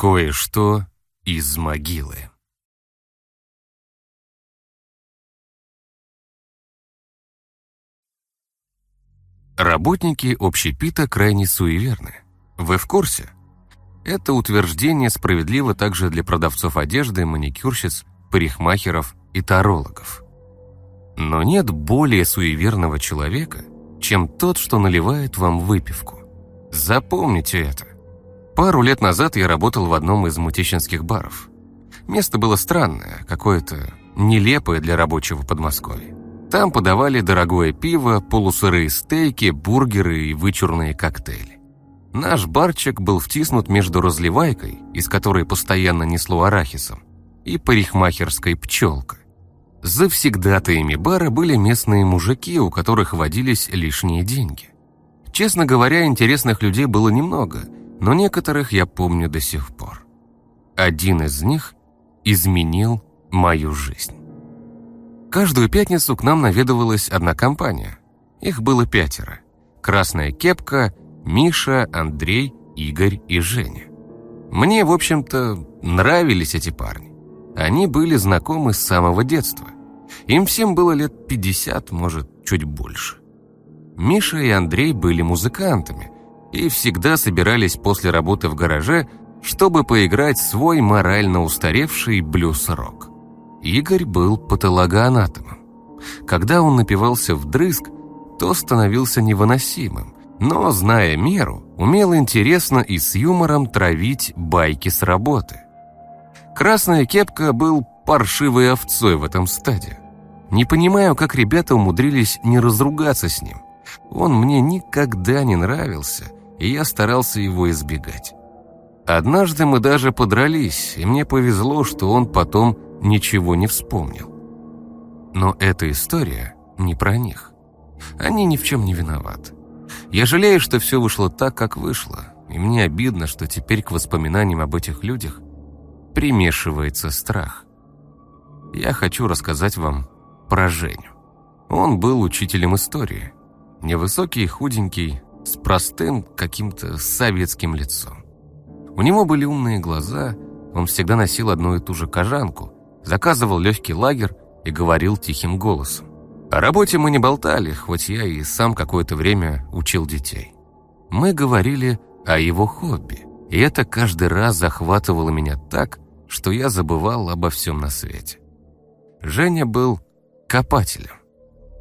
Кое-что из могилы. Работники общепита крайне суеверны. Вы в курсе? Это утверждение справедливо также для продавцов одежды, маникюрщиц, парикмахеров и тарологов. Но нет более суеверного человека, чем тот, что наливает вам выпивку. Запомните это. Пару лет назад я работал в одном из мутищинских баров. Место было странное, какое-то нелепое для рабочего Подмосковья. Там подавали дорогое пиво, полусырые стейки, бургеры и вычурные коктейли. Наш барчик был втиснут между разливайкой, из которой постоянно несло арахисом, и парикмахерской пчелкой. Завсегдатаями бара были местные мужики, у которых водились лишние деньги. Честно говоря, интересных людей было немного – но некоторых я помню до сих пор. Один из них изменил мою жизнь. Каждую пятницу к нам наведывалась одна компания. Их было пятеро. Красная кепка, Миша, Андрей, Игорь и Женя. Мне, в общем-то, нравились эти парни. Они были знакомы с самого детства. Им всем было лет 50, может, чуть больше. Миша и Андрей были музыкантами – и всегда собирались после работы в гараже, чтобы поиграть свой морально устаревший блюз-рок. Игорь был патологоанатомом. Когда он напивался вдрызг, то становился невыносимым, но, зная меру, умел интересно и с юмором травить байки с работы. Красная кепка был паршивой овцой в этом стаде. Не понимаю, как ребята умудрились не разругаться с ним. Он мне никогда не нравился, и я старался его избегать. Однажды мы даже подрались, и мне повезло, что он потом ничего не вспомнил. Но эта история не про них. Они ни в чем не виноваты. Я жалею, что все вышло так, как вышло, и мне обидно, что теперь к воспоминаниям об этих людях примешивается страх. Я хочу рассказать вам про Женю. Он был учителем истории. Невысокий, худенький, с простым каким-то советским лицом. У него были умные глаза, он всегда носил одну и ту же кожанку, заказывал легкий лагерь и говорил тихим голосом. О работе мы не болтали, хоть я и сам какое-то время учил детей. Мы говорили о его хобби, и это каждый раз захватывало меня так, что я забывал обо всем на свете. Женя был копателем.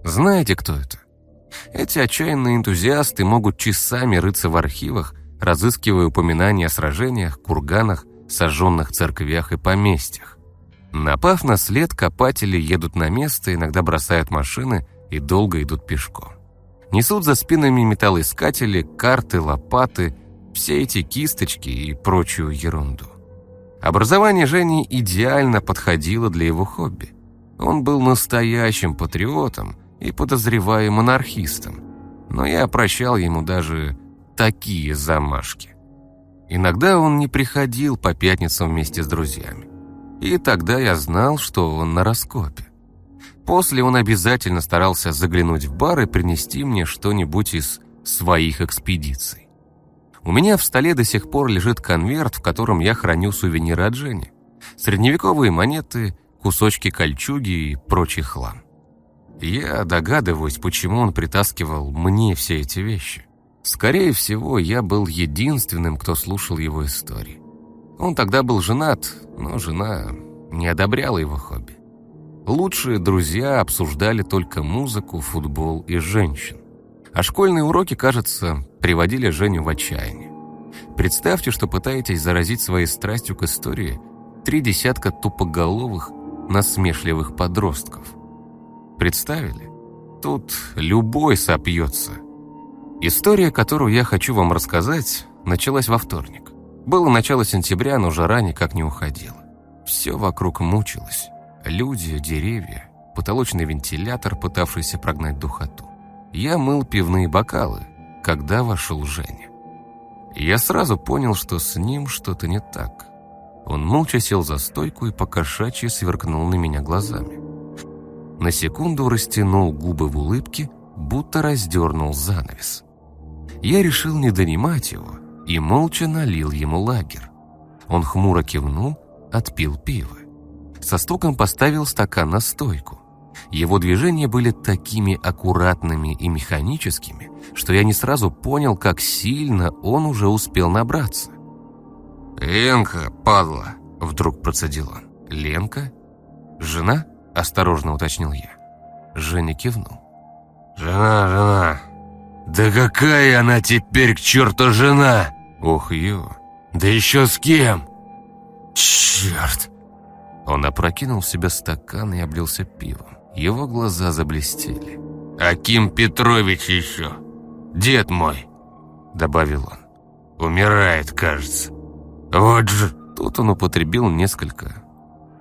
Знаете, кто это? Эти отчаянные энтузиасты могут часами рыться в архивах, разыскивая упоминания о сражениях, курганах, сожженных церквях и поместьях. Напав на след, копатели едут на место, иногда бросают машины и долго идут пешком. Несут за спинами металлоискатели, карты, лопаты, все эти кисточки и прочую ерунду. Образование Жени идеально подходило для его хобби. Он был настоящим патриотом, и подозреваю монархистом, но я прощал ему даже такие замашки. Иногда он не приходил по пятницам вместе с друзьями, и тогда я знал, что он на раскопе. После он обязательно старался заглянуть в бар и принести мне что-нибудь из своих экспедиций. У меня в столе до сих пор лежит конверт, в котором я храню сувениры от Жени. Средневековые монеты, кусочки кольчуги и прочий хлам. Я догадываюсь, почему он притаскивал мне все эти вещи. Скорее всего, я был единственным, кто слушал его истории. Он тогда был женат, но жена не одобряла его хобби. Лучшие друзья обсуждали только музыку, футбол и женщин. А школьные уроки, кажется, приводили Женю в отчаяние. Представьте, что пытаетесь заразить своей страстью к истории три десятка тупоголовых, насмешливых подростков. Представили? Тут любой сопьется. История, которую я хочу вам рассказать, началась во вторник. Было начало сентября, но жара никак не уходила. Все вокруг мучилось. Люди, деревья, потолочный вентилятор, пытавшийся прогнать духоту. Я мыл пивные бокалы, когда вошел Женя. Я сразу понял, что с ним что-то не так. Он молча сел за стойку и покошачьи сверкнул на меня глазами. На секунду растянул губы в улыбке, будто раздернул занавес. Я решил не донимать его и молча налил ему лагерь. Он хмуро кивнул, отпил пиво. Со стуком поставил стакан на стойку. Его движения были такими аккуратными и механическими, что я не сразу понял, как сильно он уже успел набраться. «Ленка, падла!» — вдруг процедил он. «Ленка? Жена?» — осторожно уточнил я. Женя кивнул. «Жена, жена! Да какая она теперь к черту жена!» «Ох, ё! Да еще с кем? Черт!» Он опрокинул в себя стакан и облился пивом. Его глаза заблестели. «Аким Петрович еще! Дед мой!» Добавил он. «Умирает, кажется. Вот же...» Тут он употребил несколько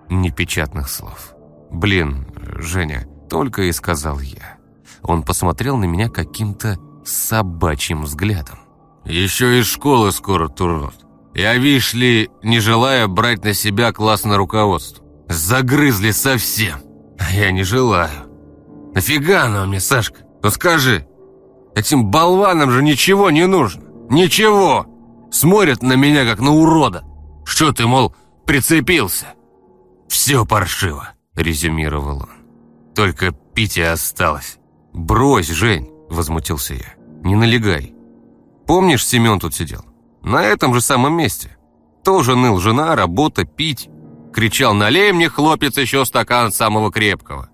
непечатных слов. «Блин, Женя, только и сказал я». Он посмотрел на меня каким-то собачьим взглядом. «Еще из школы скоро турнут. Я, видишь ли, не желая брать на себя классное руководство. Загрызли совсем. А я не желаю. Нафига оно мне, Сашка? Ну скажи, этим болванам же ничего не нужно. Ничего. Смотрят на меня, как на урода. Что ты, мол, прицепился? Все паршиво, резюмировал он. Только пить и осталось. Брось, Жень, возмутился я. Не налегай. Помнишь, Семен тут сидел? На этом же самом месте. Тоже ныл жена, работа, пить. Кричал, налей мне, хлопец, еще стакан самого крепкого.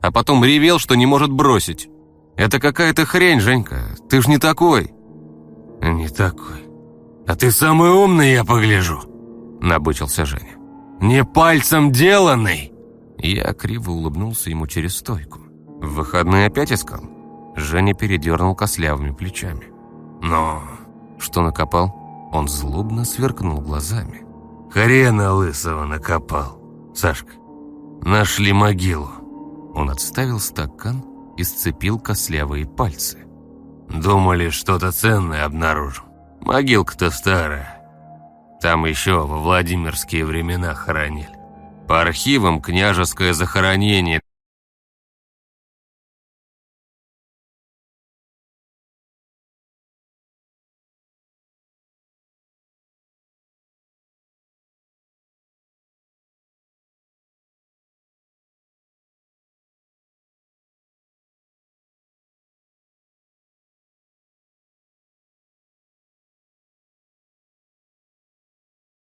А потом ревел, что не может бросить. Это какая-то хрень, Женька. Ты ж не такой. Не такой. А ты самый умный, я погляжу. Набычился Женя. Не пальцем деланный. Я криво улыбнулся ему через стойку. В выходные опять искал? Женя передернул кослявыми плечами. Но... Что накопал? Он злобно сверкнул глазами. Хрена лысого накопал. Сашка, нашли могилу. Он отставил стакан и сцепил кослявые пальцы. Думали, что-то ценное обнаружим. Могилка-то старая. Там еще во Владимирские времена хоронили. По архивам княжеское захоронение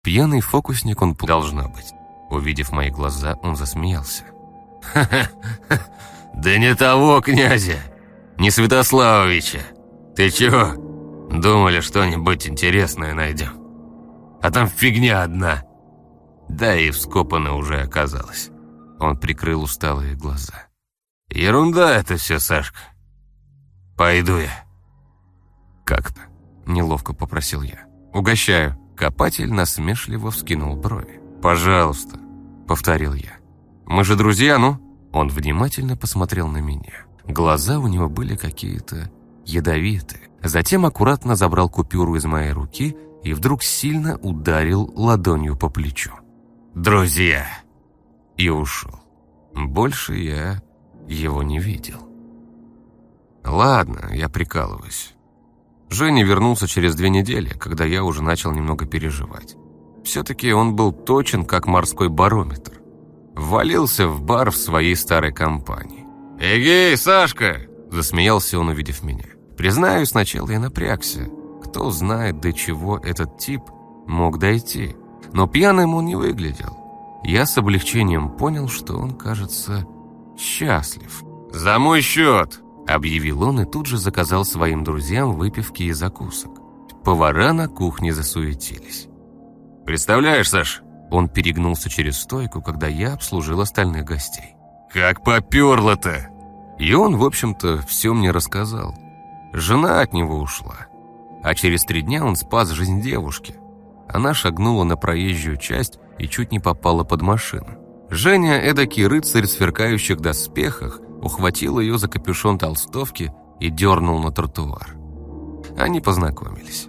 Пьяный фокусник он должно быть. Увидев мои глаза, он засмеялся. «Ха-ха-ха! Да не того князя! Не Святославовича! Ты чего? Думали, что-нибудь интересное найдем? А там фигня одна!» Да и вскопано уже оказалось. Он прикрыл усталые глаза. «Ерунда это все, Сашка. Пойду я». «Как-то?» – неловко попросил я. «Угощаю». Копатель насмешливо вскинул брови. «Пожалуйста», — повторил я. «Мы же друзья, ну?» Он внимательно посмотрел на меня. Глаза у него были какие-то ядовитые. Затем аккуратно забрал купюру из моей руки и вдруг сильно ударил ладонью по плечу. «Друзья!» И ушел. Больше я его не видел. Ладно, я прикалываюсь. Женя вернулся через две недели, когда я уже начал немного переживать. Все-таки он был точен, как морской барометр. Ввалился в бар в своей старой компании. «Эгей, Сашка!» – засмеялся он, увидев меня. Признаюсь, сначала я напрягся. Кто знает, до чего этот тип мог дойти. Но пьяным он не выглядел. Я с облегчением понял, что он, кажется, счастлив. «За мой счет!» Объявил он и тут же заказал своим друзьям выпивки и закусок. Повара на кухне засуетились. «Представляешь, Саш?» Он перегнулся через стойку, когда я обслужил остальных гостей. «Как поперло-то!» И он, в общем-то, все мне рассказал. Жена от него ушла. А через три дня он спас жизнь девушки. Она шагнула на проезжую часть и чуть не попала под машину. Женя, эдакий рыцарь в сверкающих доспехах, ухватил ее за капюшон толстовки и дернул на тротуар. Они познакомились.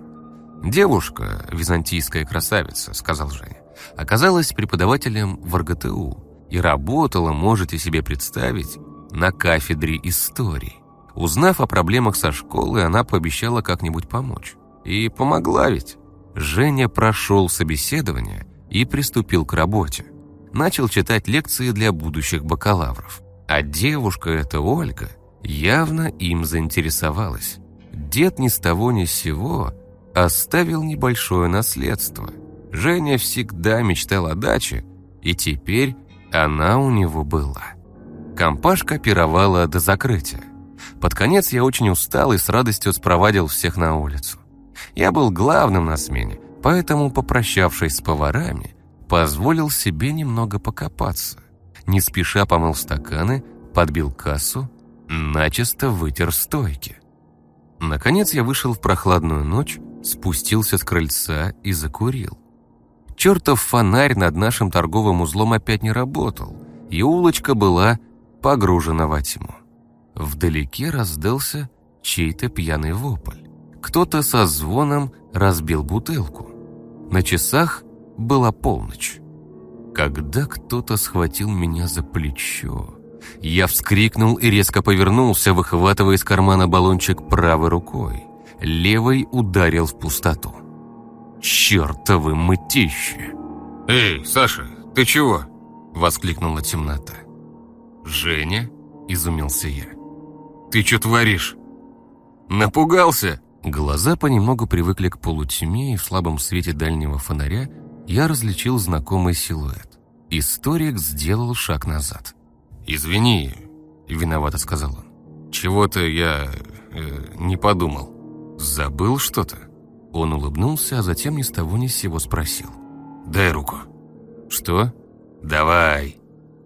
«Девушка, византийская красавица», — сказал Женя, оказалась преподавателем в РГТУ и работала, можете себе представить, на кафедре истории. Узнав о проблемах со школы, она пообещала как-нибудь помочь. И помогла ведь. Женя прошел собеседование и приступил к работе. Начал читать лекции для будущих бакалавров. А девушка эта Ольга явно им заинтересовалась. Дед ни с того ни с сего оставил небольшое наследство. Женя всегда мечтал о даче, и теперь она у него была. Компашка пировала до закрытия. Под конец я очень устал и с радостью спровадил всех на улицу. Я был главным на смене, поэтому, попрощавшись с поварами, позволил себе немного покопаться. Не спеша помыл стаканы, подбил кассу, начисто вытер стойки. Наконец я вышел в прохладную ночь, спустился с крыльца и закурил. Чертов фонарь над нашим торговым узлом опять не работал, и улочка была погружена во тьму. Вдалеке раздался чей-то пьяный вопль. Кто-то со звоном разбил бутылку. На часах была полночь. Когда кто-то схватил меня за плечо, я вскрикнул и резко повернулся, выхватывая из кармана баллончик правой рукой. Левой ударил в пустоту. «Чертовы мытищи!» «Эй, Саша, ты чего?» — воскликнула темнота. «Женя?» — изумился я. «Ты что творишь? Напугался?» Глаза понемногу привыкли к полутьме, и в слабом свете дальнего фонаря я различил знакомый силуэт. Историк сделал шаг назад. «Извини», — виновато сказал он. «Чего-то я э, не подумал. Забыл что-то?» Он улыбнулся, а затем ни с того ни с сего спросил. «Дай руку». «Что?» «Давай».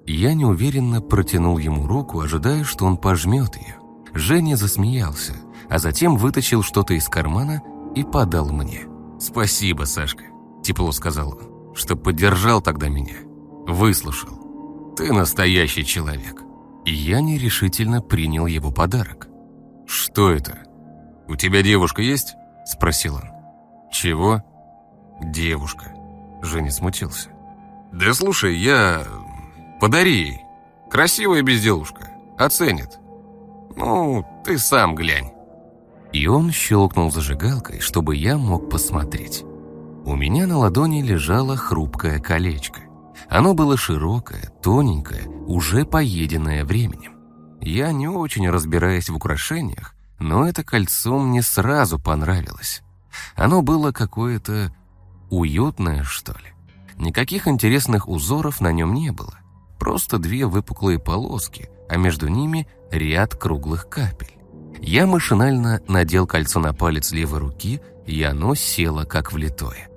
Я неуверенно протянул ему руку, ожидая, что он пожмет ее. Женя засмеялся, а затем вытащил что-то из кармана и подал мне. «Спасибо, Сашка», — тепло сказал он, «что поддержал тогда меня, выслушал. Ты настоящий человек». И я нерешительно принял его подарок. «Что это? У тебя девушка есть?» — спросил он. «Чего?» «Девушка». Женя смутился. «Да слушай, я... Подари ей. Красивая безделушка. Оценит. Ну, ты сам глянь». И он щелкнул зажигалкой, чтобы я мог посмотреть. У меня на ладони лежало хрупкое колечко. Оно было широкое, тоненькое, уже поеденное временем. Я не очень разбираясь в украшениях, но это кольцо мне сразу понравилось. Оно было какое-то уютное, что ли. Никаких интересных узоров на нем не было. Просто две выпуклые полоски, а между ними ряд круглых капель. Я машинально надел кольцо на палец левой руки, и оно село как влитое.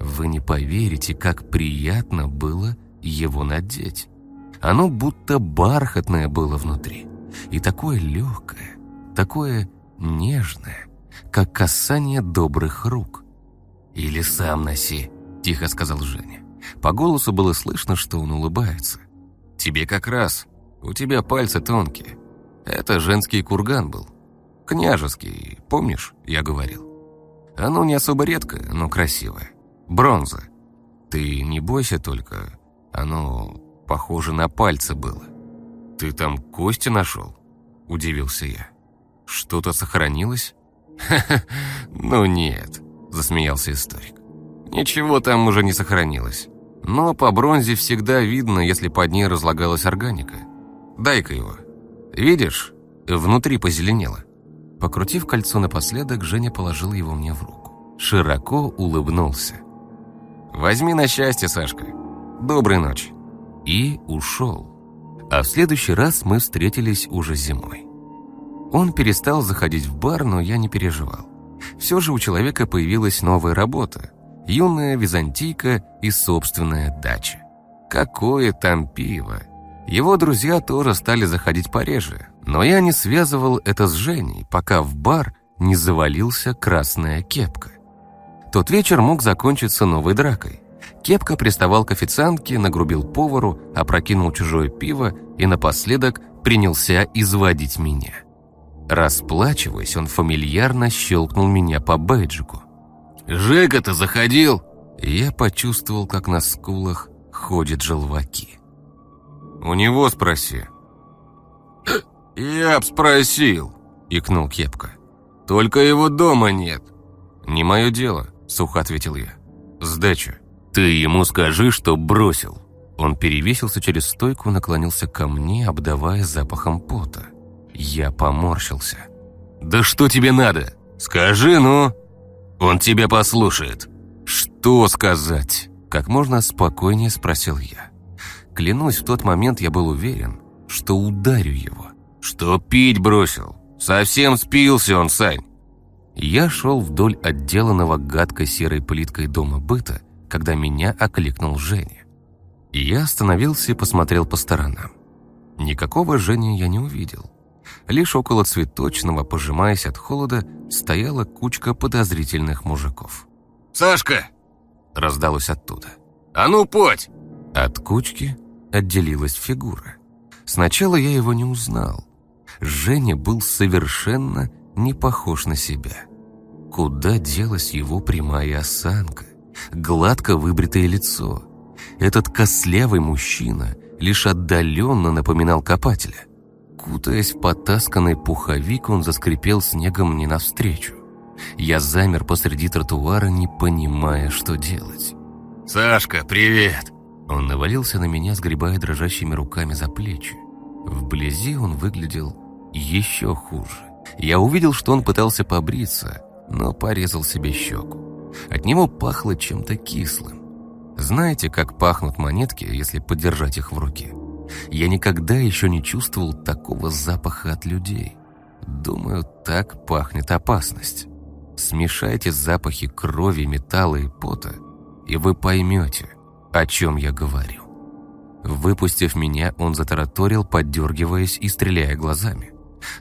Вы не поверите, как приятно было его надеть. Оно будто бархатное было внутри. И такое легкое, такое нежное, как касание добрых рук. «Или сам носи», — тихо сказал Женя. По голосу было слышно, что он улыбается. «Тебе как раз. У тебя пальцы тонкие. Это женский курган был. Княжеский, помнишь, я говорил? Оно не особо редкое, но красивое. Бронза. Ты не бойся только, оно похоже на пальцы было. Ты там кости нашел? Удивился я. Что-то сохранилось? Ха-ха, ну нет, засмеялся историк. Ничего там уже не сохранилось. Но по бронзе всегда видно, если под ней разлагалась органика. Дай-ка его. Видишь, внутри позеленело. Покрутив кольцо напоследок, Женя положил его мне в руку. Широко улыбнулся. «Возьми на счастье, Сашка. Доброй ночи». И ушел. А в следующий раз мы встретились уже зимой. Он перестал заходить в бар, но я не переживал. Все же у человека появилась новая работа. Юная византийка и собственная дача. Какое там пиво! Его друзья тоже стали заходить пореже, но я не связывал это с Женей, пока в бар не завалился красная кепка. Тот вечер мог закончиться новой дракой. Кепка приставал к официантке, нагрубил повару, опрокинул чужое пиво и напоследок принялся изводить меня. Расплачиваясь, он фамильярно щелкнул меня по бейджику. «Жека-то заходил!» Я почувствовал, как на скулах ходят желваки. «У него спроси». «Я б спросил», — икнул Кепка. «Только его дома нет». «Не мое дело», – сухо ответил я. «Сдача. Ты ему скажи, что бросил». Он перевесился через стойку, наклонился ко мне, обдавая запахом пота. Я поморщился. «Да что тебе надо? Скажи, ну!» «Он тебя послушает». «Что сказать?» Как можно спокойнее спросил я. Клянусь, в тот момент я был уверен, что ударю его. «Что пить бросил? Совсем спился он, Сань!» Я шел вдоль отделанного гадкой серой плиткой дома быта, когда меня окликнул Женя. Я остановился и посмотрел по сторонам. Никакого Жени я не увидел. Лишь около цветочного, пожимаясь от холода, стояла кучка подозрительных мужиков. «Сашка!» – раздалось оттуда. «А ну, подь!» От кучки отделилась фигура. Сначала я его не узнал. Женя был совершенно не похож на себя. Куда делась его прямая осанка, гладко выбритое лицо? Этот кослявый мужчина лишь отдаленно напоминал копателя. Кутаясь в потасканный пуховик, он заскрипел снегом мне навстречу. Я замер посреди тротуара, не понимая, что делать. «Сашка, привет!» Он навалился на меня, сгребая дрожащими руками за плечи. Вблизи он выглядел еще хуже. Я увидел, что он пытался побриться, но порезал себе щеку. От него пахло чем-то кислым. Знаете, как пахнут монетки, если подержать их в руке? Я никогда еще не чувствовал такого запаха от людей. Думаю, так пахнет опасность. Смешайте запахи крови, металла и пота, и вы поймете, о чем я говорю. Выпустив меня, он затараторил, поддергиваясь и стреляя глазами.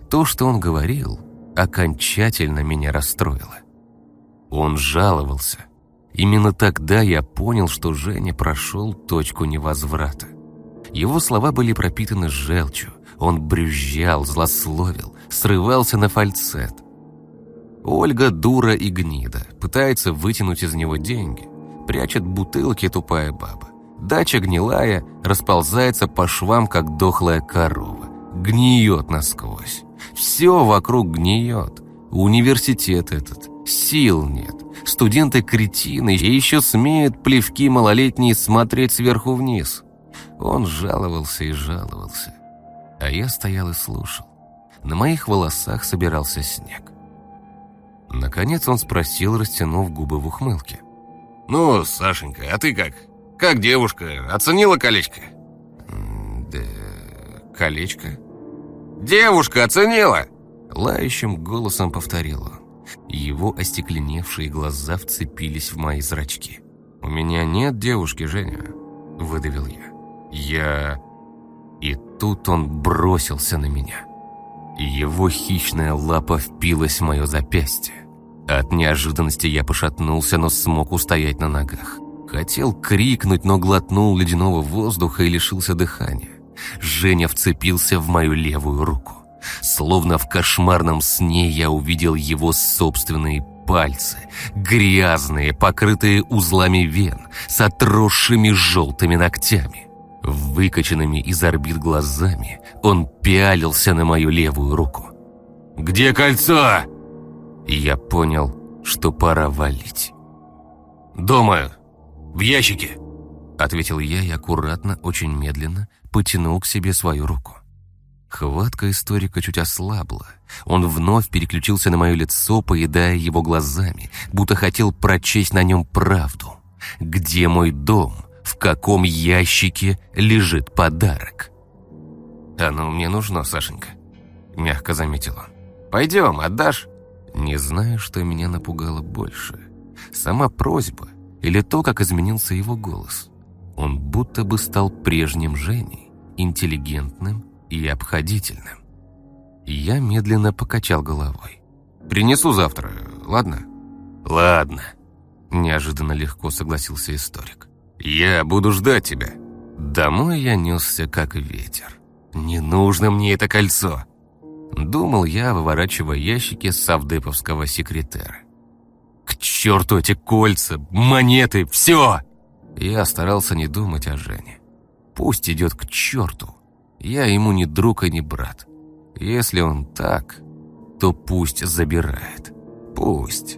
То, что он говорил, окончательно меня расстроило. Он жаловался. Именно тогда я понял, что Женя прошел точку невозврата. Его слова были пропитаны желчью. Он брюзжал, злословил, срывался на фальцет. Ольга дура и гнида, пытается вытянуть из него деньги. Прячет бутылки тупая баба. Дача гнилая, расползается по швам, как дохлая корова. Гниет насквозь. Все вокруг гниет. Университет этот. Сил нет. Студенты кретины и еще смеют плевки малолетние смотреть сверху вниз. Он жаловался и жаловался. А я стоял и слушал. На моих волосах собирался снег. Наконец он спросил, растянув губы в ухмылке. «Ну, Сашенька, а ты как? Как девушка? Оценила колечко?» «Да... колечко?» «Девушка оценила!» Лающим голосом повторил он. Его остекленевшие глаза вцепились в мои зрачки. «У меня нет девушки, Женя», — выдавил я. «Я...» И тут он бросился на меня. Его хищная лапа впилась в мое запястье. От неожиданности я пошатнулся, но смог устоять на ногах. Хотел крикнуть, но глотнул ледяного воздуха и лишился дыхания. Женя вцепился в мою левую руку. Словно в кошмарном сне я увидел его собственные пальцы, грязные, покрытые узлами вен, с отросшими желтыми ногтями. Выкоченными из орбит глазами он пялился на мою левую руку. «Где кольцо?» Я понял, что пора валить. «Дома, в ящике», — ответил я и аккуратно, очень медленно потянул к себе свою руку. Хватка историка чуть ослабла. Он вновь переключился на мое лицо, поедая его глазами, будто хотел прочесть на нем правду. «Где мой дом? В каком ящике лежит подарок?» «Оно мне нужно, Сашенька», — мягко заметил он. «Пойдем, отдашь?» Не знаю, что меня напугало больше. Сама просьба или то, как изменился его голос. Он будто бы стал прежним Женей, интеллигентным и обходительным. Я медленно покачал головой. «Принесу завтра, ладно?» «Ладно», – неожиданно легко согласился историк. «Я буду ждать тебя». Домой я несся, как ветер. «Не нужно мне это кольцо!» Думал я, выворачивая ящики с совдеповского секретера. «К черту эти кольца, монеты, все!» Я старался не думать о Жене. Пусть идет к черту. Я ему не друг и не брат. Если он так, то пусть забирает. Пусть.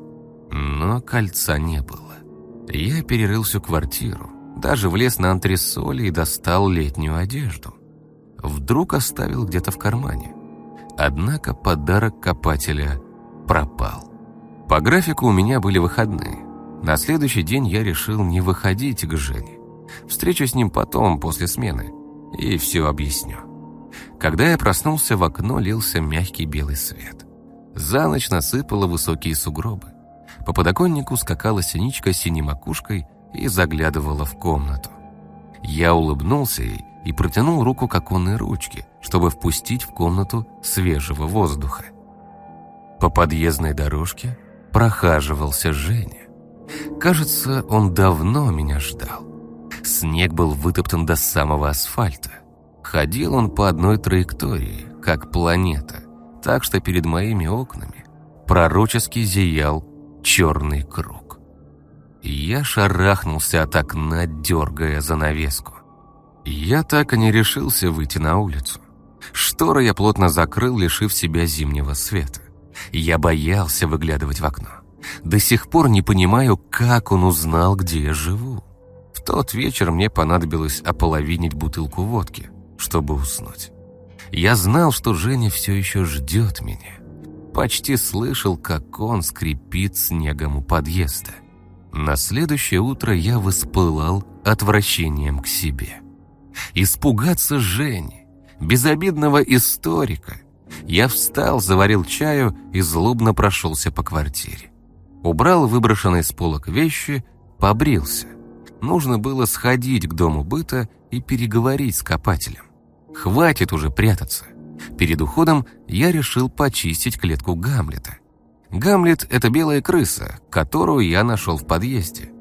Но кольца не было. Я перерыл всю квартиру, даже влез на антресоли и достал летнюю одежду. Вдруг оставил где-то в кармане. Однако подарок копателя пропал. По графику у меня были выходные. На следующий день я решил не выходить к Жене. Встречу с ним потом, после смены, и все объясню. Когда я проснулся, в окно лился мягкий белый свет. За ночь насыпало высокие сугробы. По подоконнику скакала синичка с синей макушкой и заглядывала в комнату. Я улыбнулся ей и протянул руку к оконной ручке, чтобы впустить в комнату свежего воздуха. По подъездной дорожке прохаживался Женя. Кажется, он давно меня ждал. Снег был вытоптан до самого асфальта. Ходил он по одной траектории, как планета, так что перед моими окнами пророчески зиял черный круг. Я шарахнулся от окна, дергая занавеску. Я так и не решился выйти на улицу. Шторы я плотно закрыл, лишив себя зимнего света. Я боялся выглядывать в окно. До сих пор не понимаю, как он узнал, где я живу. В тот вечер мне понадобилось ополовинить бутылку водки чтобы уснуть. Я знал, что Женя все еще ждет меня. Почти слышал, как он скрипит снегом у подъезда. На следующее утро я воспылал отвращением к себе. Испугаться Жени, безобидного историка. Я встал, заварил чаю и злобно прошелся по квартире. Убрал выброшенные с полок вещи, побрился. Нужно было сходить к дому быта и переговорить с копателем. Хватит уже прятаться. Перед уходом я решил почистить клетку Гамлета. Гамлет — это белая крыса, которую я нашел в подъезде.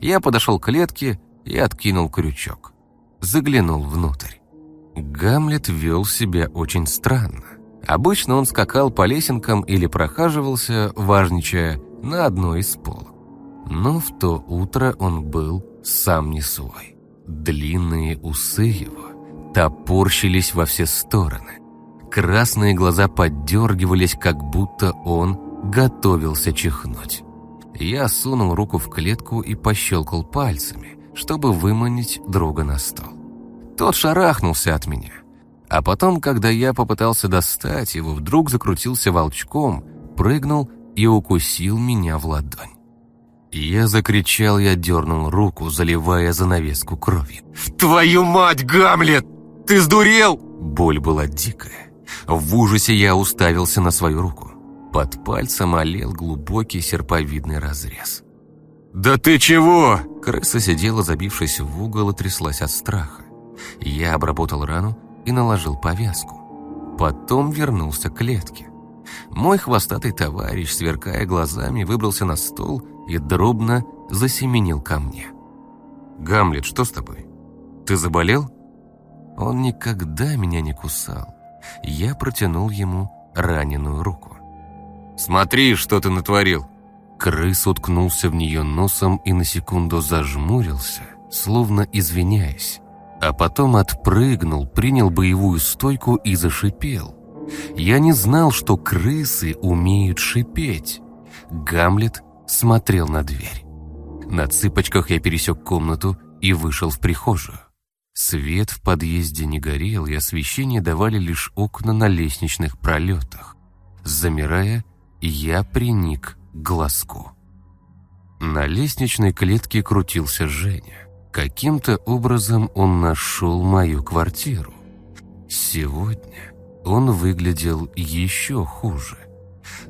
Я подошел к клетке и откинул крючок. Заглянул внутрь. Гамлет вел себя очень странно. Обычно он скакал по лесенкам или прохаживался, важничая, на одной из полок. Но в то утро он был сам не свой. Длинные усы его топорщились во все стороны. Красные глаза поддергивались, как будто он готовился чихнуть. Я сунул руку в клетку и пощелкал пальцами, чтобы выманить друга на стол. Тот шарахнулся от меня. А потом, когда я попытался достать его, вдруг закрутился волчком, прыгнул и укусил меня в ладонь. Я закричал и отдернул руку, заливая занавеску кровью. «Твою мать, Гамлет! Ты сдурел?» Боль была дикая. В ужасе я уставился на свою руку. Под пальцем олел глубокий серповидный разрез. «Да ты чего?» Крыса сидела, забившись в угол, и тряслась от страха. Я обработал рану и наложил повязку. Потом вернулся к клетке. Мой хвостатый товарищ, сверкая глазами, выбрался на стол и дробно засеменил ко мне. «Гамлет, что с тобой? Ты заболел?» Он никогда меня не кусал. Я протянул ему раненую руку. «Смотри, что ты натворил!» Крыс уткнулся в нее носом и на секунду зажмурился, словно извиняясь. А потом отпрыгнул, принял боевую стойку и зашипел. Я не знал, что крысы умеют шипеть. Гамлет смотрел на дверь. На цыпочках я пересек комнату и вышел в прихожую. Свет в подъезде не горел, и освещение давали лишь окна на лестничных пролетах. Замирая, я приник к глазку. На лестничной клетке крутился Женя. Каким-то образом он нашел мою квартиру. Сегодня он выглядел еще хуже.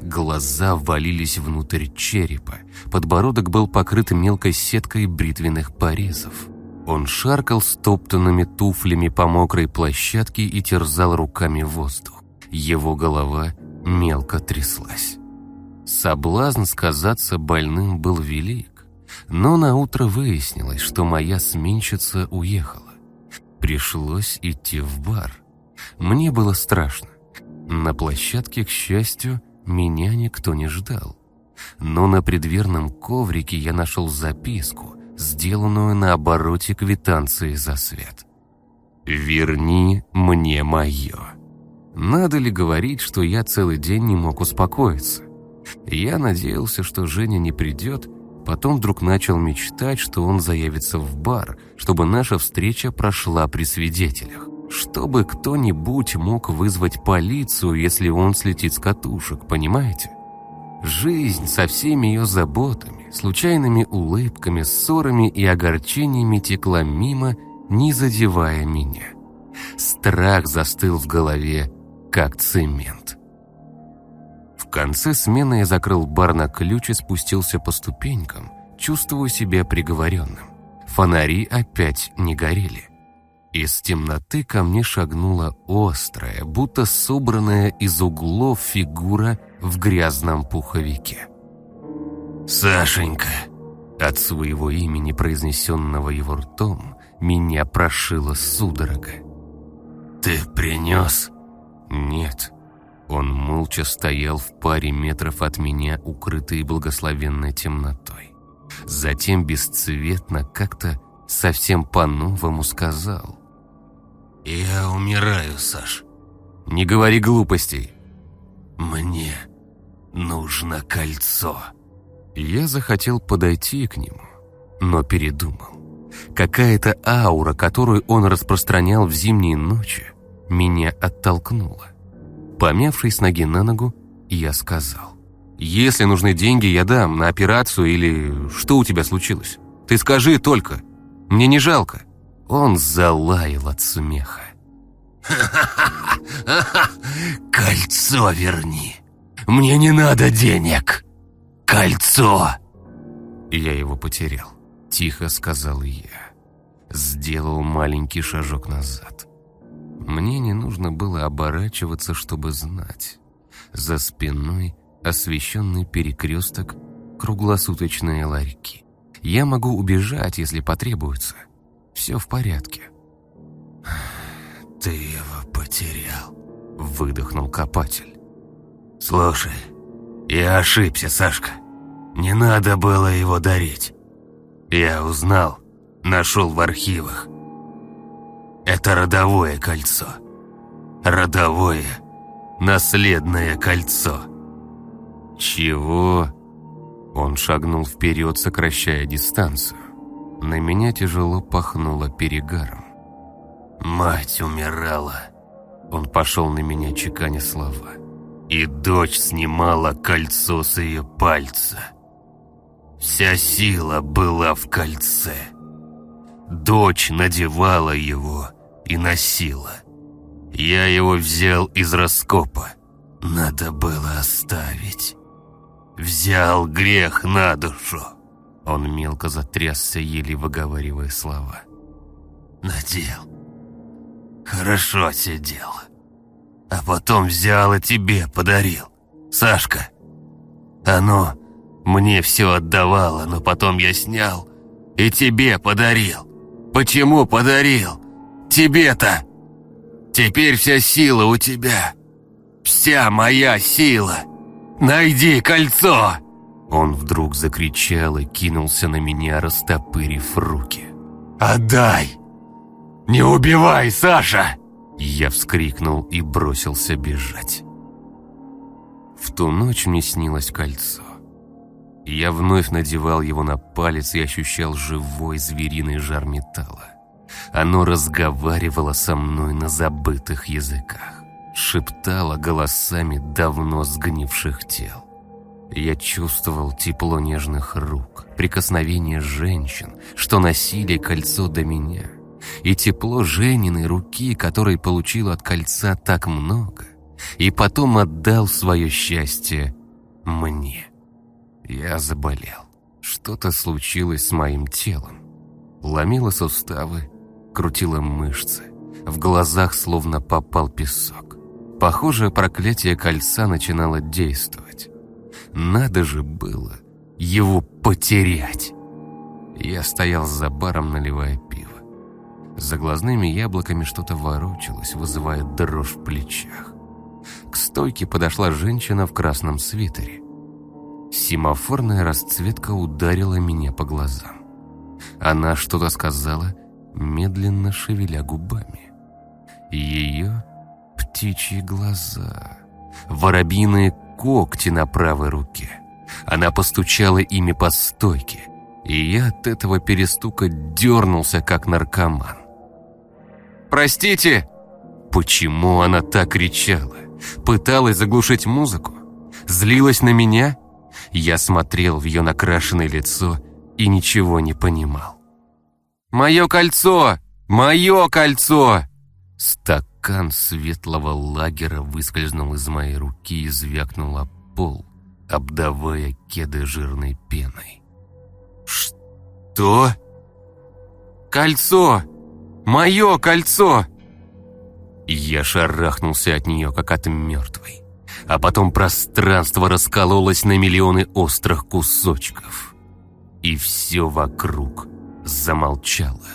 Глаза ввалились внутрь черепа, подбородок был покрыт мелкой сеткой бритвенных порезов. Он шаркал стоптанными туфлями по мокрой площадке и терзал руками воздух. Его голова мелко тряслась. Соблазн сказаться больным был велик, но на утро выяснилось, что моя сменщица уехала. Пришлось идти в бар. Мне было страшно. На площадке, к счастью, меня никто не ждал. Но на предверном коврике я нашел записку, сделанную на обороте квитанции за свет. «Верни мне мое». Надо ли говорить, что я целый день не мог успокоиться? Я надеялся, что Женя не придет, потом вдруг начал мечтать, что он заявится в бар, чтобы наша встреча прошла при свидетелях. Чтобы кто-нибудь мог вызвать полицию, если он слетит с катушек, понимаете? Жизнь со всеми ее заботами, случайными улыбками, ссорами и огорчениями текла мимо, не задевая меня. Страх застыл в голове, как цемент. В конце смены я закрыл бар на ключ и спустился по ступенькам, чувствуя себя приговоренным. Фонари опять не горели. Из темноты ко мне шагнула острая, будто собранная из углов фигура в грязном пуховике. «Сашенька!» От своего имени, произнесенного его ртом, меня прошила судорога. «Ты принес?» «Нет». Он молча стоял в паре метров от меня, укрытый благословенной темнотой. Затем бесцветно, как-то совсем по-новому сказал. «Я умираю, Саш». «Не говори глупостей». «Мне нужно кольцо». Я захотел подойти к нему, но передумал. Какая-то аура, которую он распространял в зимние ночи, меня оттолкнула. Помявшись ноги на ногу, я сказал. «Если нужны деньги, я дам на операцию или что у тебя случилось? Ты скажи только. Мне не жалко». Он залаял от смеха. «Кольцо верни! Мне не надо денег! Кольцо!» «Я его потерял», — тихо сказал я. Сделал маленький шажок назад. Мне не нужно было оборачиваться, чтобы знать. За спиной освещенный перекресток, круглосуточные ларьки. Я могу убежать, если потребуется. Все в порядке. «Ты его потерял», — выдохнул копатель. «Слушай, я ошибся, Сашка. Не надо было его дарить. Я узнал, нашел в архивах. Это родовое кольцо. Родовое, наследное кольцо». «Чего?» Он шагнул вперед, сокращая дистанцию. На меня тяжело пахнуло перегаром. Мать умирала. Он пошел на меня, чеканя слова. И дочь снимала кольцо с ее пальца. Вся сила была в кольце. Дочь надевала его и носила. Я его взял из раскопа. Надо было оставить. Взял грех на душу. Он мелко затрясся, еле выговаривая слова. Надел. Хорошо сидел. А потом взял и тебе подарил. Сашка. Оно мне все отдавало, но потом я снял и тебе подарил. Почему подарил? Тебе-то. Теперь вся сила у тебя. Вся моя сила. Найди кольцо!» Он вдруг закричал и кинулся на меня, растопырив руки. «Отдай! Не убивай, Саша!» Я вскрикнул и бросился бежать. В ту ночь мне снилось кольцо. Я вновь надевал его на палец и ощущал живой звериный жар металла. Оно разговаривало со мной на забытых языках, шептало голосами давно сгнивших тел. Я чувствовал тепло нежных рук, прикосновение женщин, что носили кольцо до меня, и тепло Жениной руки, которой получил от кольца так много, и потом отдал свое счастье мне. Я заболел. Что-то случилось с моим телом. Ломило суставы, крутило мышцы. В глазах словно попал песок. Похоже, проклятие кольца начинало действовать. Надо же было его потерять. Я стоял за баром, наливая пиво. За глазными яблоками что-то ворочалось, вызывая дрожь в плечах. К стойке подошла женщина в красном свитере. Семафорная расцветка ударила меня по глазам. Она что-то сказала, медленно шевеля губами. Ее птичьи глаза, воробьиные когти на правой руке. Она постучала ими по стойке, и я от этого перестука дернулся, как наркоман. «Простите!» Почему она так кричала? Пыталась заглушить музыку? Злилась на меня? Я смотрел в ее накрашенное лицо и ничего не понимал. «Мое кольцо! Мое кольцо!» Стакан светлого лагера выскользнул из моей руки и звякнул о пол, обдавая кеды жирной пеной. «Что?» «Кольцо! Мое кольцо!» Я шарахнулся от нее, как от мертвой. А потом пространство раскололось на миллионы острых кусочков. И все вокруг замолчало.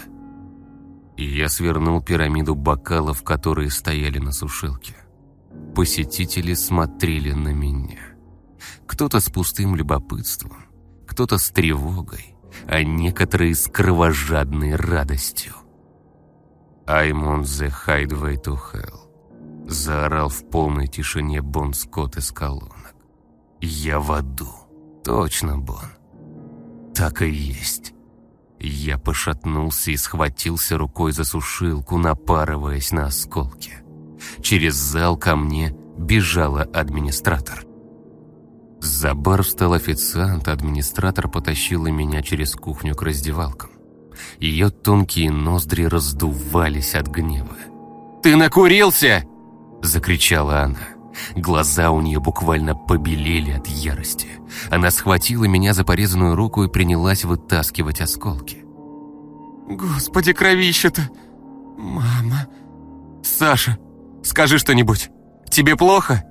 Я свернул пирамиду бокалов, которые стояли на сушилке. Посетители смотрели на меня. Кто-то с пустым любопытством, кто-то с тревогой, а некоторые с кровожадной радостью. «I'm on the highway to hell», — заорал в полной тишине Бон Скотт из колонок. «Я в аду. Точно, Бон. Так и есть». Я пошатнулся и схватился рукой за сушилку, напарываясь на осколки. Через зал ко мне бежала администратор. За бар встал официант, администратор потащила меня через кухню к раздевалкам. Ее тонкие ноздри раздувались от гнева. «Ты накурился!» – закричала она. Глаза у нее буквально побелели от ярости. Она схватила меня за порезанную руку и принялась вытаскивать осколки. «Господи, кровище-то! Мама! Саша, скажи что-нибудь! Тебе плохо?»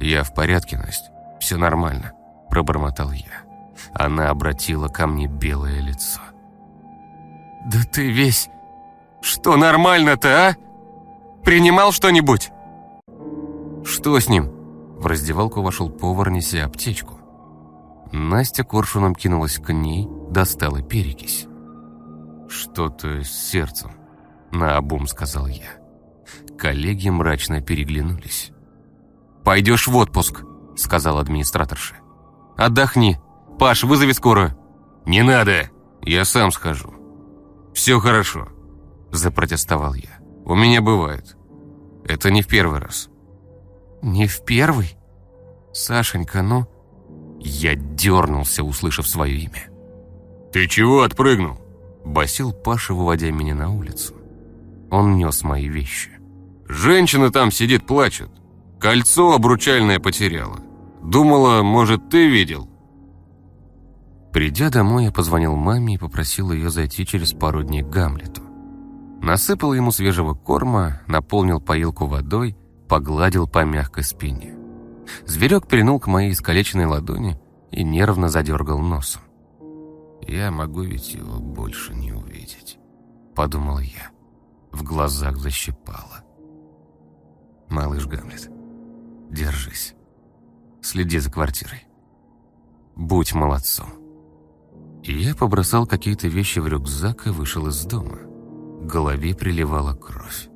«Я в порядке, Настя. Все нормально», – пробормотал я. Она обратила ко мне белое лицо. «Да ты весь... Что нормально-то, а? Принимал что-нибудь?» «Что с ним?» В раздевалку вошел повар, неся аптечку. Настя коршуном кинулась к ней, достала перекись. «Что-то с сердцем», — наобум сказал я. Коллеги мрачно переглянулись. «Пойдешь в отпуск», — сказал администраторша. «Отдохни. Паш, вызови скорую». «Не надо, я сам схожу». «Все хорошо», — запротестовал я. «У меня бывает. Это не в первый раз». «Не в первый? Сашенька, ну...» Я дернулся, услышав свое имя. «Ты чего отпрыгнул?» Басил Паша, выводя меня на улицу. Он нес мои вещи. «Женщина там сидит, плачет. Кольцо обручальное потеряла. Думала, может, ты видел?» Придя домой, я позвонил маме и попросил ее зайти через пару дней к Гамлету. Насыпал ему свежего корма, наполнил поилку водой, погладил по мягкой спине. Зверек прильнул к моей искалеченной ладони и нервно задергал носом. «Я могу ведь его больше не увидеть», — подумал я. В глазах защипало. «Малыш Гамлет, держись. Следи за квартирой. Будь молодцом». Я побросал какие-то вещи в рюкзак и вышел из дома. К голове приливала кровь.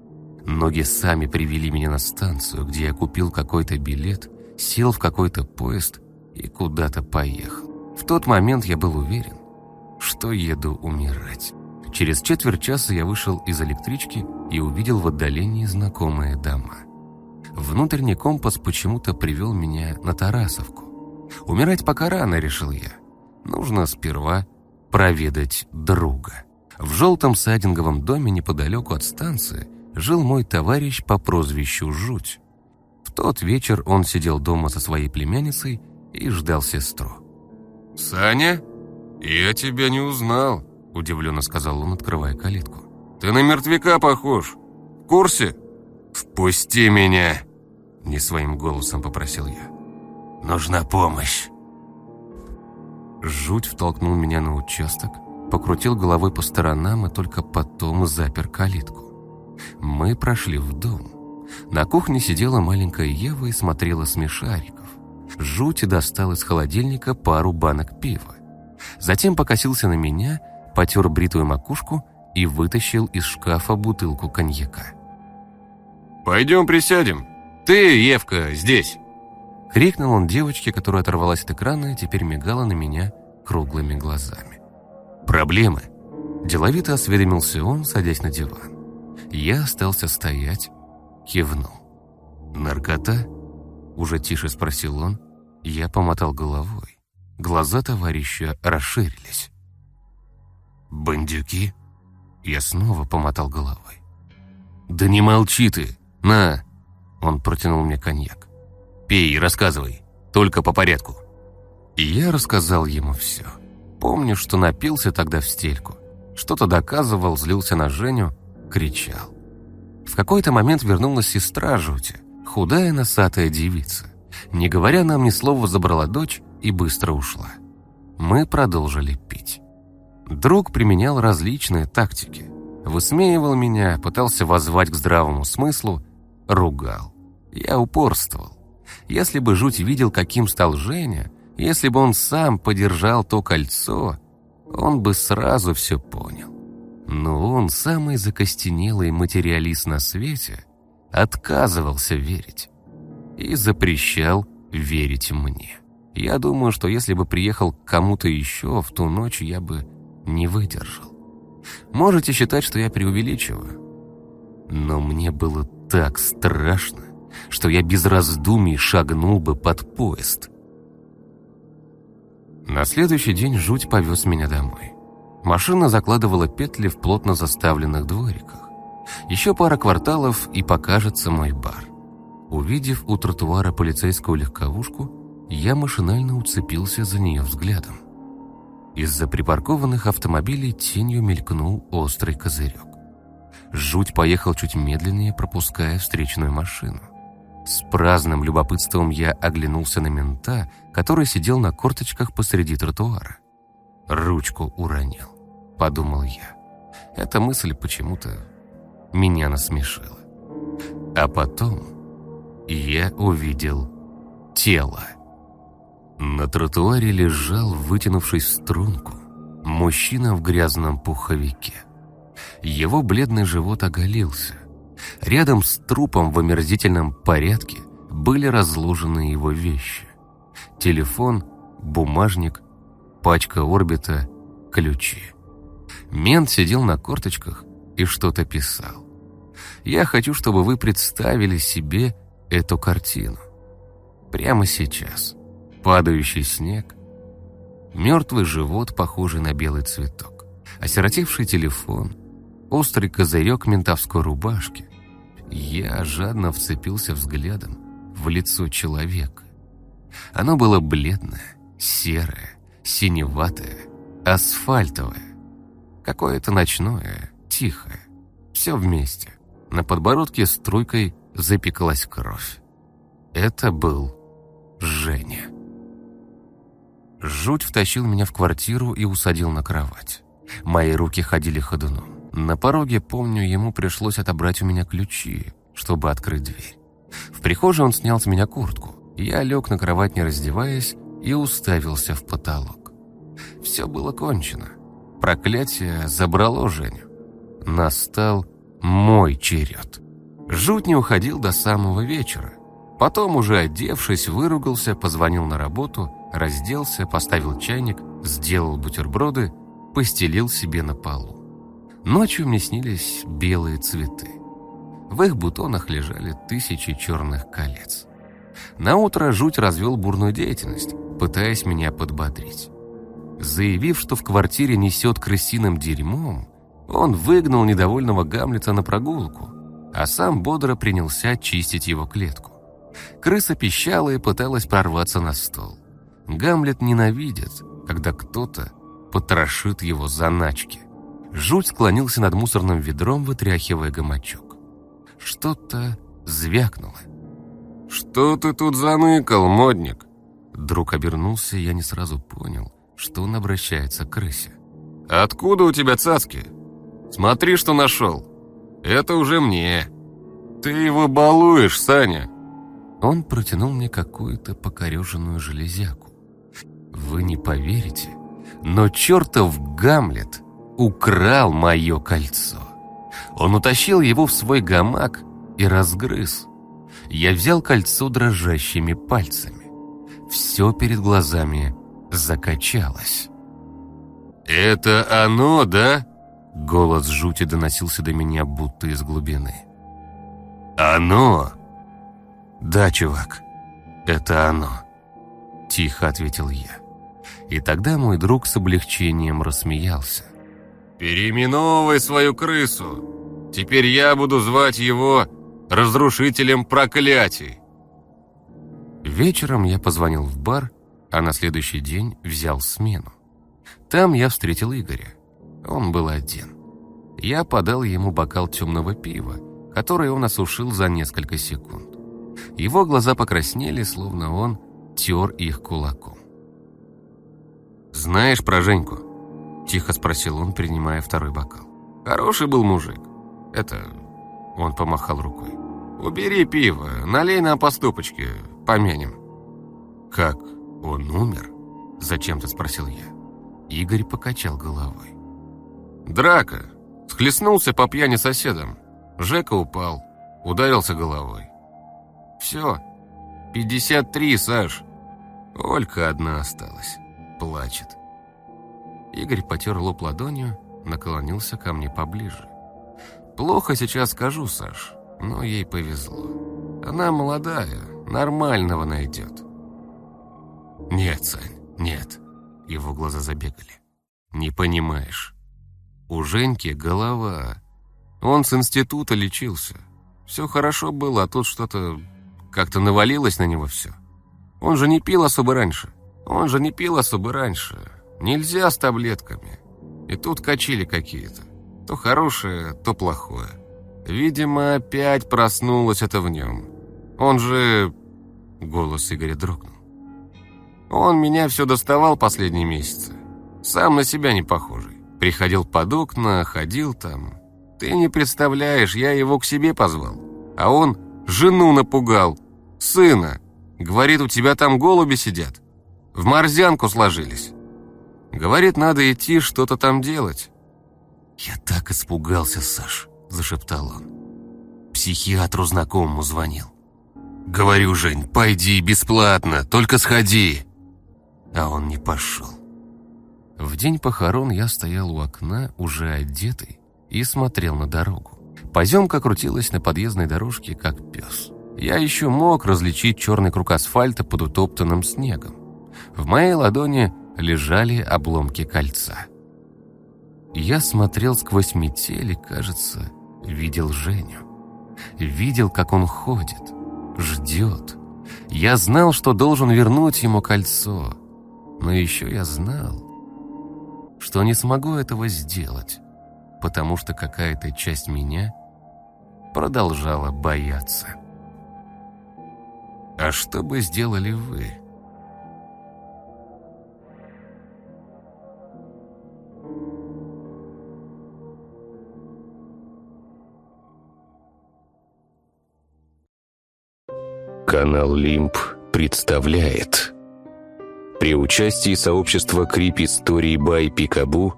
Ноги сами привели меня на станцию, где я купил какой-то билет, сел в какой-то поезд и куда-то поехал. В тот момент я был уверен, что еду умирать. Через четверть часа я вышел из электрички и увидел в отдалении знакомые дома. Внутренний компас почему-то привел меня на Тарасовку. Умирать пока рано, решил я нужно сперва проведать друга. В желтом садинговом доме неподалеку от станции жил мой товарищ по прозвищу Жуть. В тот вечер он сидел дома со своей племянницей и ждал сестру. «Саня, я тебя не узнал», – удивленно сказал он, открывая калитку. «Ты на мертвяка похож. В курсе?» «Впусти меня!» – не своим голосом попросил я. «Нужна помощь!» Жуть втолкнул меня на участок, покрутил головой по сторонам и только потом запер калитку. Мы прошли в дом. На кухне сидела маленькая Ева и смотрела смешариков. Жуть достал из холодильника пару банок пива. Затем покосился на меня, потер бритую макушку и вытащил из шкафа бутылку коньяка. «Пойдем присядем. Ты, Евка, здесь». Крикнул он девочке, которая оторвалась от экрана и теперь мигала на меня круглыми глазами. «Проблемы?» Деловито осведомился он, садясь на диван. Я остался стоять, кивнул. «Наркота?» Уже тише спросил он. Я помотал головой. Глаза товарища расширились. «Бандюки?» Я снова помотал головой. «Да не молчи ты! На!» Он протянул мне коньяк. «Пей и рассказывай, только по порядку». И я рассказал ему все. Помню, что напился тогда в стельку. Что-то доказывал, злился на Женю, кричал. В какой-то момент вернулась сестра Жути, худая носатая девица. Не говоря нам ни слова, забрала дочь и быстро ушла. Мы продолжили пить. Друг применял различные тактики. Высмеивал меня, пытался воззвать к здравому смыслу, ругал. Я упорствовал. Если бы Жуть видел, каким стал Женя, если бы он сам подержал то кольцо, он бы сразу все понял. Но он, самый закостенелый материалист на свете, отказывался верить и запрещал верить мне. Я думаю, что если бы приехал к кому-то еще в ту ночь, я бы не выдержал. Можете считать, что я преувеличиваю. Но мне было так страшно, что я без раздумий шагнул бы под поезд. На следующий день жуть повез меня домой. Машина закладывала петли в плотно заставленных двориках. Еще пара кварталов и покажется мой бар. Увидев у тротуара полицейскую легковушку, я машинально уцепился за нее взглядом. Из-за припаркованных автомобилей тенью мелькнул острый козырек. Жуть поехал чуть медленнее, пропуская встречную машину. С праздным любопытством я оглянулся на мента, который сидел на корточках посреди тротуара. «Ручку уронил», — подумал я. Эта мысль почему-то меня насмешила. А потом я увидел тело. На тротуаре лежал, вытянувшись в струнку, мужчина в грязном пуховике. Его бледный живот оголился. Рядом с трупом в омерзительном порядке были разложены его вещи. Телефон, бумажник, пачка орбита, ключи. Мент сидел на корточках и что-то писал. Я хочу, чтобы вы представили себе эту картину. Прямо сейчас падающий снег, мертвый живот, похожий на белый цветок, осиротевший телефон, острый козырек ментовской рубашки. Я жадно вцепился взглядом в лицо человека. Оно было бледное, серое, синеватое, асфальтовое, какое-то ночное, тихое, все вместе. На подбородке струйкой запеклась кровь. Это был Женя. Жуть втащил меня в квартиру и усадил на кровать. Мои руки ходили ходуном. На пороге, помню, ему пришлось отобрать у меня ключи, чтобы открыть дверь. В прихожей он снял с меня куртку. Я лег на кровать, не раздеваясь, и уставился в потолок. Все было кончено. Проклятие забрало Женю. Настал мой черед. Жуть не уходил до самого вечера. Потом, уже одевшись, выругался, позвонил на работу – разделся, поставил чайник, сделал бутерброды, постелил себе на полу. Ночью мне снились белые цветы. В их бутонах лежали тысячи черных колец. На утро жуть развел бурную деятельность, пытаясь меня подбодрить. Заявив, что в квартире несет крысиным дерьмом, он выгнал недовольного Гамлета на прогулку, а сам бодро принялся чистить его клетку. Крыса пищала и пыталась прорваться на стол. Гамлет ненавидит, когда кто-то потрошит его заначки. Жуть склонился над мусорным ведром, вытряхивая гамачок. Что-то звякнуло. «Что ты тут заныкал, модник?» Друг обернулся, и я не сразу понял, что он обращается к крысе. «Откуда у тебя цацки? Смотри, что нашел. Это уже мне. Ты его балуешь, Саня!» Он протянул мне какую-то покореженную железяку. Вы не поверите, но чертов Гамлет украл мое кольцо. Он утащил его в свой гамак и разгрыз. Я взял кольцо дрожащими пальцами. Все перед глазами закачалось. «Это оно, да?» Голос жути доносился до меня, будто из глубины. «Оно?» «Да, чувак, это оно», — тихо ответил я. И тогда мой друг с облегчением рассмеялся. «Переименовывай свою крысу. Теперь я буду звать его разрушителем проклятий». Вечером я позвонил в бар, а на следующий день взял смену. Там я встретил Игоря. Он был один. Я подал ему бокал темного пива, который он осушил за несколько секунд. Его глаза покраснели, словно он тер их кулаком. «Знаешь про Женьку?» – тихо спросил он, принимая второй бокал. «Хороший был мужик. Это...» – он помахал рукой. «Убери пиво, налей нам по ступочке, помянем». «Как? Он умер?» – зачем-то спросил я. Игорь покачал головой. «Драка. Схлестнулся по пьяни соседом. Жека упал, ударился головой. Все. 53, Саш. Олька одна осталась. Плачет. Игорь потер лоб ладонью, наклонился ко мне поближе. «Плохо сейчас скажу, Саш, но ей повезло. Она молодая, нормального найдет». «Нет, Сань, нет». Его глаза забегали. «Не понимаешь. У Женьки голова. Он с института лечился. Все хорошо было, а тут что-то как-то навалилось на него все. Он же не пил особо раньше. Он же не пил особо раньше. Нельзя с таблетками. И тут качели какие-то. То хорошее, то плохое. Видимо, опять проснулось это в нем. Он же... Голос Игоря дрогнул. Он меня все доставал последние месяцы. Сам на себя не похожий. Приходил под окна, ходил там. Ты не представляешь, я его к себе позвал. А он жену напугал. Сына. Говорит, у тебя там голуби сидят. В морзянку сложились. Говорит, надо идти что-то там делать. «Я так испугался, Саш», – зашептал он. Психиатру знакомому звонил. «Говорю, Жень, пойди бесплатно, только сходи». А он не пошел. В день похорон я стоял у окна, уже одетый, и смотрел на дорогу. Поземка крутилась на подъездной дорожке, как пес. Я еще мог различить черный круг асфальта под утоптанным снегом. В моей ладони лежали обломки кольца. Я смотрел сквозь метель и, кажется, видел Женю. Видел, как он ходит, ждет. Я знал, что должен вернуть ему кольцо. Но еще я знал, что не смогу этого сделать, потому что какая-то часть меня продолжала бояться. А что бы сделали вы? Канал Лимп представляет При участии сообщества Creepy Story by Пикабу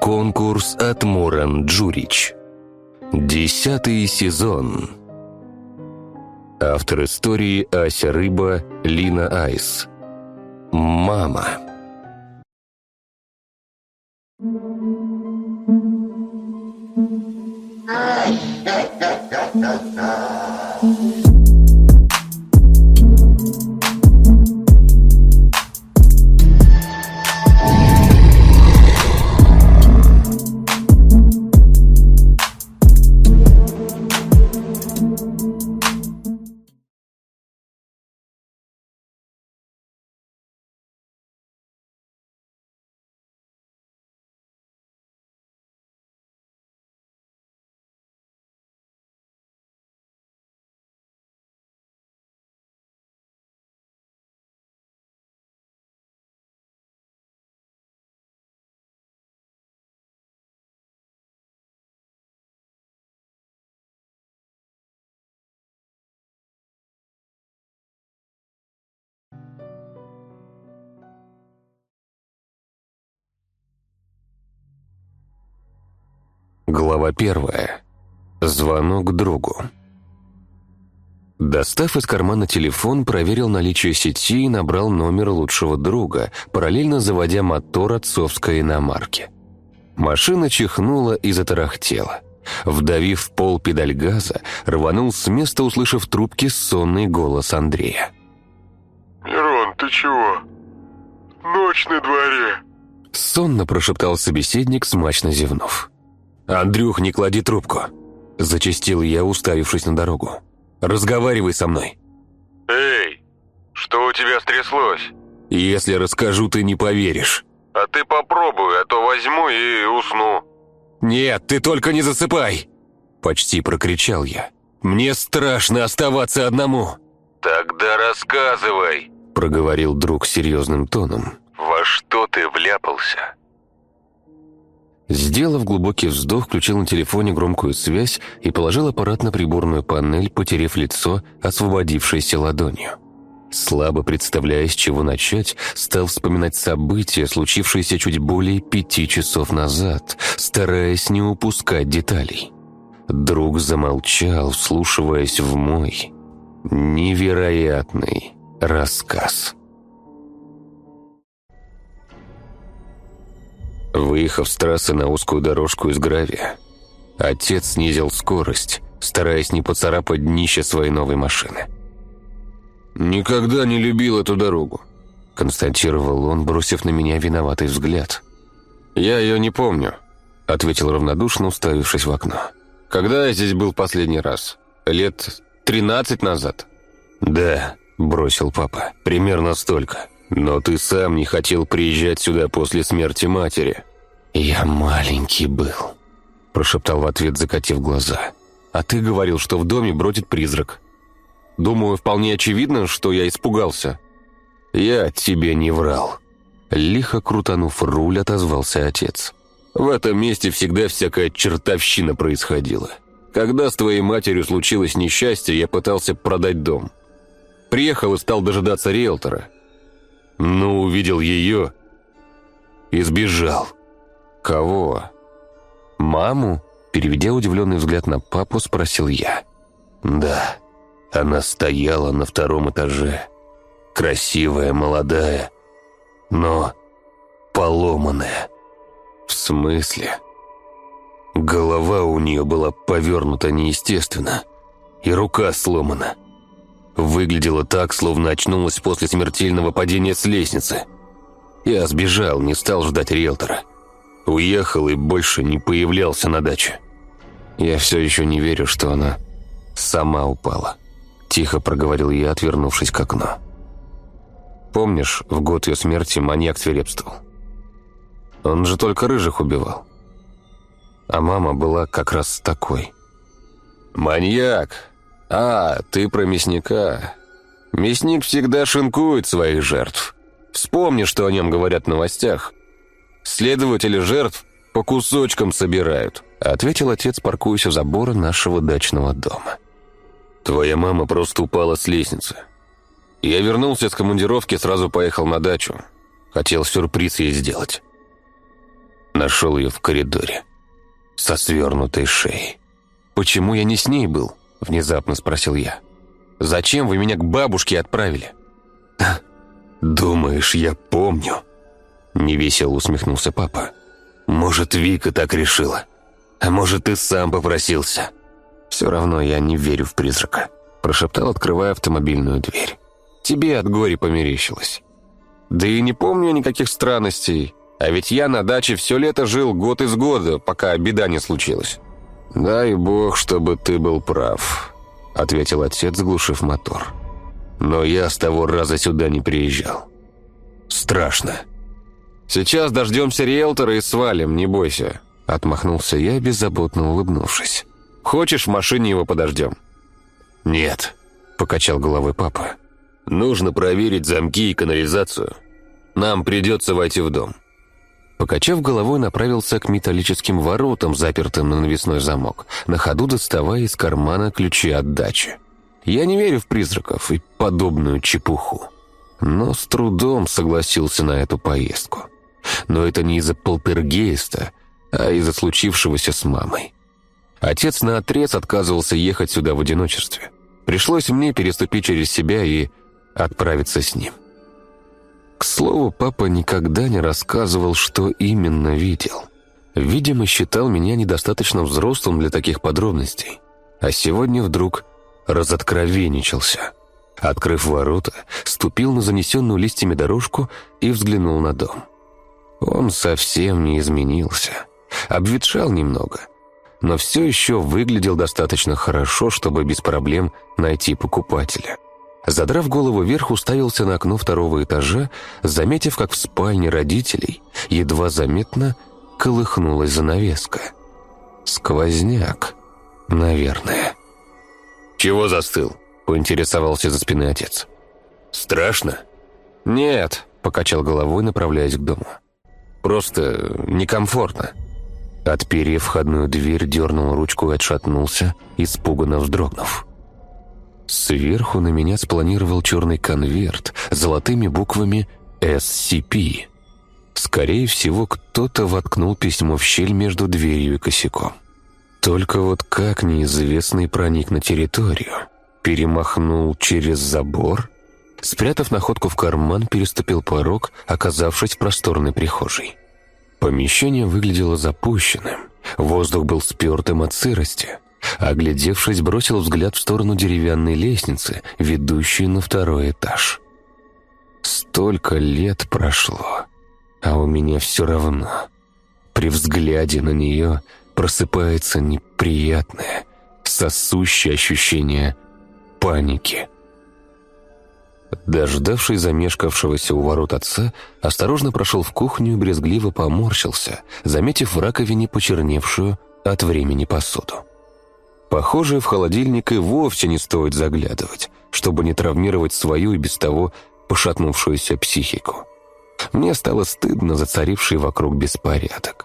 Конкурс от Моран Джурич Десятый сезон Автор истории Ася Рыба, Лина Айс. Мама. Глава первая. Звонок другу. Достав из кармана телефон, проверил наличие сети и набрал номер лучшего друга, параллельно заводя мотор отцовской иномарки. Машина чихнула и затарахтела. Вдавив в пол педаль газа, рванул с места, услышав в трубке сонный голос Андрея. «Мирон, ты чего? Ночь на дворе!» Сонно прошептал собеседник, смачно зевнув. «Андрюх, не клади трубку!» Зачастил я, уставившись на дорогу. Разговаривай со мной». «Эй, что у тебя стряслось?» «Если расскажу, ты не поверишь». «А ты попробуй, а то возьму и усну». «Нет, ты только не засыпай!» Почти прокричал я. «Мне страшно оставаться одному!» «Тогда рассказывай!» Проговорил друг серьезным тоном. «Во что ты вляпался?» Сделав глубокий вздох, включил на телефоне громкую связь и положил аппарат на приборную панель, потерев лицо, освободившееся ладонью. Слабо представляя, с чего начать, стал вспоминать события, случившиеся чуть более пяти часов назад, стараясь не упускать деталей. Друг замолчал, вслушиваясь в мой невероятный рассказ. Выехав с трассы на узкую дорожку из гравия, отец снизил скорость, стараясь не поцарапать днище своей новой машины. «Никогда не любил эту дорогу», — констатировал он, бросив на меня виноватый взгляд. «Я ее не помню», — ответил равнодушно, уставившись в окно. «Когда я здесь был последний раз? Лет тринадцать назад?» «Да», — бросил папа, — «примерно столько». «Но ты сам не хотел приезжать сюда после смерти матери». «Я маленький был», – прошептал в ответ, закатив глаза. «А ты говорил, что в доме бродит призрак. Думаю, вполне очевидно, что я испугался». «Я тебе не врал». Лихо крутанув руль, отозвался отец. «В этом месте всегда всякая чертовщина происходила. Когда с твоей матерью случилось несчастье, я пытался продать дом. Приехал и стал дожидаться риэлтора. Ну, увидел ее и сбежал. Кого? Маму? Переведя удивленный взгляд на папу, спросил я. Да, она стояла на втором этаже. Красивая, молодая, но поломанная. В смысле? Голова у нее была повернута неестественно, и рука сломана. Выглядела так, словно очнулась после смертельного падения с лестницы. Я сбежал, не стал ждать риэлтора. Уехал и больше не появлялся на даче. Я все еще не верю, что она сама упала. Тихо проговорил я, отвернувшись к окну. Помнишь, в год ее смерти маньяк свирепствовал? Он же только рыжих убивал. А мама была как раз такой. «Маньяк!» «А, ты про мясника. Мясник всегда шинкует своих жертв. Вспомни, что о нем говорят в новостях. Следователи жертв по кусочкам собирают», ответил отец, паркуясь у забора нашего дачного дома. «Твоя мама просто упала с лестницы. Я вернулся с командировки, сразу поехал на дачу. Хотел сюрприз ей сделать. Нашел ее в коридоре. Со свернутой шеей. Почему я не с ней был?» Внезапно спросил я. «Зачем вы меня к бабушке отправили?» «Думаешь, я помню?» Невесело усмехнулся папа. «Может, Вика так решила? А может, ты сам попросился?» «Все равно я не верю в призрака», прошептал, открывая автомобильную дверь. «Тебе от горя померещилось. Да и не помню никаких странностей, а ведь я на даче все лето жил год из года, пока беда не случилась». «Дай бог, чтобы ты был прав», — ответил отец, заглушив мотор. «Но я с того раза сюда не приезжал. Страшно». «Сейчас дождемся риэлтора и свалим, не бойся», — отмахнулся я, беззаботно улыбнувшись. «Хочешь, в машине его подождем?» «Нет», — покачал головой папа. «Нужно проверить замки и канализацию. Нам придется войти в дом. Покачав головой, направился к металлическим воротам, запертым на навесной замок, на ходу доставая из кармана ключи от дачи. Я не верю в призраков и подобную чепуху. Но с трудом согласился на эту поездку. Но это не из-за полтергейста, а из-за случившегося с мамой. Отец наотрез отказывался ехать сюда в одиночестве. Пришлось мне переступить через себя и отправиться с ним. К слову, папа никогда не рассказывал, что именно видел. Видимо, считал меня недостаточно взрослым для таких подробностей. А сегодня вдруг разоткровенничался. Открыв ворота, ступил на занесенную листьями дорожку и взглянул на дом. Он совсем не изменился. Обветшал немного, но все еще выглядел достаточно хорошо, чтобы без проблем найти покупателя. Задрав голову вверх, уставился на окно второго этажа, заметив, как в спальне родителей едва заметно колыхнулась занавеска. Сквозняк, наверное. «Чего застыл?» — поинтересовался за спиной отец. «Страшно?» «Нет», — покачал головой, направляясь к дому. «Просто некомфортно». Отперев входную дверь, дернул ручку и отшатнулся, испуганно вздрогнув. Сверху на меня спланировал черный конверт с золотыми буквами «SCP». Скорее всего, кто-то воткнул письмо в щель между дверью и косяком. Только вот как неизвестный проник на территорию? Перемахнул через забор? Спрятав находку в карман, переступил порог, оказавшись в просторной прихожей. Помещение выглядело запущенным. Воздух был спертым от сырости. Оглядевшись, бросил взгляд в сторону деревянной лестницы, ведущей на второй этаж. Столько лет прошло, а у меня все равно. При взгляде на нее просыпается неприятное, сосущее ощущение паники. Дождавшись замешкавшегося у ворот отца, осторожно прошел в кухню и брезгливо поморщился, заметив в раковине почерневшую от времени посуду. Похоже, в холодильник и вовсе не стоит заглядывать, чтобы не травмировать свою и без того пошатнувшуюся психику. Мне стало стыдно за царивший вокруг беспорядок.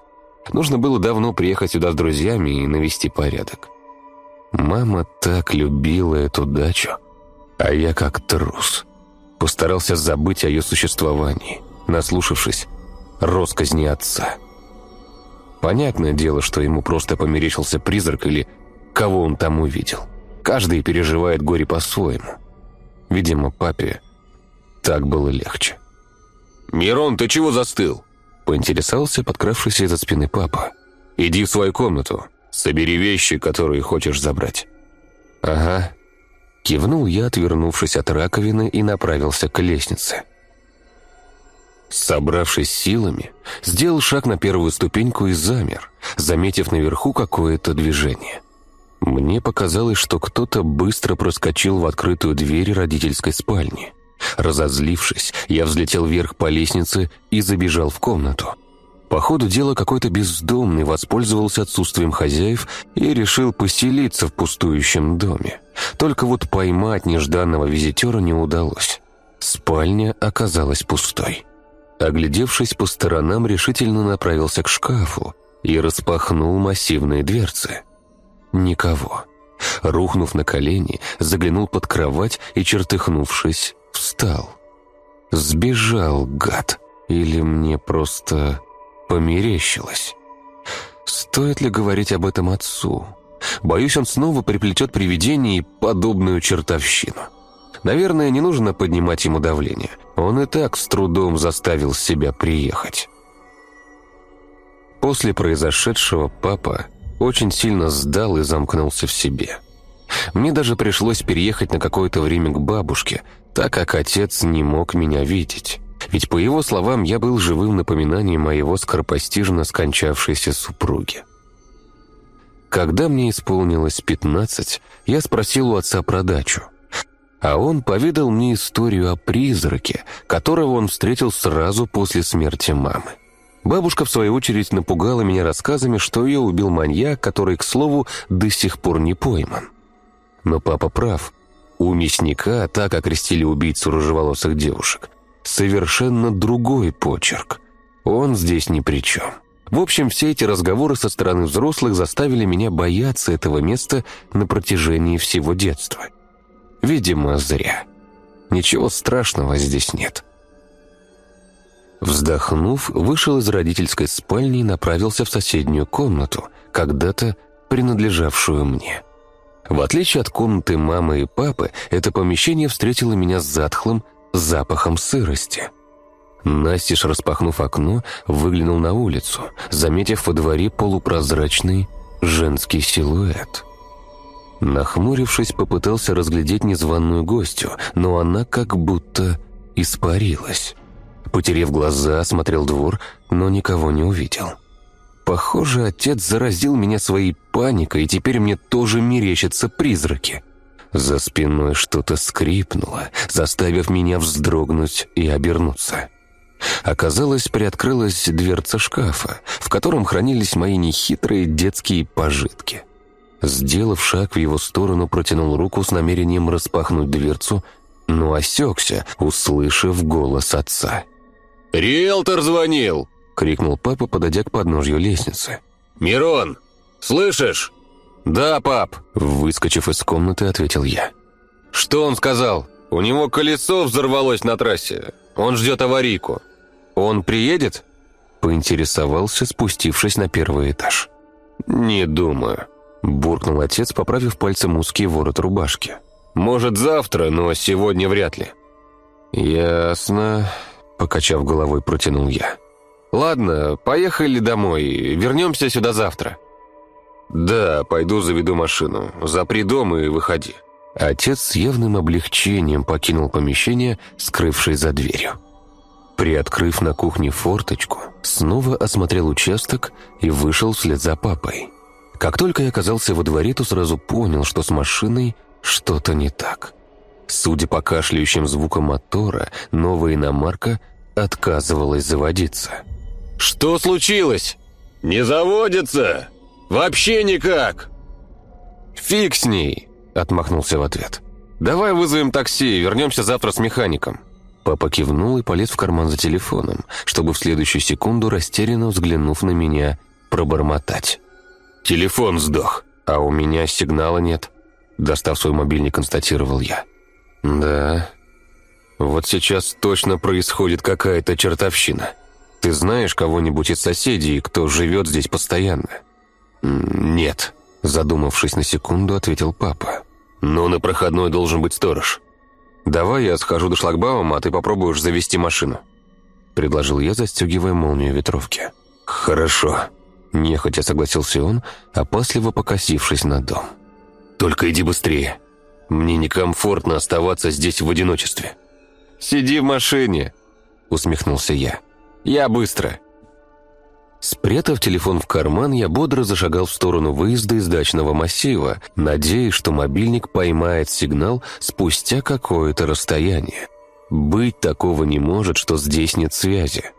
Нужно было давно приехать сюда с друзьями и навести порядок. Мама так любила эту дачу, а я как трус. Постарался забыть о ее существовании, наслушавшись росказни отца. Понятное дело, что ему просто померещился призрак или кого он там увидел. Каждый переживает горе по-своему. Видимо, папе так было легче. «Мирон, ты чего застыл?» Поинтересовался подкравшийся из-за спины папа. «Иди в свою комнату, собери вещи, которые хочешь забрать». «Ага». Кивнул я, отвернувшись от раковины и направился к лестнице. Собравшись силами, сделал шаг на первую ступеньку и замер, заметив наверху какое-то движение. Мне показалось, что кто-то быстро проскочил в открытую дверь родительской спальни. Разозлившись, я взлетел вверх по лестнице и забежал в комнату. По ходу дела какой-то бездомный воспользовался отсутствием хозяев и решил поселиться в пустующем доме. Только вот поймать нежданного визитера не удалось. Спальня оказалась пустой. Оглядевшись по сторонам, решительно направился к шкафу и распахнул массивные дверцы. Никого. Рухнув на колени, заглянул под кровать и, чертыхнувшись, встал. Сбежал, гад. Или мне просто померещилось? Стоит ли говорить об этом отцу? Боюсь, он снова приплетет привидение и подобную чертовщину. Наверное, не нужно поднимать ему давление. Он и так с трудом заставил себя приехать. После произошедшего папа очень сильно сдал и замкнулся в себе. Мне даже пришлось переехать на какое-то время к бабушке, так как отец не мог меня видеть. Ведь, по его словам, я был живым напоминанием моего скоропостижно скончавшейся супруги. Когда мне исполнилось 15, я спросил у отца про дачу. А он поведал мне историю о призраке, которого он встретил сразу после смерти мамы. Бабушка, в свою очередь, напугала меня рассказами, что ее убил маньяк, который, к слову, до сих пор не пойман. Но папа прав. У мясника, так окрестили убийцу рыжеволосых девушек, совершенно другой почерк. Он здесь ни при чем. В общем, все эти разговоры со стороны взрослых заставили меня бояться этого места на протяжении всего детства. Видимо, зря. Ничего страшного здесь нет. Вздохнув, вышел из родительской спальни и направился в соседнюю комнату, когда-то принадлежавшую мне. В отличие от комнаты мамы и папы, это помещение встретило меня затхлым запахом сырости. Настеж, распахнув окно, выглянул на улицу, заметив во дворе полупрозрачный женский силуэт. Нахмурившись, попытался разглядеть незваную гостью, но она как будто испарилась. Потерев глаза, осмотрел двор, но никого не увидел. Похоже, отец заразил меня своей паникой, и теперь мне тоже мерещатся призраки. За спиной что-то скрипнуло, заставив меня вздрогнуть и обернуться. Оказалось, приоткрылась дверца шкафа, в котором хранились мои нехитрые детские пожитки. Сделав шаг в его сторону, протянул руку с намерением распахнуть дверцу, но осекся, услышав голос отца. «Риэлтор звонил!» — крикнул папа, подойдя к подножью лестницы. «Мирон, слышишь?» «Да, пап», — выскочив из комнаты, ответил я. «Что он сказал? У него колесо взорвалось на трассе. Он ждет аварийку. Он приедет?» Поинтересовался, спустившись на первый этаж. «Не думаю», — буркнул отец, поправив пальцем узкий ворот рубашки. «Может, завтра, но сегодня вряд ли». «Ясно», — покачав головой, протянул я. «Ладно, поехали домой, вернемся сюда завтра». «Да, пойду заведу машину. Запри дом и выходи». Отец с явным облегчением покинул помещение, скрывшись за дверью. Приоткрыв на кухне форточку, снова осмотрел участок и вышел вслед за папой. Как только я оказался во дворе, то сразу понял, что с машиной что-то не так. Судя по кашляющим звукам мотора, новая иномарка отказывалась заводиться. «Что случилось?» «Не заводится! Вообще никак!» «Фиг с ней!» – отмахнулся в ответ. «Давай вызовем такси и вернемся завтра с механиком». Папа кивнул и полез в карман за телефоном, чтобы в следующую секунду, растерянно взглянув на меня, пробормотать. «Телефон сдох, а у меня сигнала нет», – достав свой мобильник, констатировал я. «Да, вот сейчас точно происходит какая-то чертовщина. Ты знаешь кого-нибудь из соседей, кто живет здесь постоянно?» «Нет», – задумавшись на секунду, ответил папа. «Но на проходной должен быть сторож». «Давай я схожу до шлагбаума, а ты попробуешь завести машину», – предложил я, застегивая молнию ветровки. «Хорошо», – нехотя согласился он, опасливо покосившись на дом. «Только иди быстрее. Мне некомфортно оставаться здесь в одиночестве». «Сиди в машине», – усмехнулся я. «Я быстро». Спрятав телефон в карман, я бодро зашагал в сторону выезда из дачного массива, надеясь, что мобильник поймает сигнал спустя какое-то расстояние. Быть такого не может, что здесь нет связи.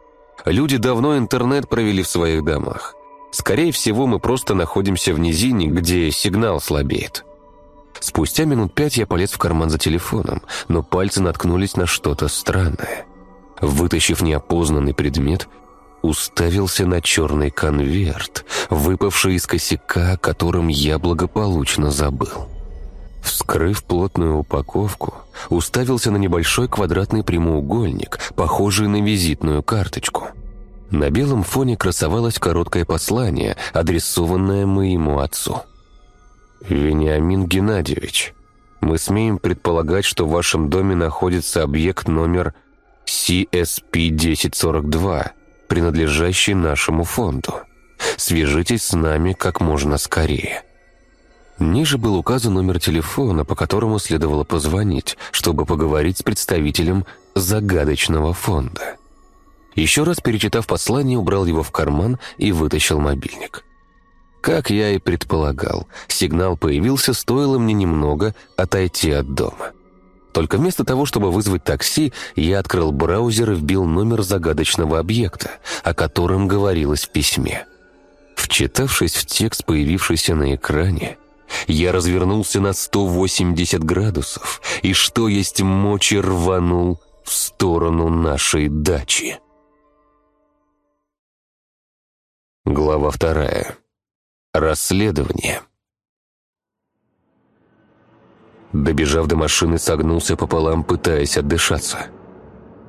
Люди давно интернет провели в своих домах. Скорее всего, мы просто находимся в низине, где сигнал слабеет. Спустя минут пять я полез в карман за телефоном, но пальцы наткнулись на что-то странное. Вытащив неопознанный предмет, уставился на черный конверт, выпавший из косяка, о котором я благополучно забыл. Вскрыв плотную упаковку, уставился на небольшой квадратный прямоугольник, похожий на визитную карточку. На белом фоне красовалось короткое послание, адресованное моему отцу. «Вениамин Геннадьевич, мы смеем предполагать, что в вашем доме находится объект номер CSP-1042, принадлежащий нашему фонду. Свяжитесь с нами как можно скорее». Ниже был указан номер телефона, по которому следовало позвонить, чтобы поговорить с представителем загадочного фонда. Еще раз перечитав послание, убрал его в карман и вытащил мобильник. Как я и предполагал, сигнал появился, стоило мне немного отойти от дома. Только вместо того, чтобы вызвать такси, я открыл браузер и вбил номер загадочного объекта, о котором говорилось в письме. Вчитавшись в текст, появившийся на экране, я развернулся на 180 градусов и, что есть мочи, рванул в сторону нашей дачи. Глава вторая. Расследование. Добежав до машины, согнулся пополам, пытаясь отдышаться.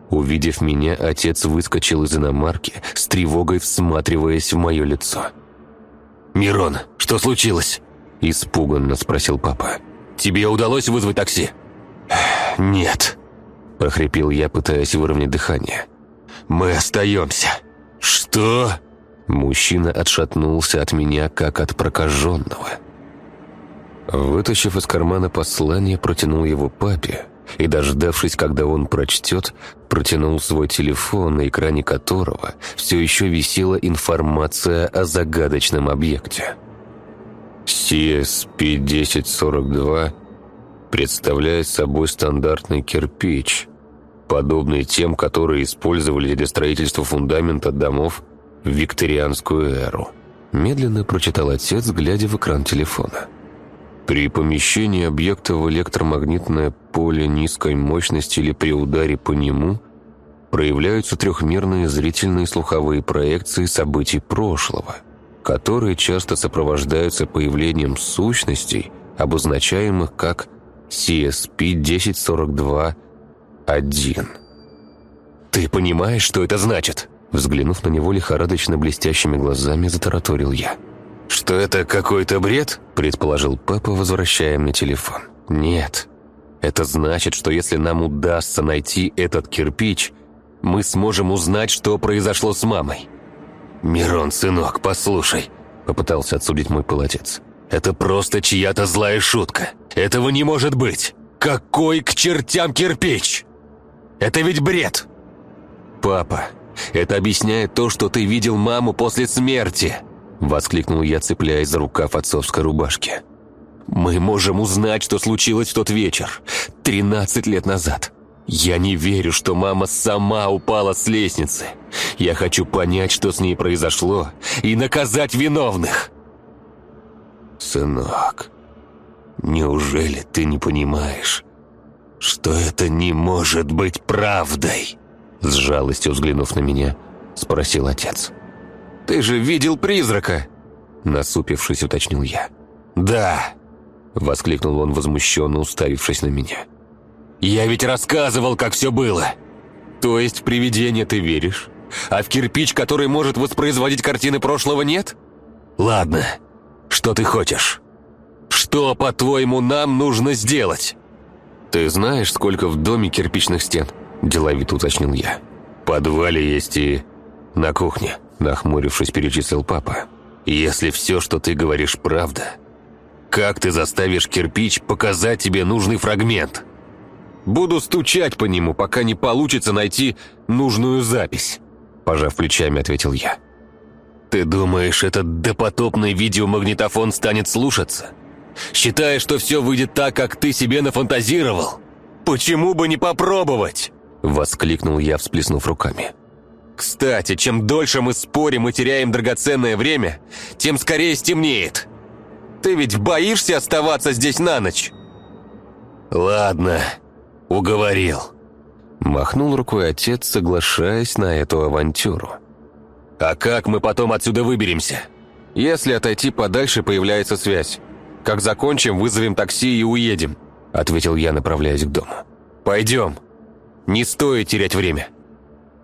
Увидев меня, отец выскочил из иномарки, с тревогой всматриваясь в мое лицо. «Мирон, что случилось?» – испуганно спросил папа. «Тебе удалось вызвать такси?» «Нет», – прохрипел я, пытаясь выровнять дыхание. «Мы остаемся». «Что?» Мужчина отшатнулся от меня, как от прокаженного. Вытащив из кармана послание, протянул его папе и, дождавшись, когда он прочтет, протянул свой телефон, на экране которого все еще висела информация о загадочном объекте. CSP-1042 представляет собой стандартный кирпич, подобный тем, которые использовали для строительства фундамента домов в викторианскую эру. Медленно прочитал отец, глядя в экран телефона. При помещении объекта в электромагнитное поле низкой мощности или при ударе по нему проявляются трехмерные зрительные и слуховые проекции событий прошлого, которые часто сопровождаются появлением сущностей, обозначаемых как CSP-1042-1. «Ты понимаешь, что это значит?» Взглянув на него лихорадочно блестящими глазами, затараторил я. «Что это какой-то бред?» – предположил папа, возвращая мне телефон. «Нет. Это значит, что если нам удастся найти этот кирпич, мы сможем узнать, что произошло с мамой». «Мирон, сынок, послушай», – попытался отсудить мой полотец. «Это просто чья-то злая шутка. Этого не может быть. Какой к чертям кирпич? Это ведь бред!» «Папа, это объясняет то, что ты видел маму после смерти!» Воскликнул я, цепляясь за рукав отцовской рубашки. «Мы можем узнать, что случилось в тот вечер, 13 лет назад. Я не верю, что мама сама упала с лестницы. Я хочу понять, что с ней произошло, и наказать виновных!» «Сынок, неужели ты не понимаешь, что это не может быть правдой?» С жалостью взглянув на меня, спросил отец. «Ты же видел призрака!» Насупившись, уточнил я. «Да!» Воскликнул он возмущенно, уставившись на меня. «Я ведь рассказывал, как все было!» «То есть в привидение ты веришь? А в кирпич, который может воспроизводить картины прошлого, нет?» «Ладно, что ты хочешь? Что, по-твоему, нам нужно сделать?» «Ты знаешь, сколько в доме кирпичных стен?» – деловито уточнил я. «В подвале есть и на кухне», – нахмурившись, перечислил папа. «Если все, что ты говоришь, правда, как ты заставишь кирпич показать тебе нужный фрагмент?» «Буду стучать по нему, пока не получится найти нужную запись», – пожав плечами, ответил я. «Ты думаешь, этот допотопный видеомагнитофон станет слушаться? Считаешь, что все выйдет так, как ты себе нафантазировал? Почему бы не попробовать?» Воскликнул я, всплеснув руками. «Кстати, чем дольше мы спорим и теряем драгоценное время, тем скорее стемнеет. Ты ведь боишься оставаться здесь на ночь?» «Ладно, уговорил», — махнул рукой отец, соглашаясь на эту авантюру. «А как мы потом отсюда выберемся?» «Если отойти подальше, появляется связь. Как закончим, вызовем такси и уедем», — ответил я, направляясь к дому. «Пойдем». Не стоит терять время».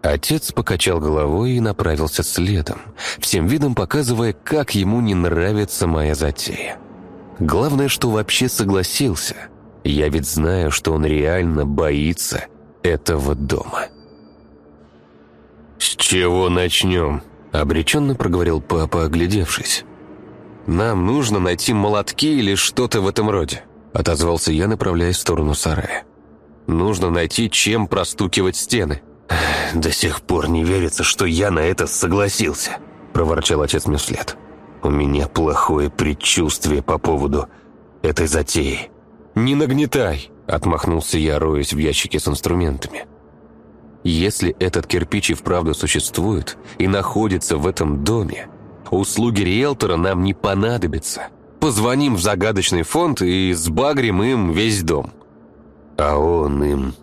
Отец покачал головой и направился следом, всем видом показывая, как ему не нравится моя затея. Главное, что вообще согласился. Я ведь знаю, что он реально боится этого дома. «С чего начнем?» – обреченно проговорил папа, оглядевшись. «Нам нужно найти молотки или что-то в этом роде», – отозвался я, направляясь в сторону сарая. Нужно найти, чем простукивать стены. «До сих пор не верится, что я на это согласился», – проворчал отец мне вслед. «У меня плохое предчувствие по поводу этой затеи». «Не нагнетай», – отмахнулся я, роясь в ящике с инструментами. «Если этот кирпич и вправду существует и находится в этом доме, услуги риэлтора нам не понадобятся. Позвоним в загадочный фонд и сбагрим им весь дом». «А он им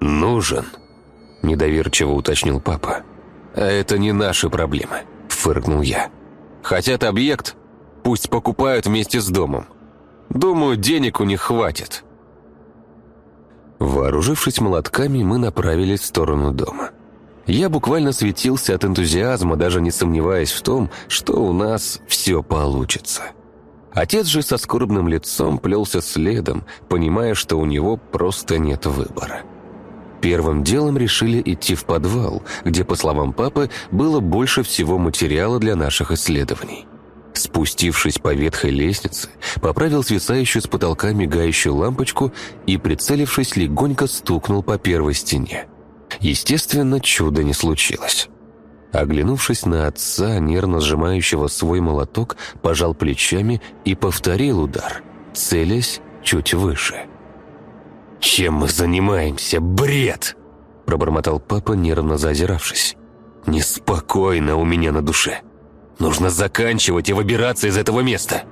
нужен?» – недоверчиво уточнил папа. «А это не наши проблемы», – фыркнул я. «Хотят объект? Пусть покупают вместе с домом. Думаю, денег у них хватит». Вооружившись молотками, мы направились в сторону дома. Я буквально светился от энтузиазма, даже не сомневаясь в том, что у нас все получится. Отец же со скорбным лицом плелся следом, понимая, что у него просто нет выбора. Первым делом решили идти в подвал, где, по словам папы, было больше всего материала для наших исследований. Спустившись по ветхой лестнице, поправил свисающую с потолка мигающую лампочку и, прицелившись, легонько стукнул по первой стене. Естественно, чуда не случилось. Оглянувшись на отца, нервно сжимающего свой молоток, пожал плечами и повторил удар, целясь чуть выше. «Чем мы занимаемся? Бред!» пробормотал папа, нервно зазиравшись. «Неспокойно у меня на душе. Нужно заканчивать и выбираться из этого места.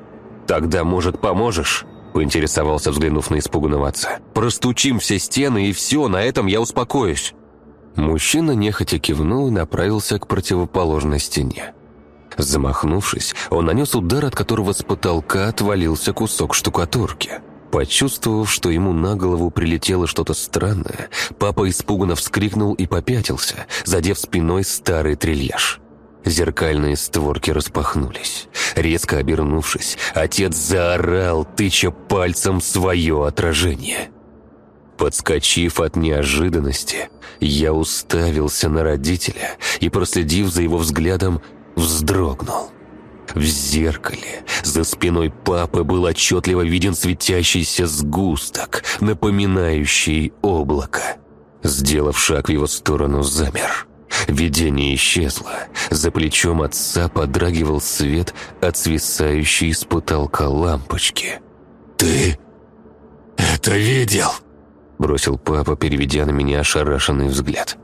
Тогда, может, поможешь?» поинтересовался, взглянув на испуганного отца. «Простучим все стены, и все, на этом я успокоюсь». Мужчина нехотя кивнул и направился к противоположной стене. Замахнувшись, он нанес удар, от которого с потолка отвалился кусок штукатурки. Почувствовав, что ему на голову прилетело что-то странное, папа испуганно вскрикнул и попятился, задев спиной старый трильяж. Зеркальные створки распахнулись. Резко обернувшись, отец заорал, тыча пальцем свое отражение. Подскочив от неожиданности, я уставился на родителя и, проследив за его взглядом, вздрогнул. В зеркале за спиной папы был отчетливо виден светящийся сгусток, напоминающий облако. Сделав шаг в его сторону, замер. Видение исчезло. За плечом отца подрагивал свет от свисающей с потолка лампочки. «Ты это видел?» — бросил папа, переведя на меня ошарашенный взгляд.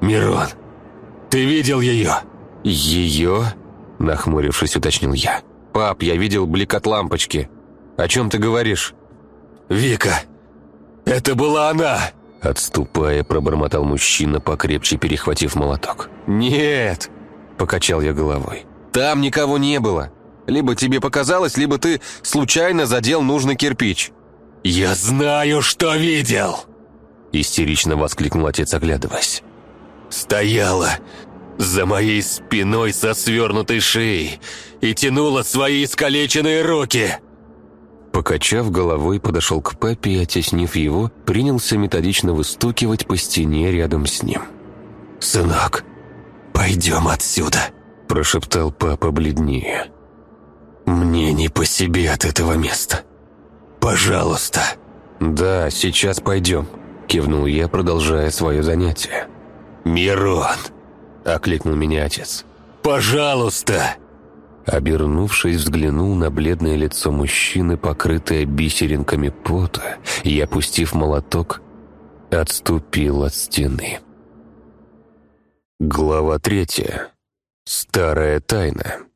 «Мирон, ты видел ее?» «Ее?» — нахмурившись, уточнил я. «Пап, я видел блик от лампочки. О чем ты говоришь?» «Вика, это была она!» Отступая, пробормотал мужчина, покрепче перехватив молоток. «Нет!» — покачал я головой. «Там никого не было. Либо тебе показалось, либо ты случайно задел нужный кирпич». «Я знаю, что видел!» Истерично воскликнул отец, оглядываясь. «Стояла за моей спиной со свернутой шеей и тянула свои искалеченные руки!» Покачав головой, подошел к папе и, оттеснив его, принялся методично выстукивать по стене рядом с ним. «Сынок, пойдем отсюда!» – прошептал папа бледнее. «Мне не по себе от этого места. «Пожалуйста». «Да, сейчас пойдем», – кивнул я, продолжая свое занятие. «Мирон», – окликнул меня отец. «Пожалуйста». Обернувшись, взглянул на бледное лицо мужчины, покрытое бисеринками пота, и, опустив молоток, отступил от стены. Глава третья. Старая тайна.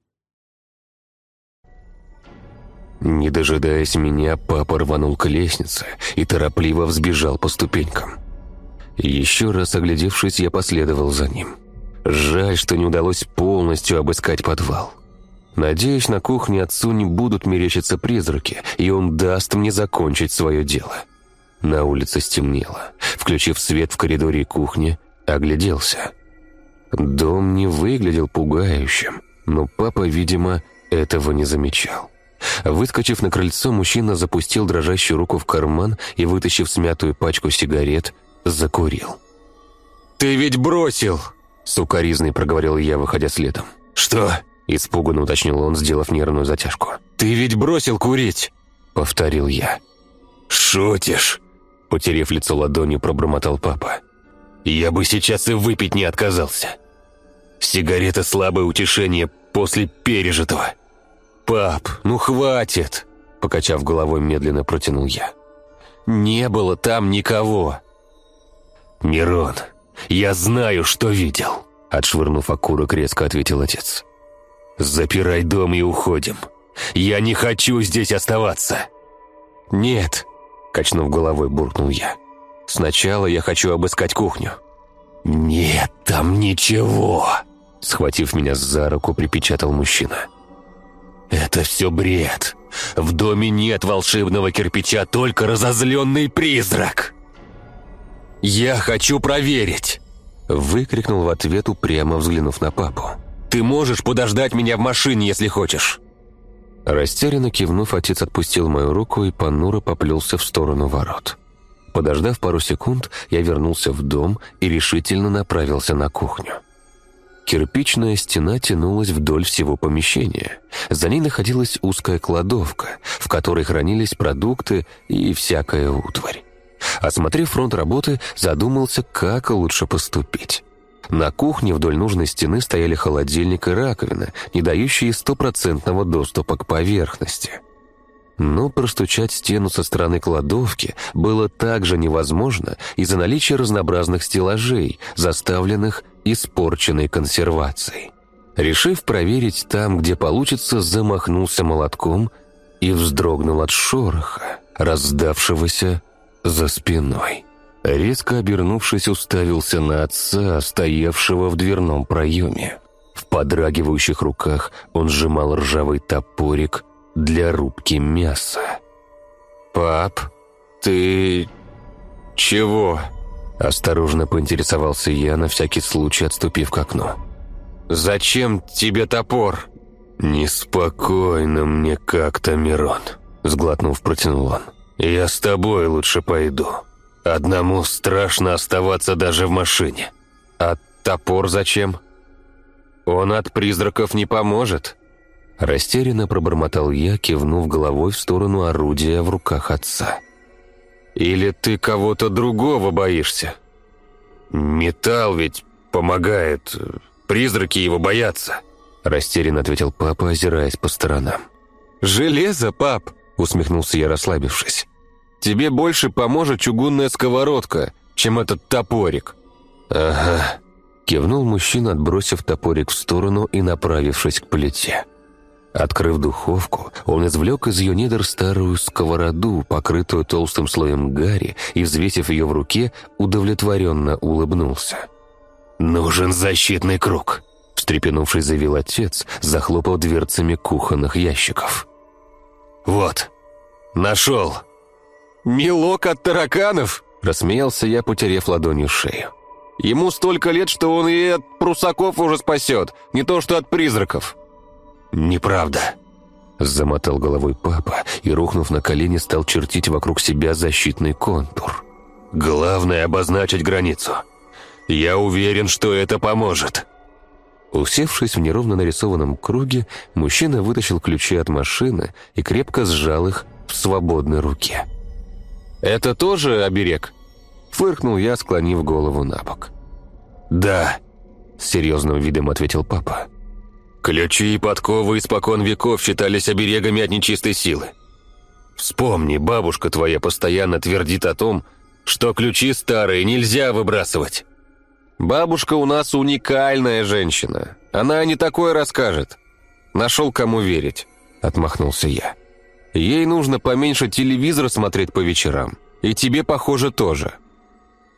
Не дожидаясь меня, папа рванул к лестнице и торопливо взбежал по ступенькам. Еще раз оглядевшись, я последовал за ним. Жаль, что не удалось полностью обыскать подвал. Надеюсь, на кухне отцу не будут мерещиться призраки, и он даст мне закончить свое дело. На улице стемнело. Включив свет в коридоре и кухне, огляделся. Дом не выглядел пугающим, но папа, видимо, этого не замечал. Выскочив на крыльцо, мужчина запустил дрожащую руку в карман и, вытащив смятую пачку сигарет, закурил. «Ты ведь бросил!» — сукоризный проговорил я, выходя следом. «Что?» — испуганно уточнил он, сделав нервную затяжку. «Ты ведь бросил курить!» — повторил я. «Шутишь?» — потерев лицо ладонью, пробормотал папа. «Я бы сейчас и выпить не отказался. Сигарета — слабое утешение после пережитого». «Пап, ну хватит!» Покачав головой, медленно протянул я. «Не было там никого!» «Мирон, я знаю, что видел!» Отшвырнув окурок, резко ответил отец. «Запирай дом и уходим. Я не хочу здесь оставаться!» «Нет!» Качнув головой, буркнул я. «Сначала я хочу обыскать кухню». «Нет там ничего!» Схватив меня за руку, припечатал мужчина. «Это все бред. В доме нет волшебного кирпича, только разозленный призрак!» «Я хочу проверить!» Выкрикнул в ответ, упрямо взглянув на папу. «Ты можешь подождать меня в машине, если хочешь!» Растерянно кивнув, отец отпустил мою руку и понуро поплелся в сторону ворот. Подождав пару секунд, я вернулся в дом и решительно направился на кухню. Кирпичная стена тянулась вдоль всего помещения. За ней находилась узкая кладовка, в которой хранились продукты и всякая утварь. Осмотрев фронт работы, задумался, как лучше поступить. На кухне вдоль нужной стены стояли холодильник и раковина, не дающие стопроцентного доступа к поверхности. Но простучать стену со стороны кладовки было также невозможно из-за наличия разнообразных стеллажей, заставленных испорченной консервацией. Решив проверить там, где получится, замахнулся молотком и вздрогнул от шороха, раздавшегося за спиной. Резко обернувшись, уставился на отца, стоявшего в дверном проеме. В подрагивающих руках он сжимал ржавый топорик для рубки мяса. «Пап, ты... чего?» Осторожно поинтересовался я, на всякий случай отступив к окну. «Зачем тебе топор?» «Неспокойно мне как-то, Мирон», — сглотнув, протянул он. «Я с тобой лучше пойду. Одному страшно оставаться даже в машине». «А топор зачем?» «Он от призраков не поможет», Растерянно пробормотал я, кивнув головой в сторону орудия в руках отца. «Или ты кого-то другого боишься?» «Металл ведь помогает. Призраки его боятся», – растерянно ответил папа, озираясь по сторонам. «Железо, пап!» – усмехнулся я, расслабившись. «Тебе больше поможет чугунная сковородка, чем этот топорик». «Ага», – кивнул мужчина, отбросив топорик в сторону и направившись к плите. Открыв духовку, он извлек из ее недр старую сковороду, покрытую толстым слоем гари, и, взвесив ее в руке, удовлетворенно улыбнулся. «Нужен защитный круг», — встрепенувшись, заявил отец, захлопав дверцами кухонных ящиков. «Вот, нашел!» «Мелок от тараканов?» — рассмеялся я, потеряв ладонью шею. «Ему столько лет, что он и от прусаков уже спасет, не то что от призраков». «Неправда!» Замотал головой папа и, рухнув на колени, стал чертить вокруг себя защитный контур. «Главное — обозначить границу. Я уверен, что это поможет». Усевшись в неровно нарисованном круге, мужчина вытащил ключи от машины и крепко сжал их в свободной руке. «Это тоже оберег?» Фыркнул я, склонив голову на бок. «Да», — с серьезным видом ответил папа. Ключи и подковы испокон веков считались оберегами от нечистой силы. Вспомни, бабушка твоя постоянно твердит о том, что ключи старые нельзя выбрасывать. Бабушка у нас уникальная женщина. Она не такое расскажет. Нашел кому верить, отмахнулся я. Ей нужно поменьше телевизор смотреть по вечерам. И тебе, похоже, тоже.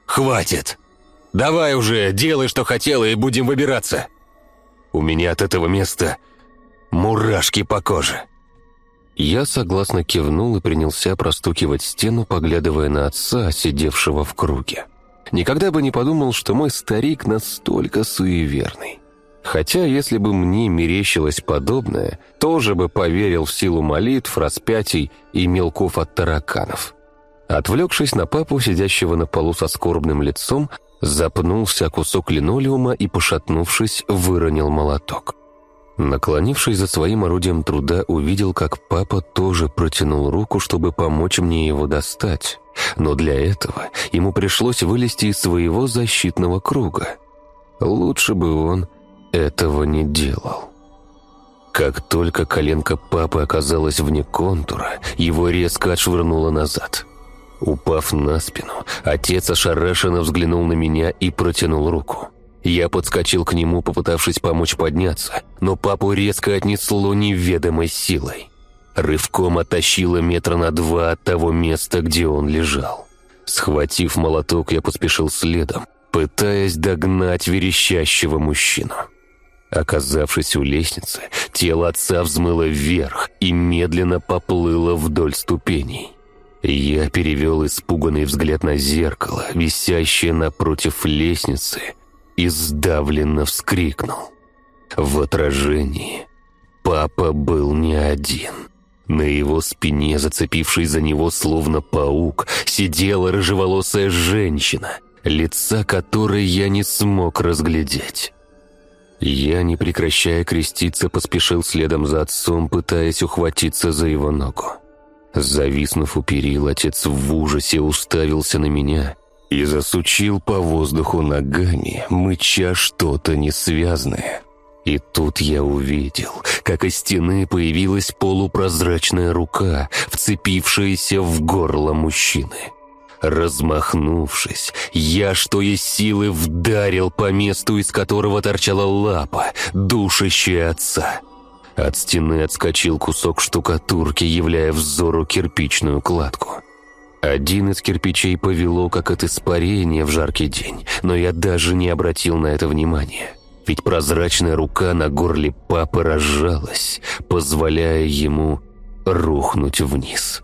Хватит. Давай уже, делай, что хотела, и будем выбираться. У меня от этого места мурашки по коже». Я согласно кивнул и принялся простукивать стену, поглядывая на отца, сидевшего в круге. Никогда бы не подумал, что мой старик настолько суеверный. Хотя, если бы мне мерещилось подобное, тоже бы поверил в силу молитв, распятий и мелков от тараканов. Отвлекшись на папу, сидящего на полу со скорбным лицом, запнулся кусок линолеума и, пошатнувшись, выронил молоток. Наклонившись за своим орудием труда, увидел, как папа тоже протянул руку, чтобы помочь мне его достать. Но для этого ему пришлось вылезти из своего защитного круга. Лучше бы он этого не делал. Как только коленка папы оказалась вне контура, его резко отшвырнуло назад – Упав на спину, отец ошарашенно взглянул на меня и протянул руку. Я подскочил к нему, попытавшись помочь подняться, но папу резко отнесло неведомой силой. Рывком оттащило метра на два от того места, где он лежал. Схватив молоток, я поспешил следом, пытаясь догнать верещащего мужчину. Оказавшись у лестницы, тело отца взмыло вверх и медленно поплыло вдоль ступеней. Я перевел испуганный взгляд на зеркало, висящее напротив лестницы, и сдавленно вскрикнул. В отражении папа был не один. На его спине, зацепившись за него словно паук, сидела рыжеволосая женщина, лица которой я не смог разглядеть. Я, не прекращая креститься, поспешил следом за отцом, пытаясь ухватиться за его ногу. Зависнув у перил, отец в ужасе уставился на меня и засучил по воздуху ногами, мыча что-то несвязное. И тут я увидел, как из стены появилась полупрозрачная рука, вцепившаяся в горло мужчины. Размахнувшись, я, что есть силы, вдарил по месту, из которого торчала лапа, душащая отца. От стены отскочил кусок штукатурки, являя взору кирпичную кладку. Один из кирпичей повело, как от испарения в жаркий день, но я даже не обратил на это внимания. Ведь прозрачная рука на горле папы разжалась, позволяя ему рухнуть вниз.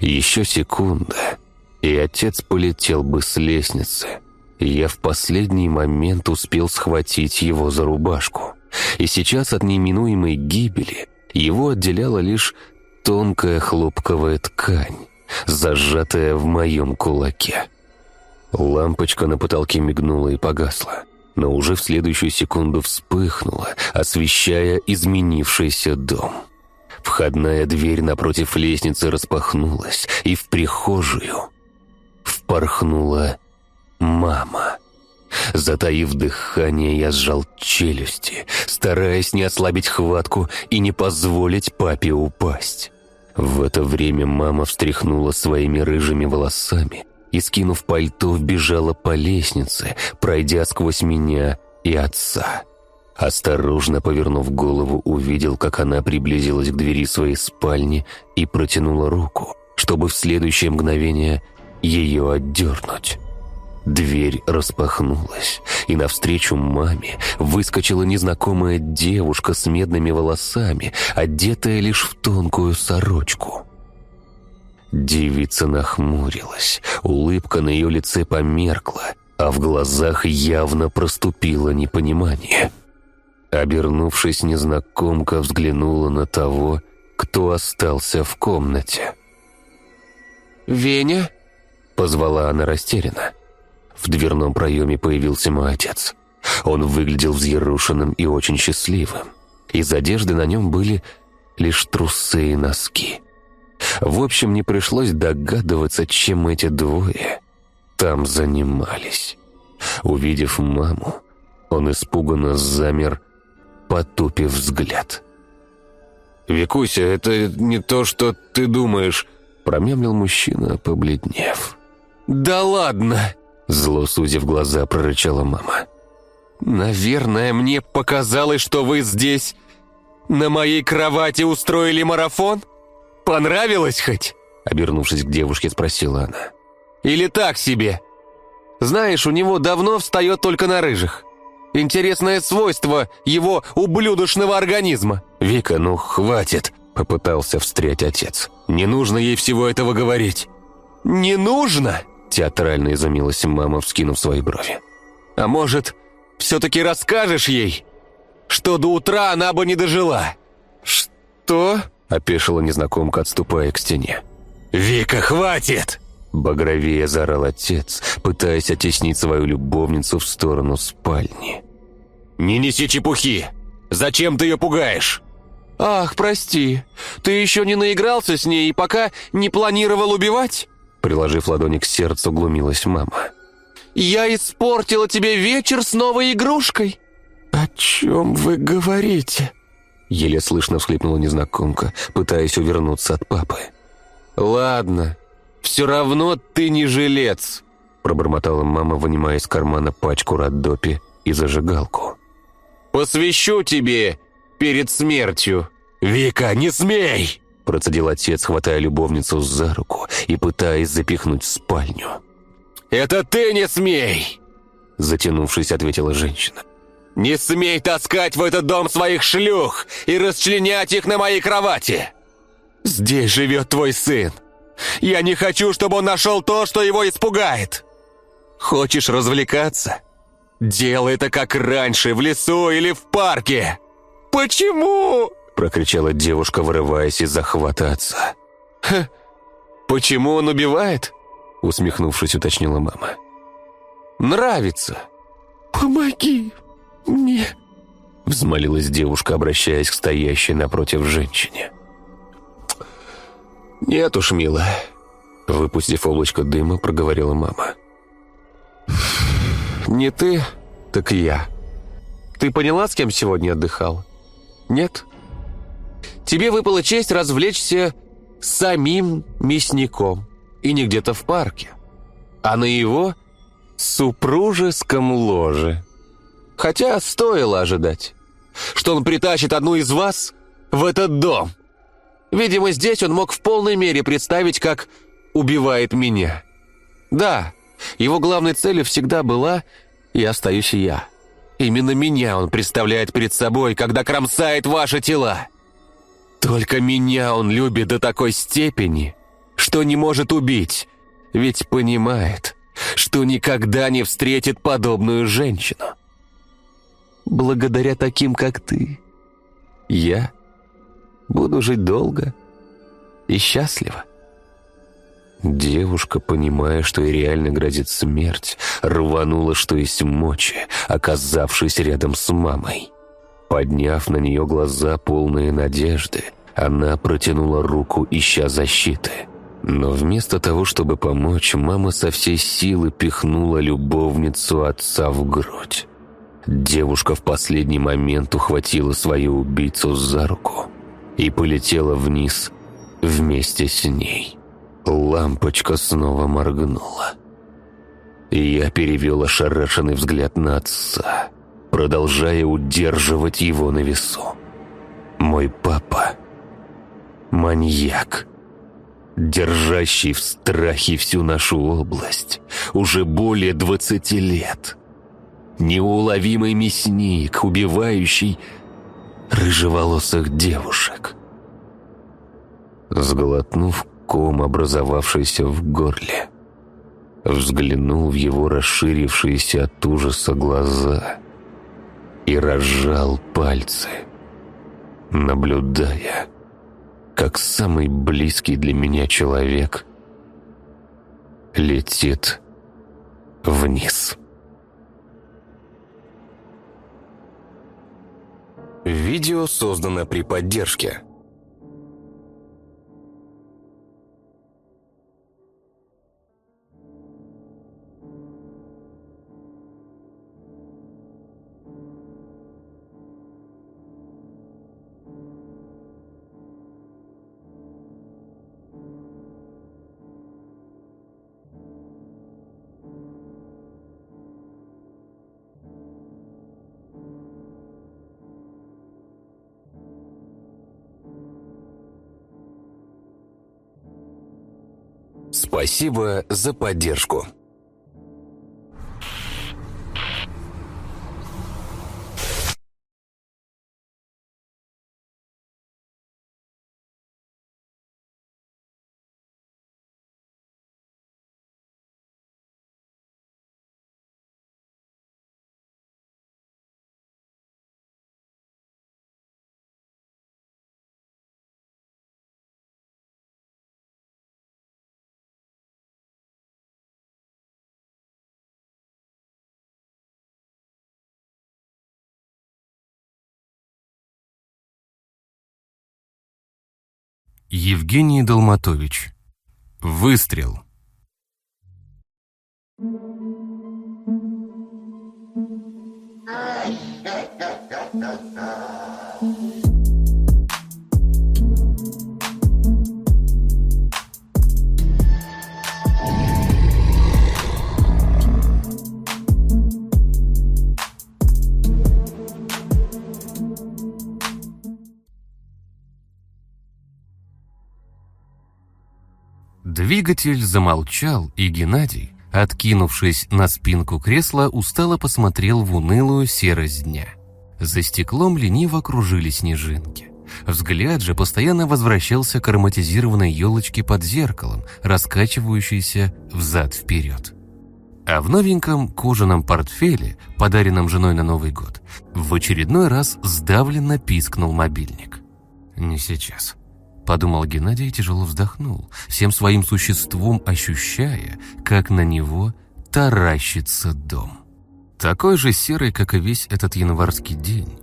Еще секунда, и отец полетел бы с лестницы. Я в последний момент успел схватить его за рубашку. И сейчас от неминуемой гибели его отделяла лишь тонкая хлопковая ткань, зажатая в моем кулаке. Лампочка на потолке мигнула и погасла, но уже в следующую секунду вспыхнула, освещая изменившийся дом. Входная дверь напротив лестницы распахнулась, и в прихожую впорхнула мама. Затаив дыхание, я сжал челюсти, стараясь не ослабить хватку и не позволить папе упасть. В это время мама встряхнула своими рыжими волосами и, скинув пальто, вбежала по лестнице, пройдя сквозь меня и отца. Осторожно повернув голову, увидел, как она приблизилась к двери своей спальни и протянула руку, чтобы в следующее мгновение ее отдернуть. Дверь распахнулась, и навстречу маме выскочила незнакомая девушка с медными волосами, одетая лишь в тонкую сорочку. Девица нахмурилась, улыбка на ее лице померкла, а в глазах явно проступило непонимание. Обернувшись, незнакомка взглянула на того, кто остался в комнате. «Веня?» — позвала она растерянно. В дверном проеме появился мой отец. Он выглядел взъерушенным и очень счастливым. Из одежды на нем были лишь трусы и носки. В общем, не пришлось догадываться, чем эти двое там занимались. Увидев маму, он испуганно замер, потупив взгляд. «Викуся, это не то, что ты думаешь», — промямлил мужчина, побледнев. «Да ладно!» Зло сузив глаза, прорычала мама. «Наверное, мне показалось, что вы здесь на моей кровати устроили марафон? Понравилось хоть?» Обернувшись к девушке, спросила она. «Или так себе? Знаешь, у него давно встает только на рыжих. Интересное свойство его ублюдочного организма». «Вика, ну хватит!» — попытался встрять отец. «Не нужно ей всего этого говорить». «Не нужно?» Театрально изумилась мама, вскинув свои брови. «А может, все-таки расскажешь ей, что до утра она бы не дожила?» «Что?» — опешила незнакомка, отступая к стене. «Вика, хватит!» Багровее заорал отец, пытаясь оттеснить свою любовницу в сторону спальни. «Не неси чепухи! Зачем ты ее пугаешь?» «Ах, прости, ты еще не наигрался с ней и пока не планировал убивать?» Приложив ладони к сердцу, глумилась мама. «Я испортила тебе вечер с новой игрушкой!» «О чем вы говорите?» Еле слышно всхлипнула незнакомка, пытаясь увернуться от папы. «Ладно, все равно ты не жилец!» Пробормотала мама, вынимая из кармана пачку раддопи и зажигалку. «Посвящу тебе перед смертью!» «Вика, не смей!» Процедил отец, хватая любовницу за руку и пытаясь запихнуть в спальню. «Это ты не смей!» Затянувшись, ответила женщина. «Не смей таскать в этот дом своих шлюх и расчленять их на моей кровати! Здесь живет твой сын! Я не хочу, чтобы он нашел то, что его испугает! Хочешь развлекаться? Делай это как раньше, в лесу или в парке!» «Почему?» Прокричала девушка, вырываясь из захвата отца. «Ха! Почему он убивает?» усмехнувшись, уточнила мама. «Нравится!» «Помоги мне!» взмолилась девушка, обращаясь к стоящей напротив женщине. «Нет уж, милая», — выпустив облачко дыма, проговорила мама. «Не ты, так я. Ты поняла, с кем сегодня отдыхал? Нет? Тебе выпала честь развлечься самим мясником, и не где-то в парке, а на его супружеском ложе. Хотя стоило ожидать, что он притащит одну из вас в этот дом». Видимо, здесь он мог в полной мере представить, как убивает меня. Да, его главной целью всегда была «и остаюсь я». Именно меня он представляет перед собой, когда кромсает ваши тела. Только меня он любит до такой степени, что не может убить, ведь понимает, что никогда не встретит подобную женщину. Благодаря таким, как ты, я Буду жить долго и счастливо». Девушка, понимая, что ей реально грозит смерть, рванула, что есть мочи, оказавшись рядом с мамой. Подняв на нее глаза, полные надежды, она протянула руку, ища защиты. Но вместо того, чтобы помочь, мама со всей силы пихнула любовницу отца в грудь. Девушка в последний момент ухватила свою убийцу за руку и полетела вниз вместе с ней. Лампочка снова моргнула. Я перевел ошарашенный взгляд на отца, продолжая удерживать его на весу. Мой папа — маньяк, держащий в страхе всю нашу область уже более двадцати лет. Неуловимый мясник, убивающий рыжеволосых девушек. Сглотнув ком, образовавшийся в горле, взглянул в его расширившиеся от ужаса глаза и разжал пальцы, наблюдая, как самый близкий для меня человек летит вниз. Видео создано при поддержке Спасибо за поддержку. Евгений Долматович. Выстрел. Двигатель замолчал, и Геннадий, откинувшись на спинку кресла, устало посмотрел в унылую серость дня. За стеклом лениво кружили снежинки. Взгляд же постоянно возвращался к ароматизированной елочке под зеркалом, раскачивающейся взад-вперед. А в новеньком кожаном портфеле, подаренном женой на Новый год, в очередной раз сдавленно пискнул мобильник. Не сейчас. Подумал Геннадий и тяжело вздохнул, всем своим существом ощущая, как на него таращится дом. Такой же серый, как и весь этот январский день.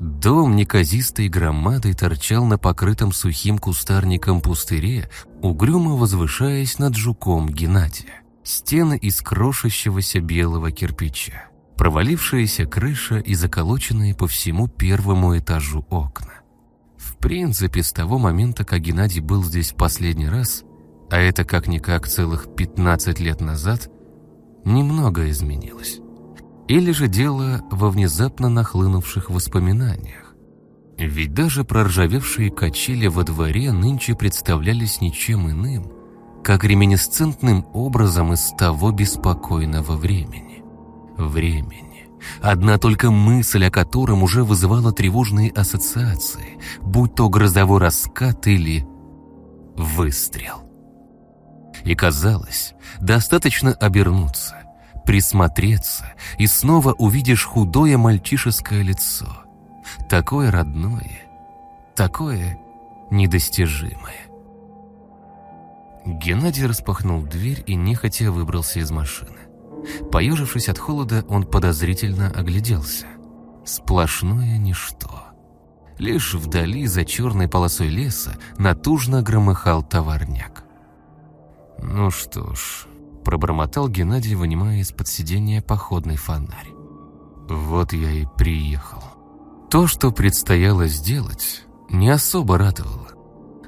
Дом неказистой громадой торчал на покрытом сухим кустарником пустыре, угрюмо возвышаясь над жуком Геннадия. Стены из крошащегося белого кирпича, провалившаяся крыша и заколоченные по всему первому этажу окна. В принципе, с того момента, как Геннадий был здесь в последний раз, а это как-никак целых 15 лет назад, немного изменилось. Или же дело во внезапно нахлынувших воспоминаниях. Ведь даже проржавевшие качели во дворе нынче представлялись ничем иным, как реминесцентным образом из того беспокойного времени. Времени. Одна только мысль о котором уже вызывала тревожные ассоциации, будь то грозовой раскат или выстрел. И казалось, достаточно обернуться, присмотреться, и снова увидишь худое мальчишеское лицо. Такое родное, такое недостижимое. Геннадий распахнул дверь и нехотя выбрался из машины. Поежившись от холода, он подозрительно огляделся. Сплошное ничто. Лишь вдали, за черной полосой леса, натужно громыхал товарняк. Ну что ж, Пробормотал Геннадий, вынимая из-под сидения походный фонарь. Вот я и приехал. То, что предстояло сделать, не особо радовало.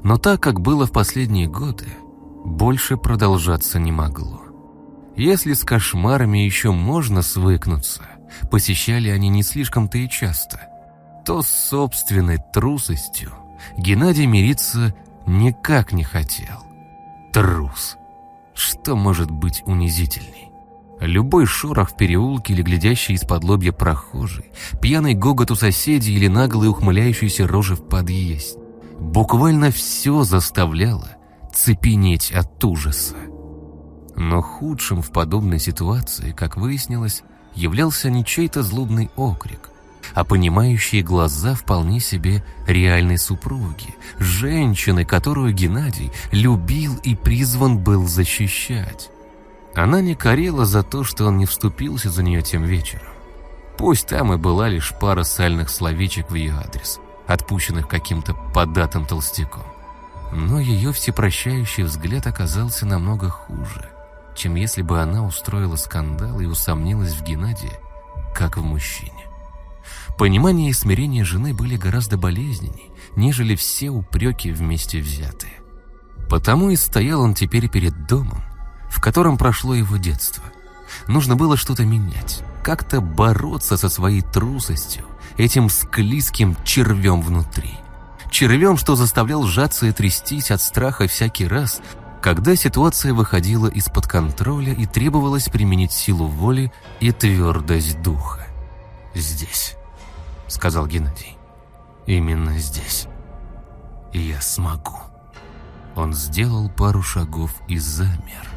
Но так, как было в последние годы, больше продолжаться не могло. Если с кошмарами еще можно свыкнуться, посещали они не слишком-то и часто, то с собственной трусостью Геннадий мириться никак не хотел. Трус. Что может быть унизительней? Любой шорох в переулке или глядящий из-под лобья прохожий, пьяный гогот у соседей или наглый ухмыляющийся рожи в подъезд. Буквально все заставляло цепенеть от ужаса. Но худшим в подобной ситуации, как выяснилось, являлся не чей-то злобный окрик, а понимающие глаза вполне себе реальной супруги, женщины, которую Геннадий любил и призван был защищать. Она не корела за то, что он не вступился за нее тем вечером. Пусть там и была лишь пара сальных словечек в ее адрес, отпущенных каким-то податым толстяком. Но ее всепрощающий взгляд оказался намного хуже, чем если бы она устроила скандал и усомнилась в Геннадии, как в мужчине. Понимание и смирение жены были гораздо болезненней, нежели все упреки вместе взятые. Потому и стоял он теперь перед домом, в котором прошло его детство. Нужно было что-то менять, как-то бороться со своей трусостью, этим склизким червем внутри. Червем, что заставлял сжаться и трястись от страха всякий раз, когда ситуация выходила из-под контроля и требовалось применить силу воли и твердость духа. Здесь. — сказал Геннадий. «Именно здесь. Я смогу». Он сделал пару шагов и замер.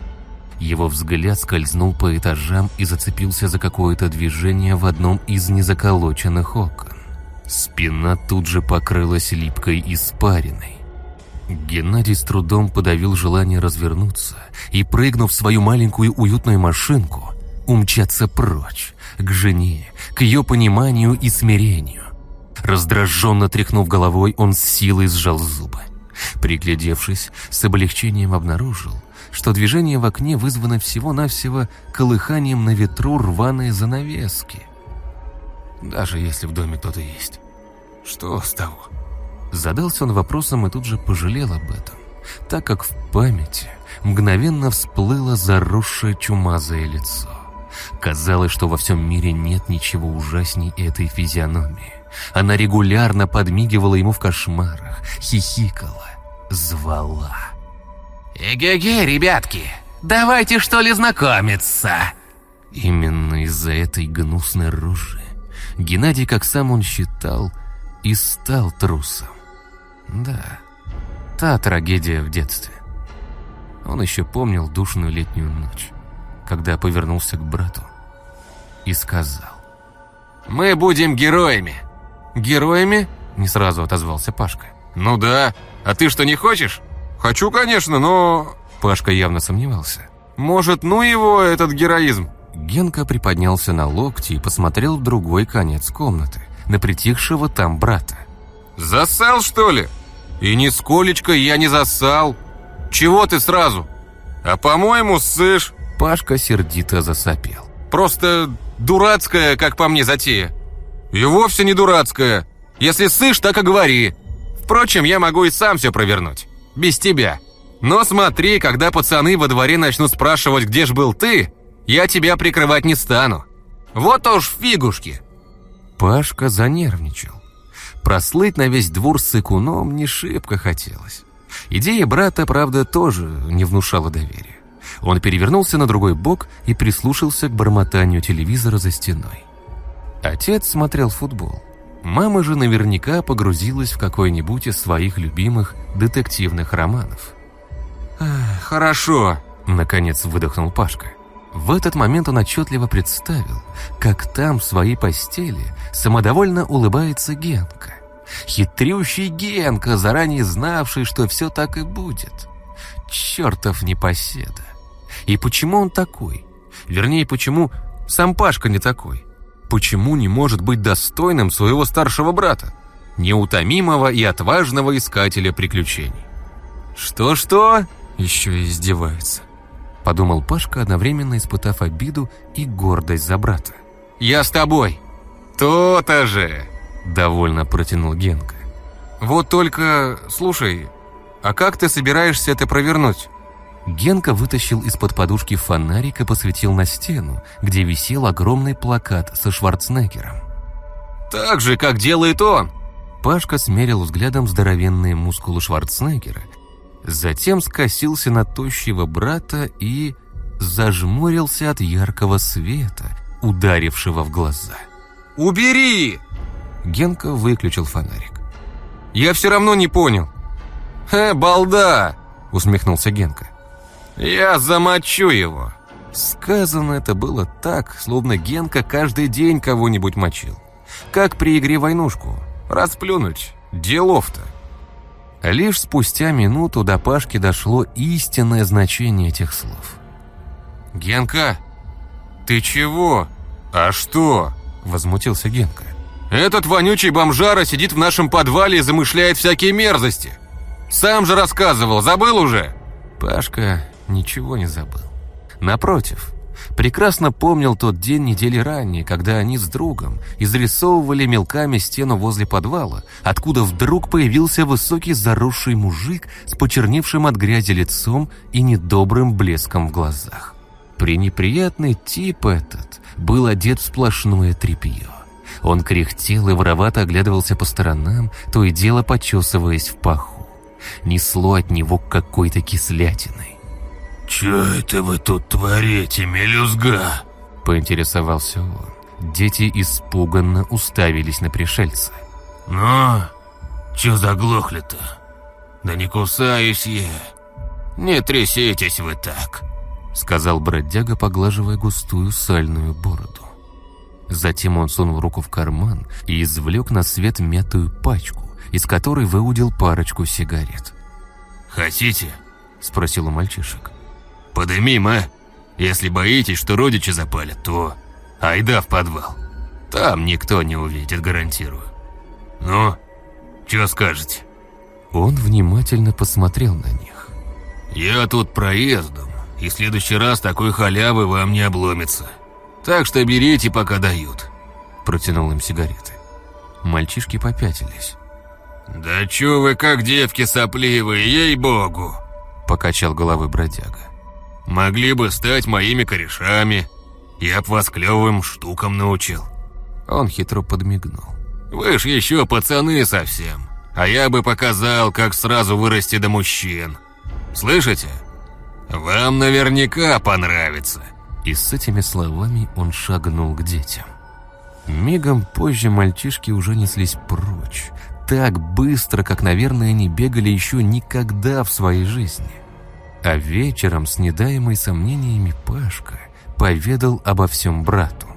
Его взгляд скользнул по этажам и зацепился за какое-то движение в одном из незаколоченных окон. Спина тут же покрылась липкой испариной. Геннадий с трудом подавил желание развернуться и, прыгнув в свою маленькую уютную машинку, умчаться прочь, к жене, к ее пониманию и смирению. Раздраженно тряхнув головой, он с силой сжал зубы. Приглядевшись, с облегчением обнаружил, что движение в окне вызвано всего-навсего колыханием на ветру рваной занавески. Даже если в доме кто-то есть, что с того? Задался он вопросом и тут же пожалел об этом, так как в памяти мгновенно всплыло заросшее чумазое лицо. Казалось, что во всем мире нет ничего ужасней этой физиономии. Она регулярно подмигивала ему в кошмарах, хихикала, звала. «Эге-ге, ребятки, давайте что ли знакомиться!» Именно из-за этой гнусной рожи Геннадий, как сам он считал, и стал трусом. Да, та трагедия в детстве. Он еще помнил душную летнюю ночь когда повернулся к брату и сказал. «Мы будем героями!» «Героями?» – не сразу отозвался Пашка. «Ну да. А ты что, не хочешь?» «Хочу, конечно, но...» Пашка явно сомневался. «Может, ну его, этот героизм?» Генка приподнялся на локти и посмотрел в другой конец комнаты, на притихшего там брата. «Засал, что ли?» «И нисколечко я не засал. Чего ты сразу?» «А по-моему, сышь!» Пашка сердито засопел. «Просто дурацкая, как по мне, затея. И вовсе не дурацкая. Если сышь, так и говори. Впрочем, я могу и сам все провернуть. Без тебя. Но смотри, когда пацаны во дворе начнут спрашивать, где ж был ты, я тебя прикрывать не стану. Вот уж фигушки. Пашка занервничал. Прослыть на весь двор с икуном не шибко хотелось. Идея брата, правда, тоже не внушала доверия. Он перевернулся на другой бок и прислушался к бормотанию телевизора за стеной. Отец смотрел футбол. Мама же наверняка погрузилась в какой-нибудь из своих любимых детективных романов. «Хорошо», — наконец выдохнул Пашка. В этот момент он отчетливо представил, как там в своей постели самодовольно улыбается Генка. Хитрющий Генка, заранее знавший, что все так и будет. Чертов непоседа. И почему он такой? Вернее, почему сам Пашка не такой? Почему не может быть достойным своего старшего брата? Неутомимого и отважного искателя приключений. Что-что? Еще и издевается. Подумал Пашка, одновременно испытав обиду и гордость за брата. «Я с тобой!» «То-то же!» Довольно протянул Генка. «Вот только, слушай, а как ты собираешься это провернуть?» Генка вытащил из-под подушки фонарик и посветил на стену, где висел огромный плакат со Шварценеггером. «Так же, как делает он!» Пашка смерил взглядом здоровенные мускулы Шварценеггера, затем скосился на тощего брата и зажмурился от яркого света, ударившего в глаза. «Убери!» Генка выключил фонарик. «Я все равно не понял». «Э, балда!» — усмехнулся Генка. «Я замочу его!» Сказано это было так, словно Генка каждый день кого-нибудь мочил. Как при игре «Войнушку». Расплюнуть. Делов-то. Лишь спустя минуту до Пашки дошло истинное значение этих слов. «Генка, ты чего?» «А что?» – возмутился Генка. «Этот вонючий бомжара сидит в нашем подвале и замышляет всякие мерзости. Сам же рассказывал, забыл уже?» Пашка ничего не забыл. Напротив, прекрасно помнил тот день недели ранее, когда они с другом изрисовывали мелками стену возле подвала, откуда вдруг появился высокий заросший мужик с почерневшим от грязи лицом и недобрым блеском в глазах. Пренеприятный тип этот был одет в сплошное тряпье. Он кряхтел и воровато оглядывался по сторонам, то и дело почесываясь в паху. Несло от него какой-то кислятиной. «Чё это вы тут творите, мелюзга?» – поинтересовался он. Дети испуганно уставились на пришельца. «Ну, чё заглохли-то? Да не кусаюсь я. Не тряситесь вы так», – сказал бродяга, поглаживая густую сальную бороду. Затем он сунул руку в карман и извлек на свет мятую пачку, из которой выудил парочку сигарет. «Хотите?» – спросил у мальчишек. Подымим, а? Если боитесь, что родичи запалят, то айда в подвал. Там никто не увидит, гарантирую. Ну, что скажете?» Он внимательно посмотрел на них. «Я тут проездом, и в следующий раз такой халявы вам не обломится. Так что берите, пока дают», – протянул им сигареты. Мальчишки попятились. «Да чё вы как девки сопливые, ей-богу!» – покачал головой бродяга. Могли бы стать моими корешами. Я б вас клевым штукам научил». Он хитро подмигнул. «Вы ж еще пацаны совсем. А я бы показал, как сразу вырасти до мужчин. Слышите? Вам наверняка понравится». И с этими словами он шагнул к детям. Мигом позже мальчишки уже неслись прочь. Так быстро, как, наверное, не бегали еще никогда в своей жизни. А вечером с недаемой сомнениями Пашка поведал обо всем брату.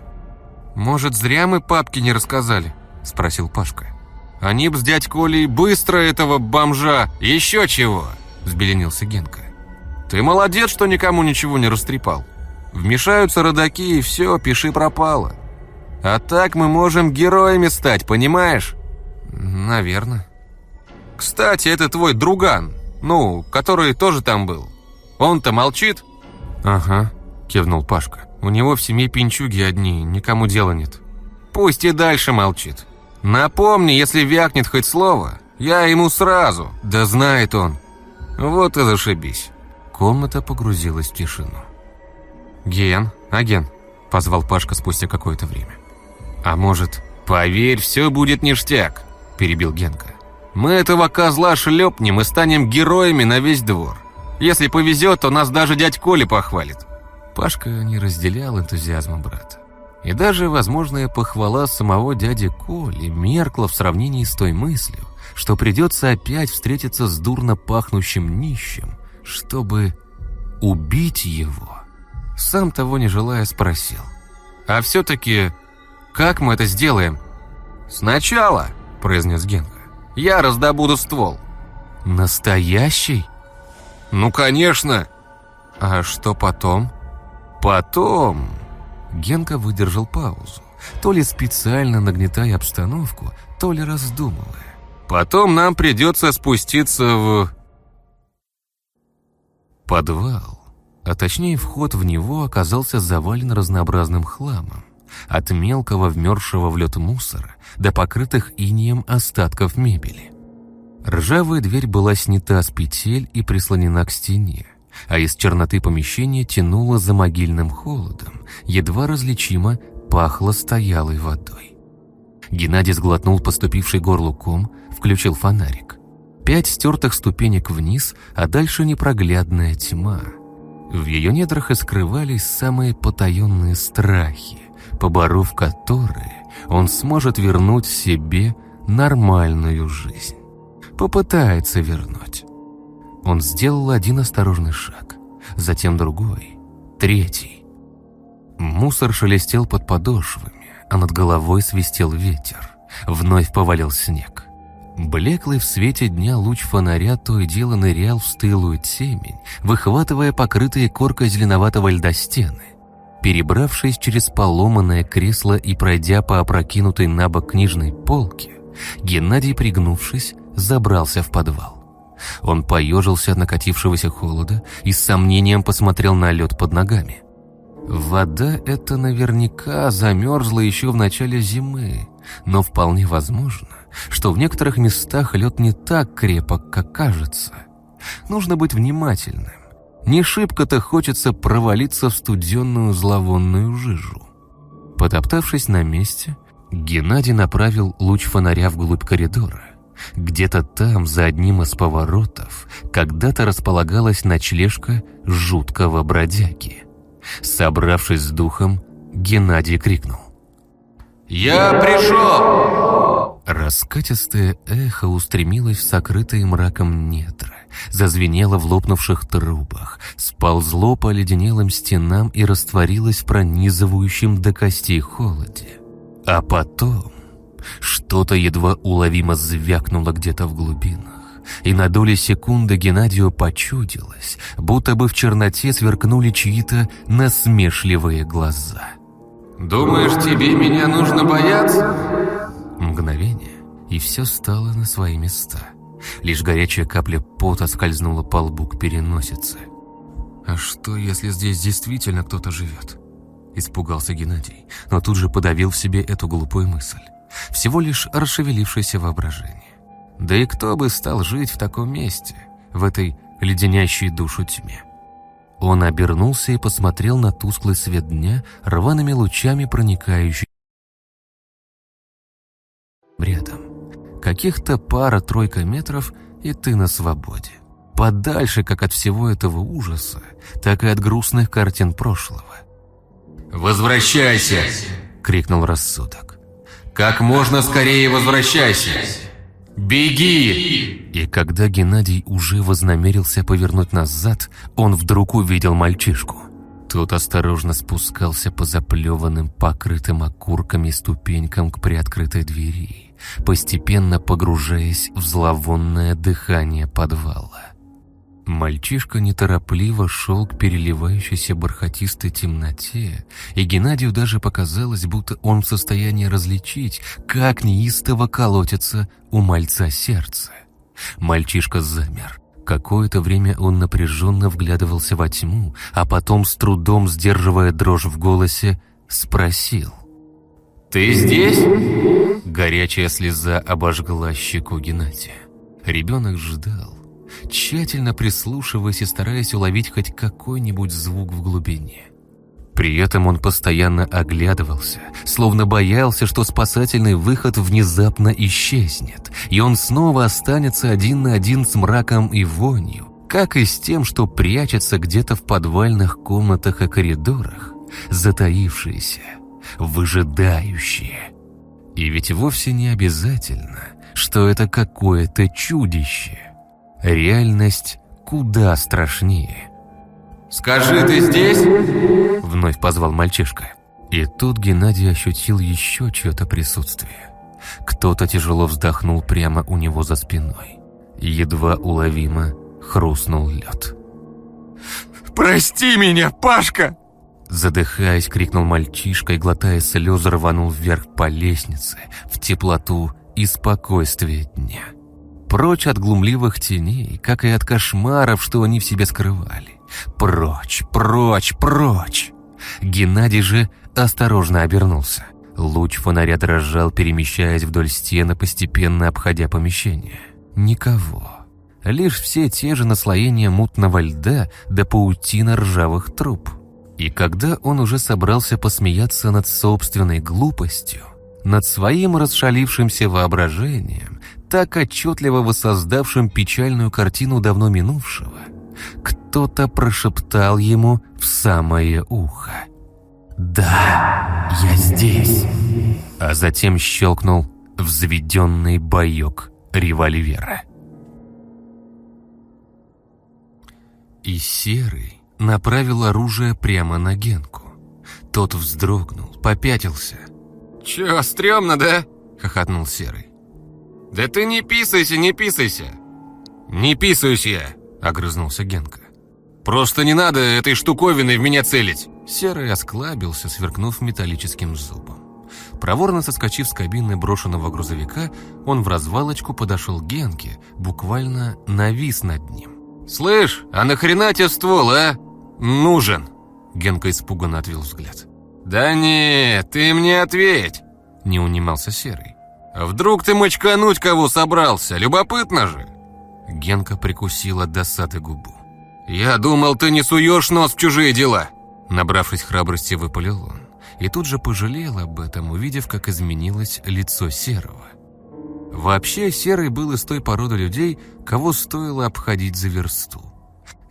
«Может, зря мы папке не рассказали?» – спросил Пашка. Они б с дядь Колей быстро этого бомжа, еще чего!» – взбеленился Генка. «Ты молодец, что никому ничего не растрепал. Вмешаются родаки, и все, пиши пропало. А так мы можем героями стать, понимаешь?» «Наверное». «Кстати, это твой друган, ну, который тоже там был. Он-то молчит?» «Ага», – кивнул Пашка. «У него в семье пинчуги одни, никому дела нет». «Пусть и дальше молчит. Напомни, если вякнет хоть слово, я ему сразу, да знает он. Вот и зашибись». Комната погрузилась в тишину. «Ген, аген», – позвал Пашка спустя какое-то время. «А может, поверь, все будет ништяк», – перебил Генка. «Мы этого козла шлепнем и станем героями на весь двор. Если повезет, то нас даже дядь Коля похвалит». Пашка не разделял энтузиазма брата. И даже возможная похвала самого дяди Коли меркла в сравнении с той мыслью, что придется опять встретиться с дурно пахнущим нищим, чтобы убить его. Сам того не желая спросил. «А все-таки, как мы это сделаем?» «Сначала», — произнес Генка, — «я раздобуду ствол». «Настоящий?» «Ну, конечно!» «А что потом?» «Потом...» Генка выдержал паузу, то ли специально нагнетая обстановку, то ли раздумывая. «Потом нам придется спуститься в...» Подвал, а точнее вход в него оказался завален разнообразным хламом. От мелкого вмерзшего в лед мусора до покрытых инием остатков мебели. Ржавая дверь была снята с петель и прислонена к стене а из черноты помещения тянуло за могильным холодом, едва различимо пахло стоялой водой. Геннадий сглотнул поступивший горлу ком, включил фонарик. Пять стертых ступенек вниз, а дальше непроглядная тьма. В ее недрах и скрывались самые потаенные страхи, поборов которые он сможет вернуть себе нормальную жизнь. Попытается вернуть. Он сделал один осторожный шаг, затем другой, третий. Мусор шелестел под подошвами, а над головой свистел ветер. Вновь повалил снег. Блеклый в свете дня луч фонаря то и дело нырял в стылую темень, выхватывая покрытые коркой зеленоватого льда стены. Перебравшись через поломанное кресло и пройдя по опрокинутой на бок книжной полке, Геннадий, пригнувшись, забрался в подвал. Он поежился от накатившегося холода и с сомнением посмотрел на лед под ногами. Вода эта наверняка замерзла еще в начале зимы, но вполне возможно, что в некоторых местах лед не так крепок, как кажется. Нужно быть внимательным. Не шибко-то хочется провалиться в студенную зловонную жижу. Потоптавшись на месте, Геннадий направил луч фонаря вглубь коридора. Где-то там, за одним из поворотов, когда-то располагалась ночлежка жуткого бродяги. Собравшись с духом, Геннадий крикнул. «Я пришел!» Раскатистое эхо устремилось в сокрытые мраком недра, зазвенело в лопнувших трубах, сползло по леденелым стенам и растворилось в пронизывающем до костей холоде. А потом что-то едва уловимо звякнуло где-то в глубинах, и на доли секунды Геннадию почудилось, будто бы в черноте сверкнули чьи-то насмешливые глаза. «Думаешь, тебе меня нужно бояться?» Мгновение, и все стало на свои места. Лишь горячая капля пота скользнула по лбу к переносице. «А что, если здесь действительно кто-то живет?» Испугался Геннадий, но тут же подавил в себе эту глупую мысль всего лишь расшевелившееся воображение. Да и кто бы стал жить в таком месте, в этой леденящей душу тьме? Он обернулся и посмотрел на тусклый свет дня, рваными лучами проникающий рядом. Каких-то пара-тройка метров, и ты на свободе. Подальше как от всего этого ужаса, так и от грустных картин прошлого. «Возвращайся!» — крикнул рассудок. Как можно скорее возвращайся! Беги!» И когда Геннадий уже вознамерился повернуть назад, он вдруг увидел мальчишку. Тот осторожно спускался по заплеванным, покрытым окурками ступенькам к приоткрытой двери, постепенно погружаясь в зловонное дыхание подвала. Мальчишка неторопливо шел к переливающейся бархатистой темноте, и Геннадию даже показалось, будто он в состоянии различить, как неистово колотится у мальца сердце. Мальчишка замер. Какое-то время он напряженно вглядывался во тьму, а потом, с трудом сдерживая дрожь в голосе, спросил. «Ты здесь?» Горячая слеза обожгла щеку Геннадия. Ребенок ждал, тщательно прислушиваясь и стараясь уловить хоть какой-нибудь звук в глубине. При этом он постоянно оглядывался, словно боялся, что спасательный выход внезапно исчезнет, и он снова останется один на один с мраком и вонью, как и с тем, что прячется где-то в подвальных комнатах и коридорах, затаившиеся, выжидающие. И ведь вовсе не обязательно, что это какое-то чудище. Реальность куда страшнее. «Скажи, ты здесь?» Вновь позвал мальчишка. И тут Геннадий ощутил еще чье-то присутствие. Кто-то тяжело вздохнул прямо у него за спиной. Едва уловимо хрустнул лед. «Прости меня, Пашка!» Задыхаясь, крикнул мальчишка и, глотая слезы, рванул вверх по лестнице, в теплоту и спокойствие дня. Прочь от глумливых теней, как и от кошмаров, что они в себе скрывали. Прочь, прочь, прочь! Геннадий же осторожно обернулся. Луч фонаря дрожал, перемещаясь вдоль стены, постепенно обходя помещение. Никого. Лишь все те же наслоения мутного льда до паутина ржавых труб. И когда он уже собрался посмеяться над собственной глупостью, над своим расшалившимся воображением, так отчетливо воссоздавшим печальную картину давно минувшего, кто-то прошептал ему в самое ухо. «Да, я здесь!» А затем щелкнул взведенный боек револьвера. И Серый направил оружие прямо на Генку. Тот вздрогнул, попятился. «Чё, стрёмно, да?» — хохотнул Серый. «Да ты не писайся, не писайся!» «Не писаюсь я!» — огрызнулся Генка. «Просто не надо этой штуковиной в меня целить!» Серый осклабился, сверкнув металлическим зубом. Проворно соскочив с кабины брошенного грузовика, он в развалочку подошел к Генке, буквально навис над ним. «Слышь, а нахрена тебе ствол, а? Нужен!» Генка испуганно отвел взгляд. «Да не, ты мне ответь!» Не унимался Серый. «А вдруг ты мочкануть кого собрался? Любопытно же!» Генка прикусила досады губу. «Я думал, ты не суешь нос в чужие дела!» Набравшись храбрости, выпалил он. И тут же пожалел об этом, увидев, как изменилось лицо Серого. Вообще, Серый был из той породы людей, кого стоило обходить за версту.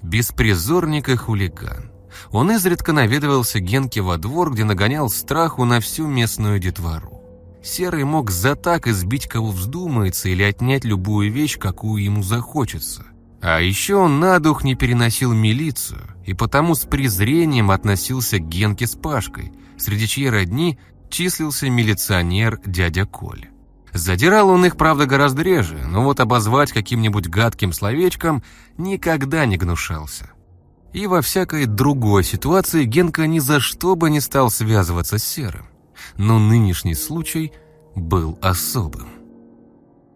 Беспризорник и хулиган. Он изредка наведывался Генке во двор, где нагонял страху на всю местную детвору. Серый мог за так избить, кого вздумается, или отнять любую вещь, какую ему захочется. А еще он на дух не переносил милицию, и потому с презрением относился к Генке с Пашкой, среди чьей родни числился милиционер дядя Коля. Задирал он их, правда, гораздо реже, но вот обозвать каким-нибудь гадким словечком никогда не гнушался. И во всякой другой ситуации Генка ни за что бы не стал связываться с Серым. Но нынешний случай был особым.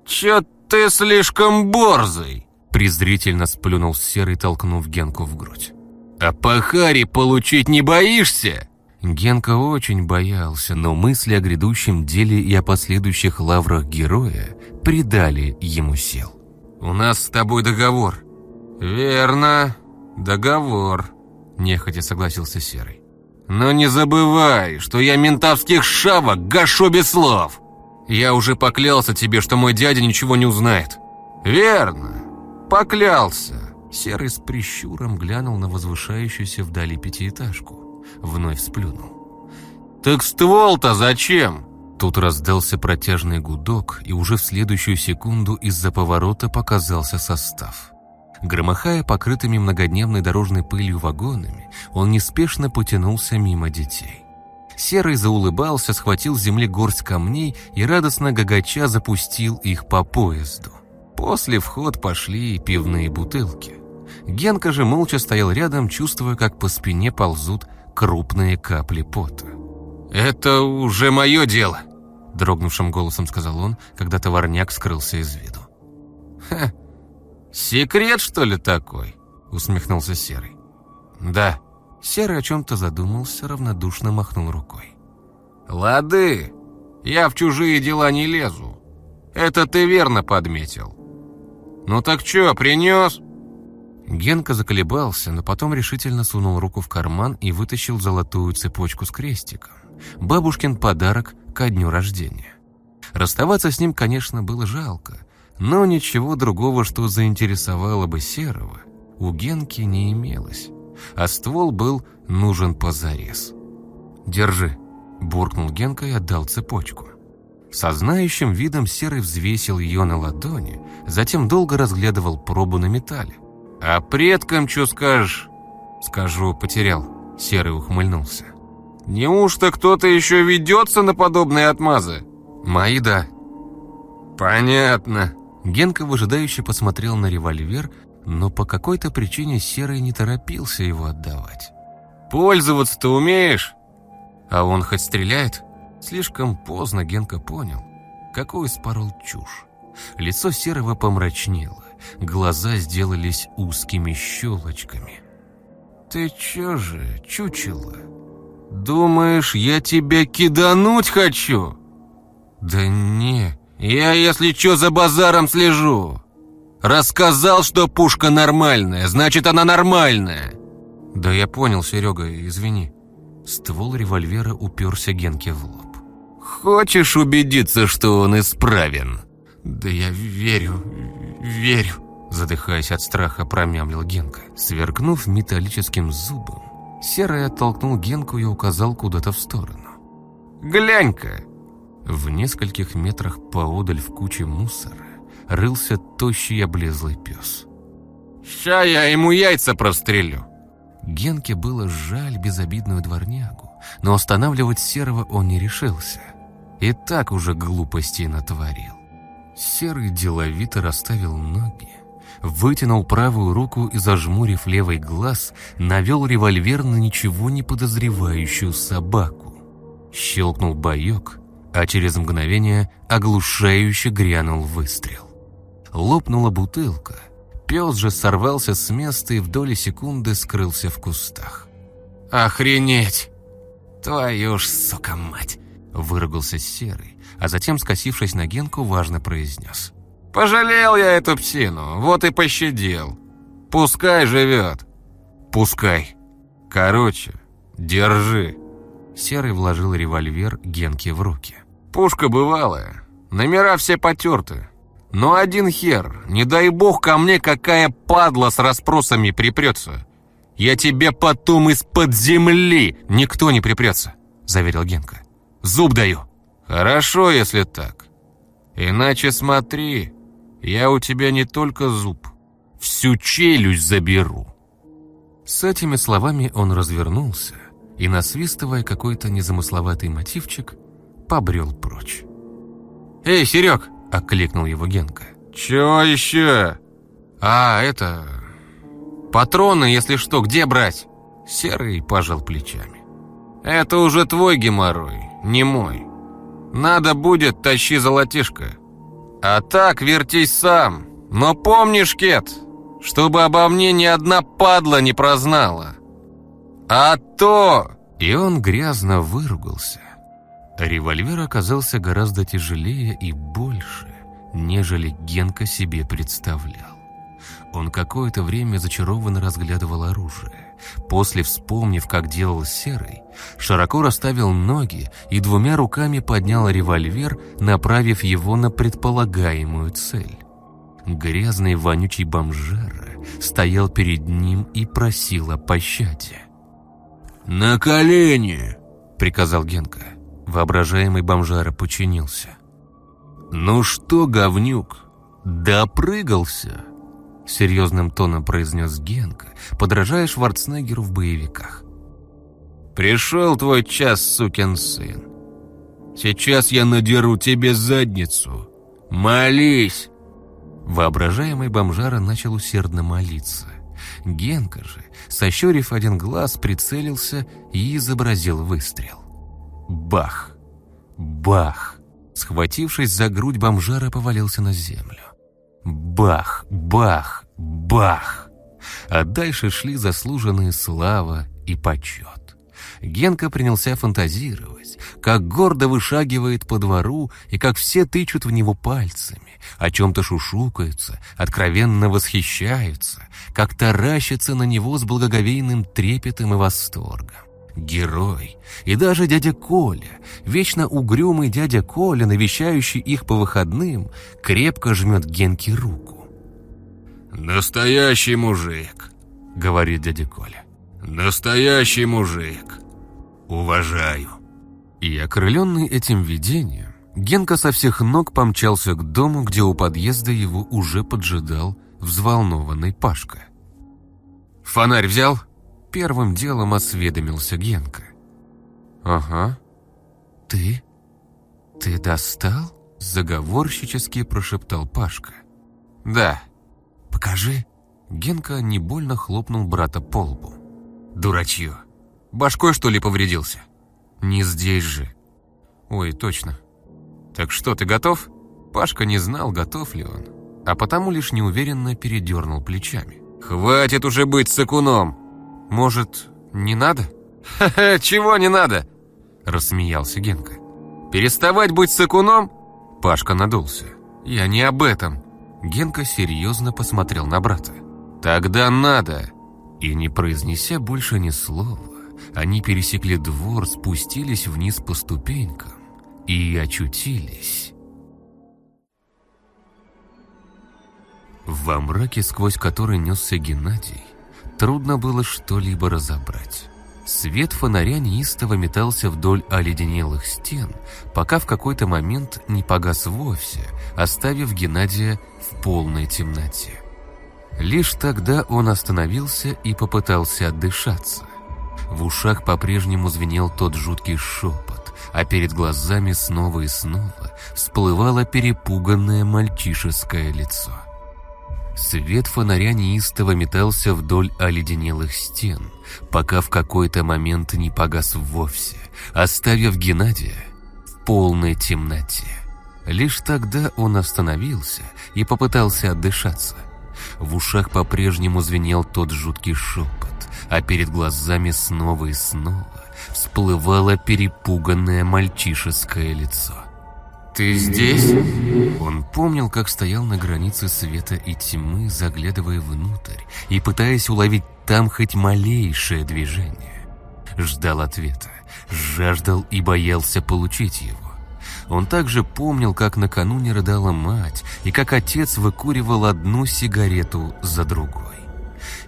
«Чё ты слишком борзый?» презрительно сплюнул Серый, толкнув Генку в грудь. «А по харе получить не боишься?» Генка очень боялся, но мысли о грядущем деле и о последующих лаврах героя придали ему сил. «У нас с тобой договор». «Верно, договор», – нехотя согласился Серый. «Но не забывай, что я ментовских шавок гашу без слов. Я уже поклялся тебе, что мой дядя ничего не узнает». «Верно, поклялся». Серый с прищуром глянул на возвышающуюся вдали пятиэтажку. Вновь сплюнул. «Так ствол-то зачем?» Тут раздался протяжный гудок, и уже в следующую секунду из-за поворота показался состав. Громыхая покрытыми многодневной дорожной пылью вагонами, он неспешно потянулся мимо детей. Серый заулыбался, схватил с земли горсть камней и радостно гагача запустил их по поезду. После в ход пошли пивные бутылки. Генка же молча стоял рядом, чувствуя, как по спине ползут крупные капли пота. «Это уже мое дело», — дрогнувшим голосом сказал он, когда товарняк скрылся из виду. «Ха, секрет, что ли, такой?» — усмехнулся Серый. «Да». Серый о чем-то задумался, равнодушно махнул рукой. «Лады, я в чужие дела не лезу. Это ты верно подметил. Ну так что, принес?» Генка заколебался, но потом решительно сунул руку в карман и вытащил золотую цепочку с крестиком. Бабушкин подарок ко дню рождения. Расставаться с ним, конечно, было жалко, но ничего другого, что заинтересовало бы Серого, у Генки не имелось, а ствол был нужен позарез. «Держи», — буркнул Генка и отдал цепочку. Со знающим видом Серый взвесил ее на ладони, затем долго разглядывал пробу на металле. «А предкам что скажешь?» «Скажу, потерял», — Серый ухмыльнулся. «Неужто кто-то еще ведется на подобные отмазы?» «Мои, да». «Понятно». Генка выжидающе посмотрел на револьвер, но по какой-то причине Серый не торопился его отдавать. «Пользоваться-то умеешь?» «А он хоть стреляет?» Слишком поздно Генка понял, какую спорол чушь. Лицо Серого помрачнело глаза сделались узкими щелочками. «Ты чё же, чучело? Думаешь, я тебя кидануть хочу?» «Да не, я, если чё, за базаром слежу. Рассказал, что пушка нормальная, значит, она нормальная». «Да я понял, Серега, извини». Ствол револьвера уперся Генке в лоб. «Хочешь убедиться, что он исправен?» «Да я верю, верю», задыхаясь от страха, промямлил Генка. Сверкнув металлическим зубом, Серый оттолкнул Генку и указал куда-то в сторону. «Глянь-ка!» В нескольких метрах поодаль в куче мусора рылся тощий облезлый пес. «Ща я ему яйца прострелю!» Генке было жаль безобидную дворнягу, но останавливать Серого он не решился. И так уже глупостей натворил. Серый деловито расставил ноги, вытянул правую руку и, зажмурив левый глаз, навел револьвер на ничего не подозревающую собаку. Щелкнул боек, а через мгновение оглушающе грянул выстрел. Лопнула бутылка. Пес же сорвался с места и в доли секунды скрылся в кустах. «Охренеть! Твою ж, сука, мать!» Выругался Серый, а затем, скосившись на Генку, важно произнес. «Пожалел я эту псину, вот и пощадил. Пускай живет». «Пускай. Короче, держи». Серый вложил револьвер Генке в руки. «Пушка бывалая, номера все потерты. Но один хер, не дай бог ко мне какая падла с расспросами припрется. Я тебе потом из-под земли никто не припрется», — заверил Генка. Зуб даю». «Хорошо, если так. Иначе смотри, я у тебя не только зуб, всю челюсть заберу». С этими словами он развернулся и, насвистывая какой-то незамысловатый мотивчик, побрел прочь. «Эй, Серег!» — окликнул его Генка. «Чего еще?» «А, это... Патроны, если что, где брать?» Серый пожал плечами. «Это уже твой геморрой не мой. Надо будет, тащи золотишко. А так вертись сам. Но помни, Шкет, чтобы обо мне ни одна падла не прознала. А то...» И он грязно выругался. Револьвер оказался гораздо тяжелее и больше, нежели Генка себе представлял. Он какое-то время зачарованно разглядывал оружие. После, вспомнив, как делал Серый, широко расставил ноги и двумя руками поднял револьвер, направив его на предполагаемую цель. Грязный вонючий бомжара стоял перед ним и просил о пощаде. «На колени!» — приказал Генка. Воображаемый бомжара подчинился. «Ну что, говнюк, допрыгался?» Серьезным тоном произнес Генка, подражая Шварценеггеру в боевиках. Пришел твой час, сукин сын. Сейчас я надеру тебе задницу. Молись!» Воображаемый бомжара начал усердно молиться. Генка же, сощурив один глаз, прицелился и изобразил выстрел. Бах! Бах! Схватившись за грудь, бомжара повалился на землю. Бах! Бах! Бах! А дальше шли заслуженные слава и почет. Генка принялся фантазировать, как гордо вышагивает по двору и как все тычут в него пальцами, о чем-то шушукаются, откровенно восхищаются, как таращатся на него с благоговейным трепетом и восторгом. Герой. И даже дядя Коля, вечно угрюмый дядя Коля, навещающий их по выходным, крепко жмет Генке руку. «Настоящий мужик», — говорит дядя Коля. «Настоящий мужик. Уважаю». И окрыленный этим видением, Генка со всех ног помчался к дому, где у подъезда его уже поджидал взволнованный Пашка. «Фонарь взял?» Первым делом осведомился Генка. «Ага. Ты? Ты достал?» Заговорщически прошептал Пашка. «Да. Покажи». Генка не больно хлопнул брата по лбу. «Дурачье. Башкой, что ли, повредился?» «Не здесь же». «Ой, точно. Так что, ты готов?» Пашка не знал, готов ли он, а потому лишь неуверенно передернул плечами. «Хватит уже быть сакуном!» «Может, не надо?» «Ха-ха, чего не надо?» – рассмеялся Генка. «Переставать быть сыкуном?» Пашка надулся. «Я не об этом». Генка серьезно посмотрел на брата. «Тогда надо!» И не произнеся больше ни слова, они пересекли двор, спустились вниз по ступенькам и очутились... Во мраке, сквозь который несся Геннадий, Трудно было что-либо разобрать. Свет фонаря неистово метался вдоль оледенелых стен, пока в какой-то момент не погас вовсе, оставив Геннадия в полной темноте. Лишь тогда он остановился и попытался отдышаться. В ушах по-прежнему звенел тот жуткий шепот, а перед глазами снова и снова всплывало перепуганное мальчишеское лицо. Свет фонаря неистово метался вдоль оледенелых стен, пока в какой-то момент не погас вовсе, оставив Геннадия в полной темноте. Лишь тогда он остановился и попытался отдышаться. В ушах по-прежнему звенел тот жуткий шепот, а перед глазами снова и снова всплывало перепуганное мальчишеское лицо. «Ты здесь?» Он помнил, как стоял на границе света и тьмы, заглядывая внутрь и пытаясь уловить там хоть малейшее движение. Ждал ответа, жаждал и боялся получить его. Он также помнил, как накануне рыдала мать и как отец выкуривал одну сигарету за другой.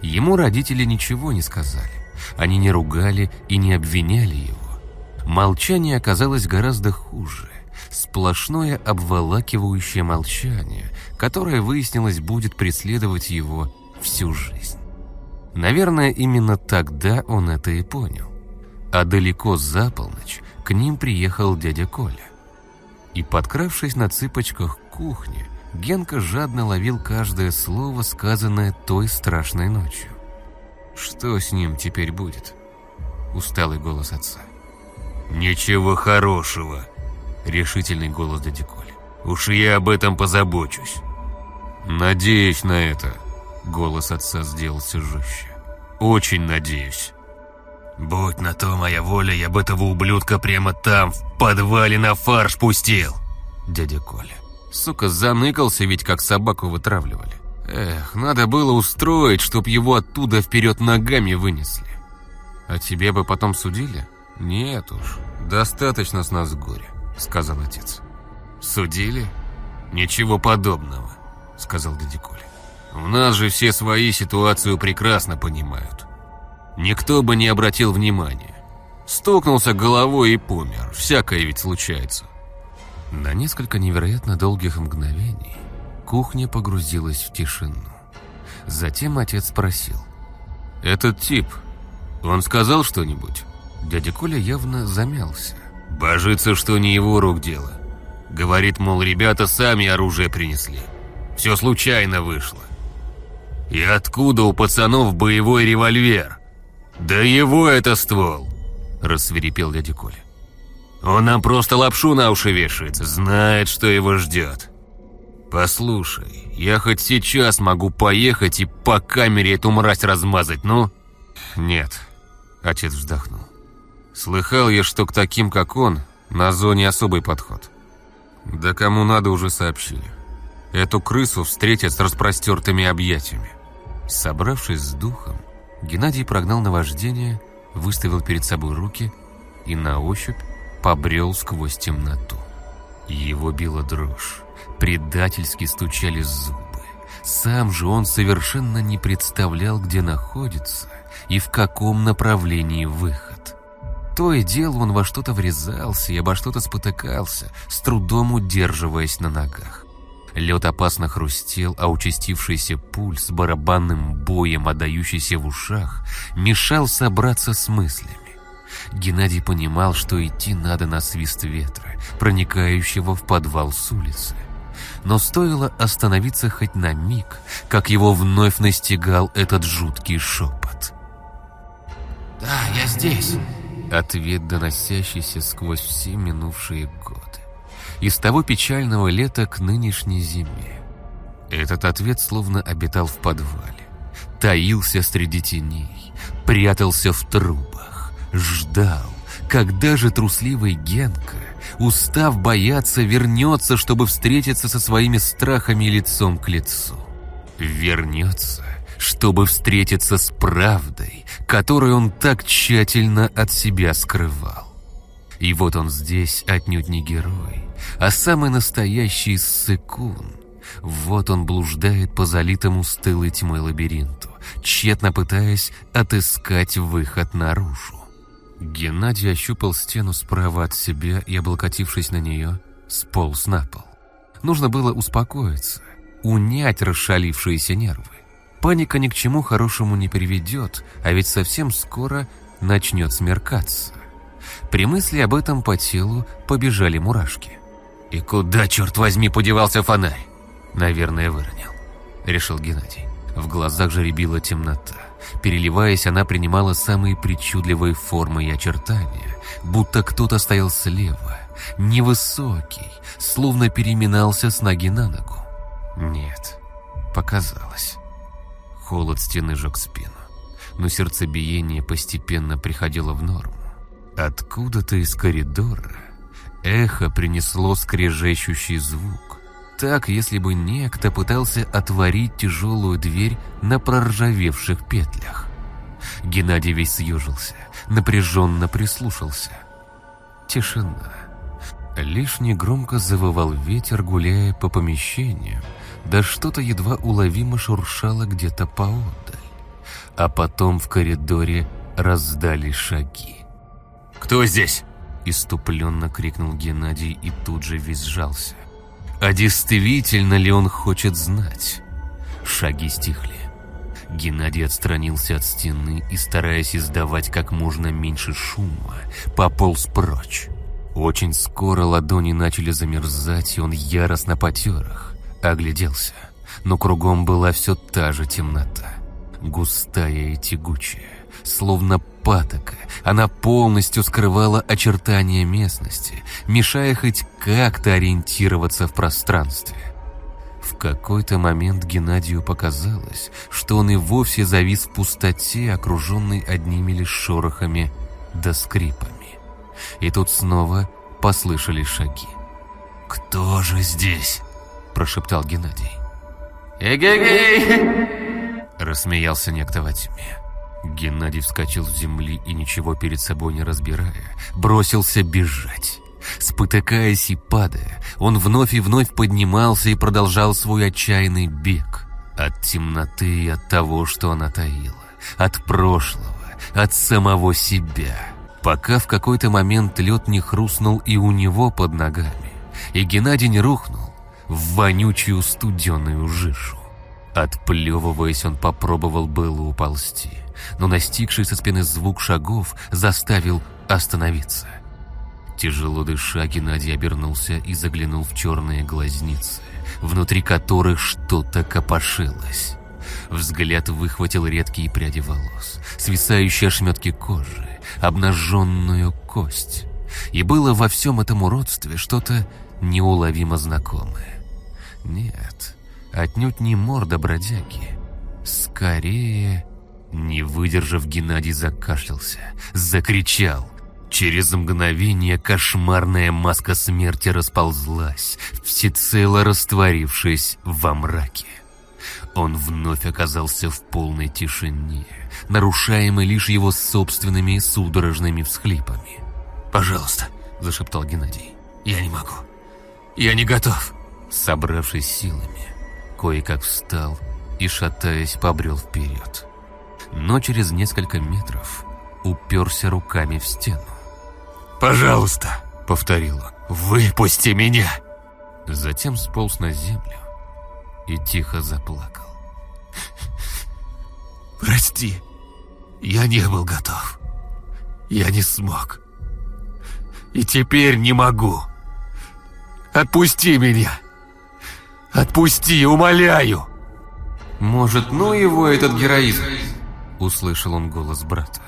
Ему родители ничего не сказали. Они не ругали и не обвиняли его. Молчание оказалось гораздо хуже сплошное обволакивающее молчание, которое, выяснилось, будет преследовать его всю жизнь. Наверное, именно тогда он это и понял. А далеко за полночь к ним приехал дядя Коля. И, подкравшись на цыпочках к кухне, Генка жадно ловил каждое слово, сказанное той страшной ночью. «Что с ним теперь будет?» Усталый голос отца. «Ничего хорошего», решительный голос дяди Коли. «Уж я об этом позабочусь». «Надеюсь на это», — голос отца сделался жестче. «Очень надеюсь». «Будь на то моя воля, я бы этого ублюдка прямо там, в подвале на фарш пустил!» Дядя Коля. Сука, заныкался ведь, как собаку вытравливали. Эх, надо было устроить, чтоб его оттуда вперед ногами вынесли. А тебе бы потом судили? Нет уж, достаточно с нас горя. — сказал отец. «Судили? Ничего подобного», — сказал дядя Коля. «У нас же все свои ситуацию прекрасно понимают. Никто бы не обратил внимания. Стукнулся головой и помер. Всякое ведь случается». На несколько невероятно долгих мгновений кухня погрузилась в тишину. Затем отец спросил. «Этот тип, он сказал что-нибудь?» Дядя Коля явно замялся. Божится, что не его рук дело. Говорит, мол, ребята сами оружие принесли. Все случайно вышло. И откуда у пацанов боевой револьвер? Да его это ствол, рассверепел дядя Коля. Он нам просто лапшу на уши вешает, знает, что его ждет. Послушай, я хоть сейчас могу поехать и по камере эту мразь размазать, ну? Нет, отец вздохнул. Слыхал я, что к таким, как он, на зоне особый подход. Да кому надо, уже сообщили. Эту крысу встретят с распростертыми объятиями. Собравшись с духом, Геннадий прогнал наваждение, выставил перед собой руки и на ощупь побрел сквозь темноту. Его била дрожь, предательски стучали зубы. Сам же он совершенно не представлял, где находится и в каком направлении выход. То и дело он во что-то врезался и обо что-то спотыкался, с трудом удерживаясь на ногах. Лед опасно хрустел, а участившийся пульс барабанным боем, отдающийся в ушах, мешал собраться с мыслями. Геннадий понимал, что идти надо на свист ветра, проникающего в подвал с улицы. Но стоило остановиться хоть на миг, как его вновь настигал этот жуткий шепот. «Да, я здесь!» Ответ, доносящийся сквозь все минувшие годы. Из того печального лета к нынешней зиме. Этот ответ словно обитал в подвале. Таился среди теней, прятался в трубах, ждал, когда же трусливый Генка, устав бояться, вернется, чтобы встретиться со своими страхами лицом к лицу. Вернется, чтобы встретиться с правдой, которую он так тщательно от себя скрывал. И вот он здесь отнюдь не герой, а самый настоящий ссыкун. Вот он блуждает по залитому стылой тьмой лабиринту, тщетно пытаясь отыскать выход наружу. Геннадий ощупал стену справа от себя и, облокотившись на нее, сполз на пол. Нужно было успокоиться, унять расшалившиеся нервы. Паника ни к чему хорошему не приведет, а ведь совсем скоро начнет смеркаться. При мысли об этом по телу побежали мурашки. «И куда, черт возьми, подевался фонарь?» «Наверное, выронил», — решил Геннадий. В глазах же рябила темнота. Переливаясь, она принимала самые причудливые формы и очертания, будто кто-то стоял слева, невысокий, словно переминался с ноги на ногу. Нет, показалось. Холод стены жег спину, но сердцебиение постепенно приходило в норму. Откуда-то из коридора эхо принесло скрежещущий звук. Так, если бы некто пытался отворить тяжелую дверь на проржавевших петлях. Геннадий весь съежился, напряженно прислушался. Тишина. Лишь негромко завывал ветер, гуляя по помещению, да что-то едва уловимо шуршало где-то поодаль. А потом в коридоре раздались шаги. «Кто здесь?» – иступленно крикнул Геннадий и тут же визжался. А действительно ли он хочет знать? Шаги стихли. Геннадий отстранился от стены и, стараясь издавать как можно меньше шума, пополз прочь. Очень скоро ладони начали замерзать, и он яростно потер их. Огляделся, но кругом была все та же темнота. Густая и тягучая, словно патока. Она полностью скрывала очертания местности, мешая хоть как-то ориентироваться в пространстве. В какой-то момент Геннадию показалось, что он и вовсе завис в пустоте, окруженной одними лишь шорохами да скрипами. И тут снова послышались шаги. «Кто же здесь?» Прошептал Геннадий. «Эгегей!» Рассмеялся некто во тьме. Геннадий вскочил с земли и, ничего перед собой не разбирая, бросился бежать. Спотыкаясь и падая, он вновь и вновь поднимался и продолжал свой отчаянный бег. От темноты и от того, что она таила. От прошлого, от самого себя. Пока в какой-то момент лед не хрустнул и у него под ногами. И Геннадий не рухнул, в вонючую студеную жижу. Отплевываясь, он попробовал было уползти, но настигший со спины звук шагов заставил остановиться. Тяжело дыша, Геннадий обернулся и заглянул в черные глазницы, внутри которых что-то копошилось. Взгляд выхватил редкие пряди волос, свисающие ошметки кожи, обнаженную кость. И было во всем этом уродстве что-то неуловимо знакомое. Нет, отнюдь не морда бродяги. Скорее, не выдержав, Геннадий закашлялся, закричал. Через мгновение кошмарная маска смерти расползлась, всецело растворившись во мраке. Он вновь оказался в полной тишине, нарушаемой лишь его собственными судорожными всхлипами. «Пожалуйста», — зашептал Геннадий, — «я не могу. Я не готов». Собравшись силами, кое-как встал и, шатаясь, побрел вперед. Но через несколько метров уперся руками в стену. «Пожалуйста», — повторил он, — «выпусти меня!» Затем сполз на землю и тихо заплакал. «Прости, я не был готов. Я не смог. И теперь не могу. Отпусти меня! Отпусти, умоляю!» «Может, ну его этот героизм?» Услышал он голос брата.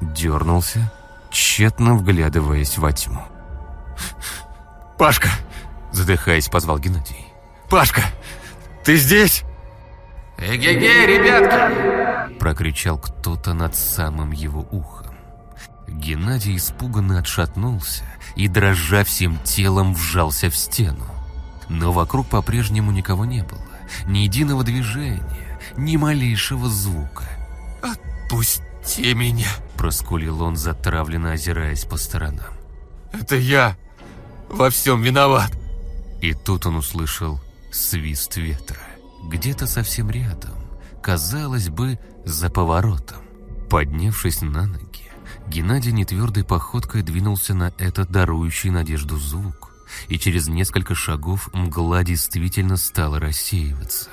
Дернулся, тщетно вглядываясь во тьму. «Пашка!» Задыхаясь, позвал Геннадий. «Пашка, ты здесь?» «Эге-ге, ребятки!» Прокричал кто-то над самым его ухом. Геннадий испуганно отшатнулся и, дрожа всем телом, вжался в стену. Но вокруг по-прежнему никого не было. Ни единого движения, ни малейшего звука. «Отпусти меня!» Проскулил он, затравленно озираясь по сторонам. «Это я во всем виноват!» И тут он услышал свист ветра. Где-то совсем рядом, казалось бы, за поворотом. Поднявшись на ноги, Геннадий нетвердой походкой двинулся на этот дарующий надежду звук, и через несколько шагов мгла действительно стала рассеиваться.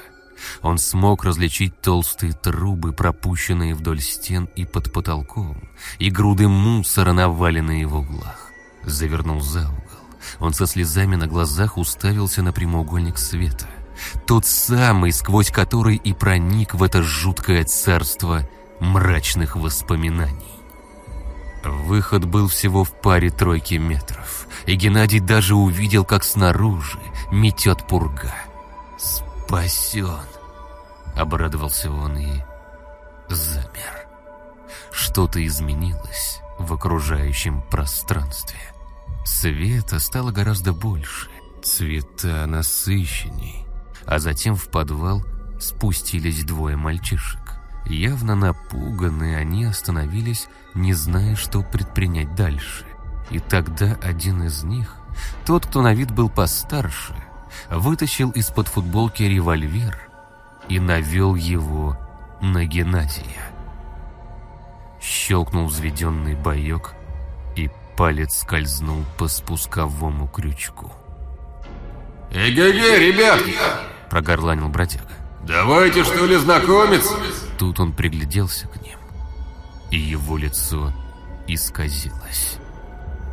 Он смог различить толстые трубы, пропущенные вдоль стен и под потолком, и груды мусора, наваленные в углах. Завернул за угол. Он со слезами на глазах уставился на прямоугольник света. Тот самый, сквозь который и проник в это жуткое царство мрачных воспоминаний. Выход был всего в паре тройки метров, и Геннадий даже увидел, как снаружи метет пурга. «Спасен!» — обрадовался он и замер. Что-то изменилось в окружающем пространстве. Света стало гораздо больше, цвета насыщенней. А затем в подвал спустились двое мальчишек. Явно напуганные, они остановились, не зная, что предпринять дальше. И тогда один из них, тот, кто на вид был постарше, вытащил из-под футболки револьвер и навел его на Геннадия. Щелкнул взведенный боек, и палец скользнул по спусковому крючку. «Эге-ге, ребятки!» — прогорланил бродяга. «Давайте, что ли, знакомиться?» Тут он пригляделся к ним, и его лицо исказилось.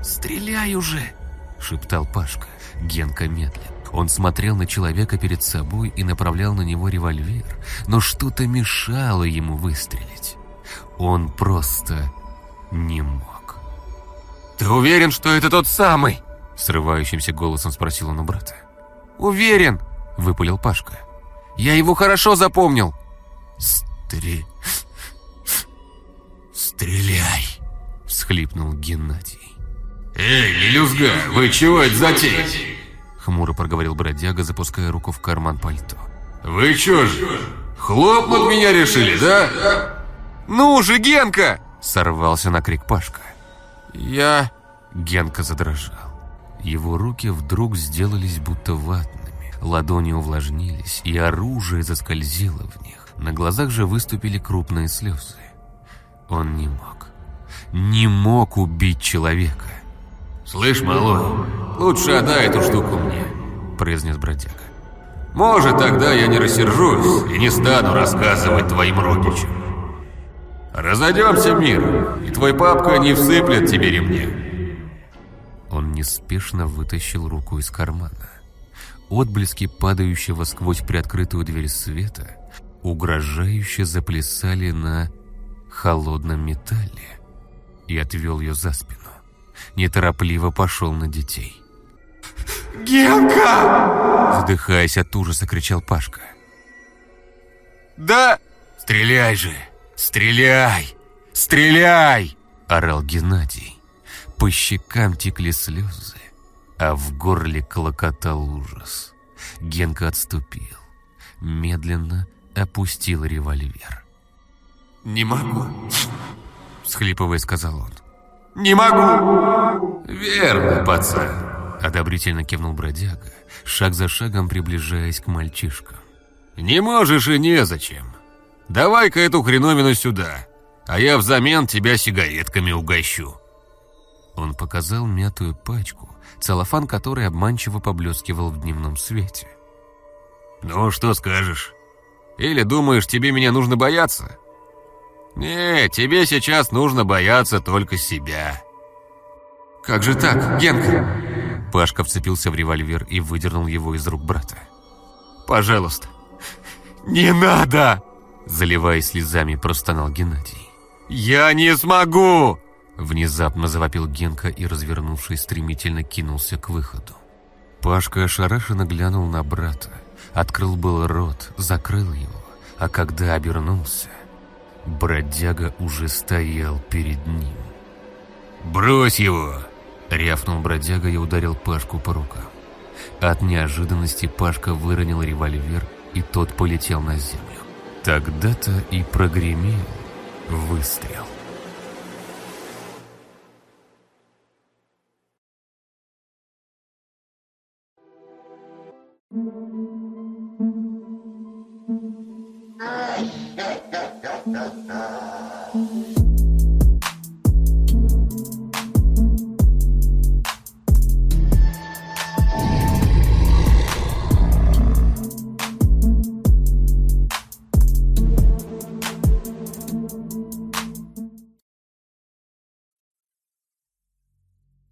«Стреляй уже!» — шептал Пашка. Генка медленно. Он смотрел на человека перед собой и направлял на него револьвер, но что-то мешало ему выстрелить. Он просто не мог. «Ты уверен, что это тот самый?» Срывающимся голосом спросил он у брата. «Уверен!» — выпалил Пашка. «Я его хорошо запомнил!» «Стри... стреляй!» — всхлипнул Геннадий. «Эй, мелюзга, вы чего это затеяли?» Хмуро проговорил бродяга, запуская руку в карман пальто. «Вы чё же, хлопнуть меня решили, да?» «Ну же, Генка!» Сорвался на крик Пашка. «Я...» Генка задрожал. Его руки вдруг сделались будто ватными, ладони увлажнились, и оружие заскользило в них. На глазах же выступили крупные слезы. Он не мог. Не мог убить человека. «Слышь, малой, лучше отдай эту штуку мне», — произнес бродяга. «Может, тогда я не рассержусь и не стану рассказывать твоим родичам». Разойдемся миром, и твой папка не всыплет тебе ремня. Он неспешно вытащил руку из кармана. Отблески падающего сквозь приоткрытую дверь света угрожающе заплясали на холодном металле и отвел ее за спину. Неторопливо пошел на детей. «Генка!» Задыхаясь от ужаса, кричал Пашка. «Да...» «Стреляй же! Стреляй! Стреляй!» Орал Геннадий. По щекам текли слезы, а в горле клокотал ужас. Генка отступил. Медленно опустил револьвер. «Не могу», — всхлипывая сказал он. «Не могу!» «Верно, пацан!» — одобрительно кивнул бродяга, шаг за шагом приближаясь к мальчишкам. «Не можешь и незачем. Давай-ка эту хреновину сюда, а я взамен тебя сигаретками угощу». Он показал мятую пачку, целлофан которой обманчиво поблескивал в дневном свете. «Ну, что скажешь? Или думаешь, тебе меня нужно бояться?» «Не, тебе сейчас нужно бояться только себя». «Как же так, Генка?» Пашка вцепился в револьвер и выдернул его из рук брата. «Пожалуйста, не надо!» Заливаясь слезами, простонал Геннадий. «Я не смогу!» Внезапно завопил Генка и, развернувшись, стремительно кинулся к выходу. Пашка ошарашенно глянул на брата, открыл был рот, закрыл его, а когда обернулся, бродяга уже стоял перед ним. «Брось его!» — рявкнул бродяга и ударил Пашку по рукам. От неожиданности Пашка выронил револьвер, и тот полетел на землю. Тогда-то и прогремел выстрел.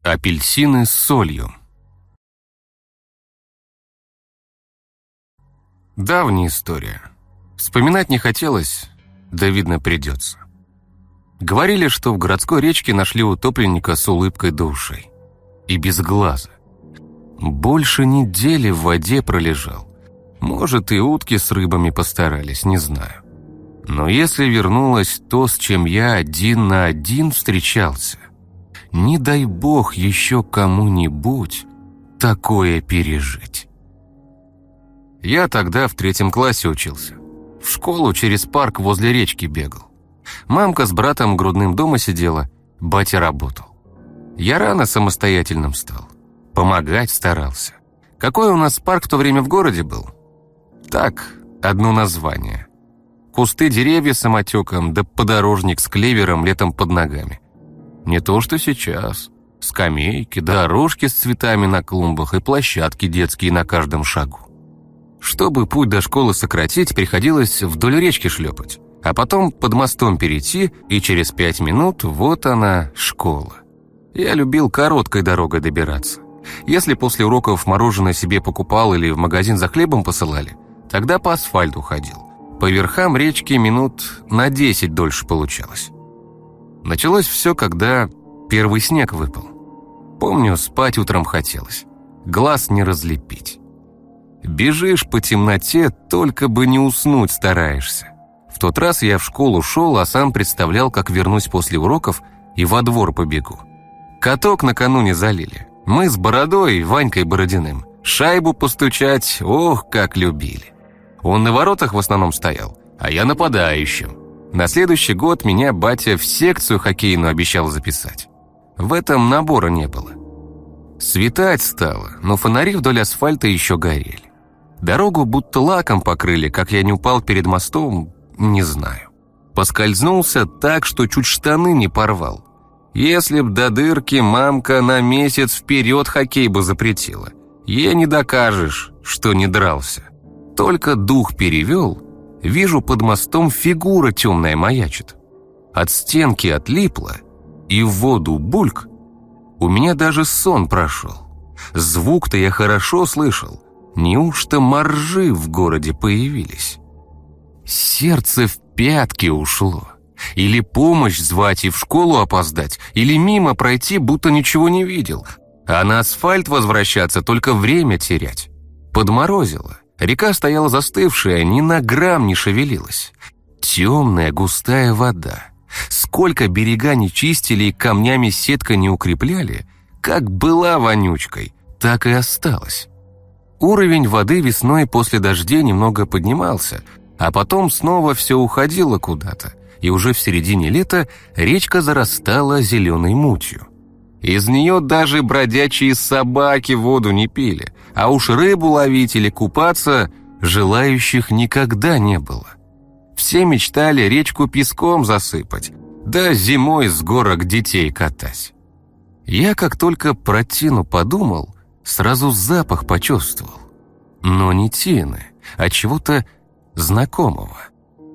Апельсины с солью. Давняя история. Вспоминать не хотелось, да видно придется. Говорили, что в городской речке нашли утопленника с улыбкой души и без глаза. Больше недели в воде пролежал. Может, и утки с рыбами постарались, не знаю. Но если вернулось то, с чем я один на один встречался, не дай бог еще кому-нибудь такое пережить. Я тогда в третьем классе учился. В школу через парк возле речки бегал. Мамка с братом грудным дома сидела, батя работал. Я рано самостоятельным стал. Помогать старался. Какой у нас парк в то время в городе был? Так, одно название. Кусты деревья самотеком, да подорожник с клевером летом под ногами. Не то, что сейчас. Скамейки, дорожки с цветами на клумбах и площадки детские на каждом шагу. Чтобы путь до школы сократить, приходилось вдоль речки шлепать, а потом под мостом перейти, и через пять минут вот она, школа. Я любил короткой дорогой добираться. Если после уроков мороженое себе покупал или в магазин за хлебом посылали, тогда по асфальту ходил. По верхам речки минут на десять дольше получалось. Началось все, когда первый снег выпал. Помню, спать утром хотелось. Глаз не разлепить. Бежишь по темноте, только бы не уснуть стараешься. В тот раз я в школу шел, а сам представлял, как вернусь после уроков и во двор побегу. Каток накануне залили. Мы с Бородой, Ванькой Бородиным, шайбу постучать, ох, как любили. Он на воротах в основном стоял, а я нападающим. На следующий год меня батя в секцию хоккейную обещал записать. В этом набора не было. Светать стало, но фонари вдоль асфальта еще горели. Дорогу будто лаком покрыли, как я не упал перед мостом, не знаю. Поскользнулся так, что чуть штаны не порвал. Если б до дырки мамка на месяц вперед хоккей бы запретила. Ей не докажешь, что не дрался. Только дух перевел, вижу под мостом фигура темная маячит. от стенки отлипло, и в воду бульк, у меня даже сон прошел. Звук-то я хорошо слышал. Неужто моржи в городе появились? Сердце в пятки ушло. Или помощь звать и в школу опоздать, или мимо пройти, будто ничего не видел. А на асфальт возвращаться, только время терять. Подморозило. Река стояла застывшая, ни на грамм не шевелилась. Темная густая вода. Сколько берега не чистили и камнями сетка не укрепляли, как была вонючкой, так и осталась. Уровень воды весной после дождей немного поднимался, а потом снова все уходило куда-то, и уже в середине лета речка зарастала зеленой мутью. Из нее даже бродячие собаки воду не пили, а уж рыбу ловить или купаться желающих никогда не было. Все мечтали речку песком засыпать, да зимой с горок детей катать. Я как только про тину подумал, сразу запах почувствовал. Но не тины, а чего-то знакомого.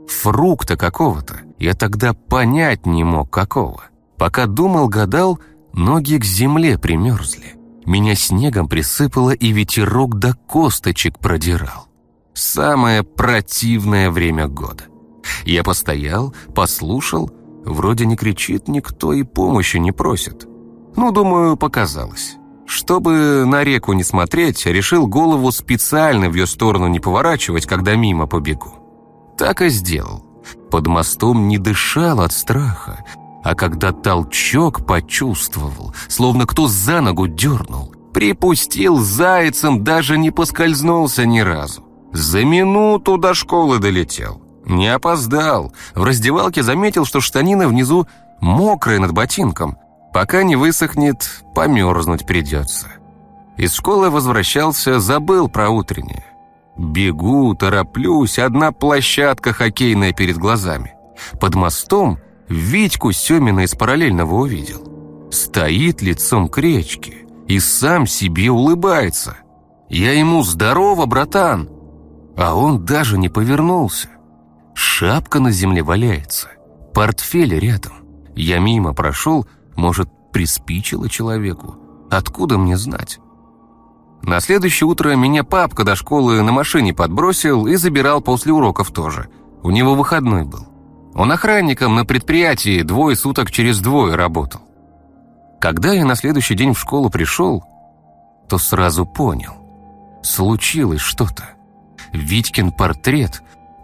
Фрукта какого-то, я тогда понять не мог какого. Пока думал-гадал, ноги к земле примерзли. Меня снегом присыпало и ветерок до косточек продирал. Самое противное время года. Я постоял, послушал, вроде не кричит никто и помощи не просит. Ну, думаю, показалось. Чтобы на реку не смотреть, решил голову специально в ее сторону не поворачивать, когда мимо побегу. Так и сделал. Под мостом не дышал от страха, а когда толчок почувствовал, словно кто за ногу дернул, припустил зайцем, даже не поскользнулся ни разу. За минуту до школы долетел. Не опоздал. В раздевалке заметил, что штанина внизу мокрая над ботинком. Пока не высохнет, померзнуть придется. Из школы возвращался, забыл про утреннее. Бегу, тороплюсь, одна площадка хоккейная перед глазами. Под мостом Витьку Семина из параллельного увидел. Стоит лицом к речке и сам себе улыбается. Я ему «Здорово, братан!» А он даже не повернулся. Шапка на земле валяется, портфель рядом. Я мимо прошел, может, приспичило человеку. Откуда мне знать? На следующее утро меня папка до школы на машине подбросил и забирал после уроков тоже. У него выходной был. Он охранником на предприятии двое суток через двое работал. Когда я на следующий день в школу пришел, то сразу понял. Случилось что-то. Витькин портрет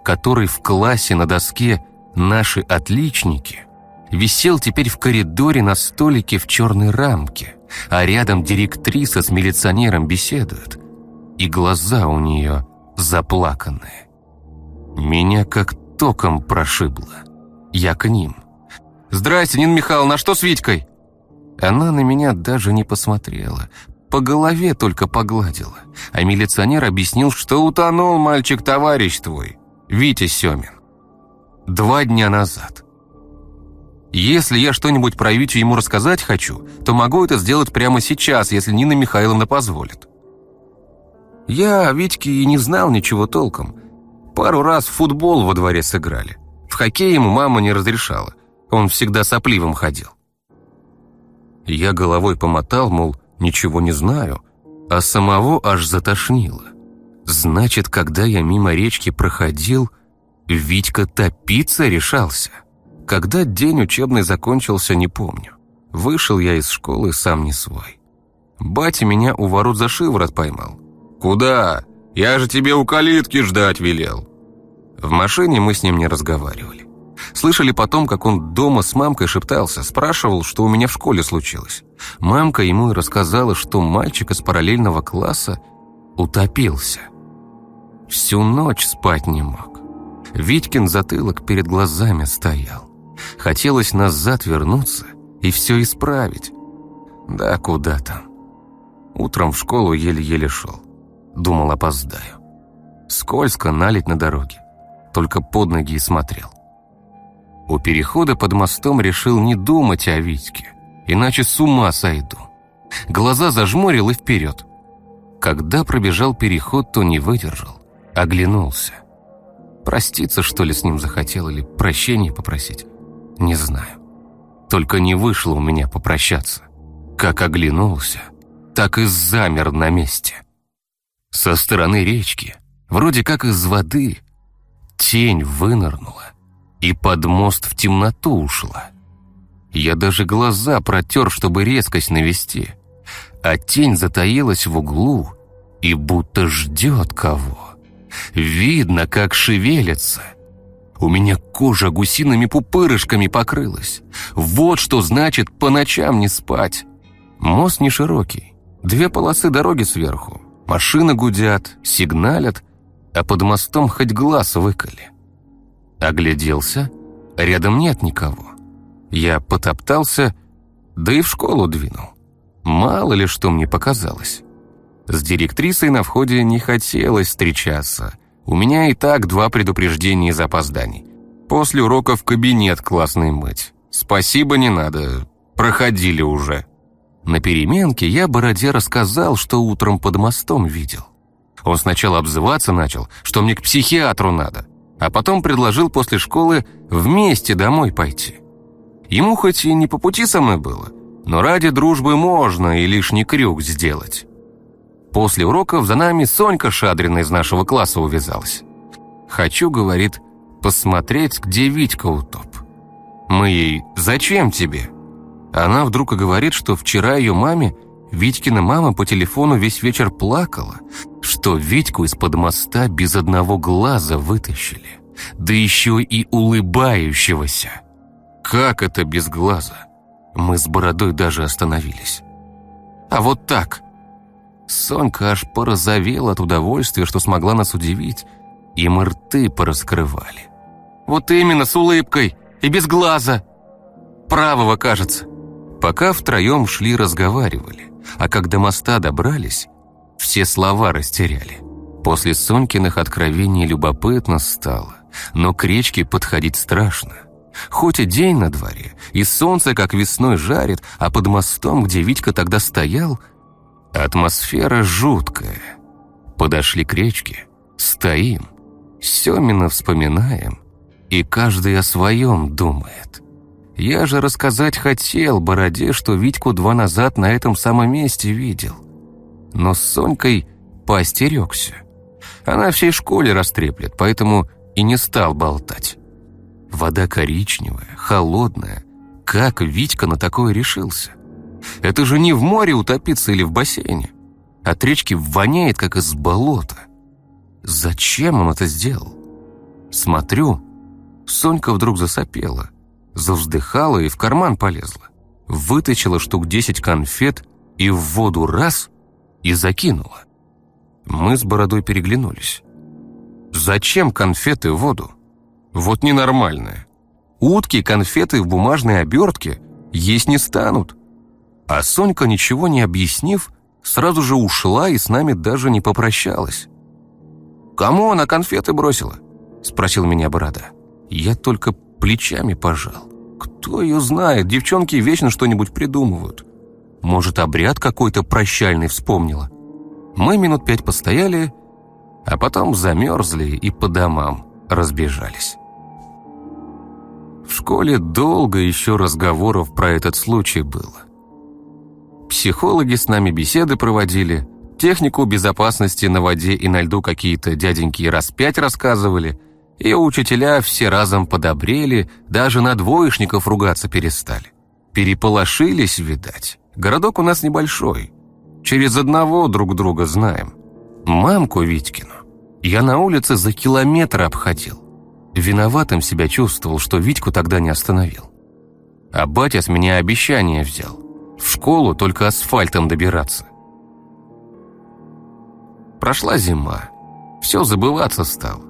который в классе на доске «Наши отличники» висел теперь в коридоре на столике в черной рамке, а рядом директриса с милиционером беседует, и глаза у нее заплаканные. Меня как током прошибло. Я к ним. «Здрасте, Нина Михайловна, что с Витькой?» Она на меня даже не посмотрела, по голове только погладила, а милиционер объяснил, что утонул мальчик-товарищ твой. Витя Семин. Два дня назад. Если я что-нибудь про Витю ему рассказать хочу, то могу это сделать прямо сейчас, если Нина Михайловна позволит. Я о Витьке и не знал ничего толком. Пару раз в футбол во дворе сыграли. В хоккей ему мама не разрешала. Он всегда сопливым ходил. Я головой помотал, мол, ничего не знаю, а самого аж затошнило. Значит, когда я мимо речки проходил, Витька топиться решался. Когда день учебный закончился, не помню. Вышел я из школы сам не свой. Батя меня у ворот за шиворот поймал. «Куда? Я же тебе у калитки ждать велел». В машине мы с ним не разговаривали. Слышали потом, как он дома с мамкой шептался, спрашивал, что у меня в школе случилось. Мамка ему и рассказала, что мальчик из параллельного класса утопился. Всю ночь спать не мог. Витькин затылок перед глазами стоял. Хотелось назад вернуться и все исправить. Да куда там. Утром в школу еле-еле шел. Думал, опоздаю. Скользко налить на дороге. Только под ноги и смотрел. У перехода под мостом решил не думать о Витьке, иначе с ума сойду. Глаза зажмурил и вперед. Когда пробежал переход, то не выдержал. Оглянулся. Проститься, что ли, с ним захотел или прощения попросить? Не знаю. Только не вышло у меня попрощаться. Как оглянулся, так и замер на месте. Со стороны речки, вроде как из воды, тень вынырнула и под мост в темноту ушла. Я даже глаза протер, чтобы резкость навести, а тень затаилась в углу и будто ждет кого. Видно, как шевелится. У меня кожа гусиными пупырышками покрылась. Вот что значит по ночам не спать. Мост не широкий, две полосы дороги сверху. Машины гудят, сигналят, а под мостом хоть глаз выколи. Огляделся, рядом нет никого. Я потоптался, да и в школу двинул. Мало ли что мне показалось. С директрисой на входе не хотелось встречаться. У меня и так два предупреждения из опозданий. После урока в кабинет классный мыть. Спасибо, не надо. Проходили уже. На переменке я Бороде рассказал, что утром под мостом видел. Он сначала обзываться начал, что мне к психиатру надо, а потом предложил после школы вместе домой пойти. Ему хоть и не по пути со мной было, но ради дружбы можно и лишний крюк сделать. После уроков за нами Сонька Шадрина из нашего класса увязалась. «Хочу, — говорит, — посмотреть, где Витька утоп». Мы ей «Зачем тебе?» Она вдруг и говорит, что вчера ее маме Витькина мама по телефону весь вечер плакала, что Витьку из-под моста без одного глаза вытащили, да еще и улыбающегося. Как это без глаза? Мы с бородой даже остановились. А вот так. Сонька аж порозовела от удовольствия, что смогла нас удивить, и мы рты пораскрывали. Вот именно, с улыбкой и без глаза. Правого, кажется. Пока втроем шли разговаривали, а когда моста добрались, все слова растеряли. После Сонькиных откровений любопытно стало, но к речке подходить страшно. Хоть и день на дворе, и солнце как весной жарит, а под мостом, где Витька тогда стоял, атмосфера жуткая. Подошли к речке, стоим, Семина вспоминаем, и каждый о своем думает. Я же рассказать хотел Бороде, что Витьку два назад на этом самом месте видел. Но с Сонькой поостерегся. Она всей школе растреплет, поэтому и не стал болтать. Вода коричневая, холодная. Как Витька на такое решился? Это же не в море утопиться или в бассейне. От речки воняет, как из болота. Зачем он это сделал? Смотрю, Сонька вдруг засопела, завздыхала и в карман полезла. Вытащила штук десять конфет и в воду раз и закинула. Мы с Бородой переглянулись. Зачем конфеты в воду? Вот ненормальное. Утки конфеты в бумажной обертке есть не станут. А Сонька, ничего не объяснив, сразу же ушла и с нами даже не попрощалась. «Кому она конфеты бросила?» – спросил меня Борода. Я только плечами пожал. Кто ее знает, девчонки вечно что-нибудь придумывают. Может, обряд какой-то прощальный вспомнила. Мы минут пять постояли, а потом замерзли и по домам разбежались. В школе долго еще разговоров про этот случай было. Психологи с нами беседы проводили, технику безопасности на воде и на льду какие-то дяденьки раз пять рассказывали, и учителя все разом подобрели, даже на двоечников ругаться перестали. Переполошились, видать. Городок у нас небольшой. Через одного друг друга знаем. Мамку Витькину я на улице за километр обходил. Виноватым себя чувствовал, что Витьку тогда не остановил. А батя с меня обещание взял. В школу только асфальтом добираться. Прошла зима. Все забываться стало.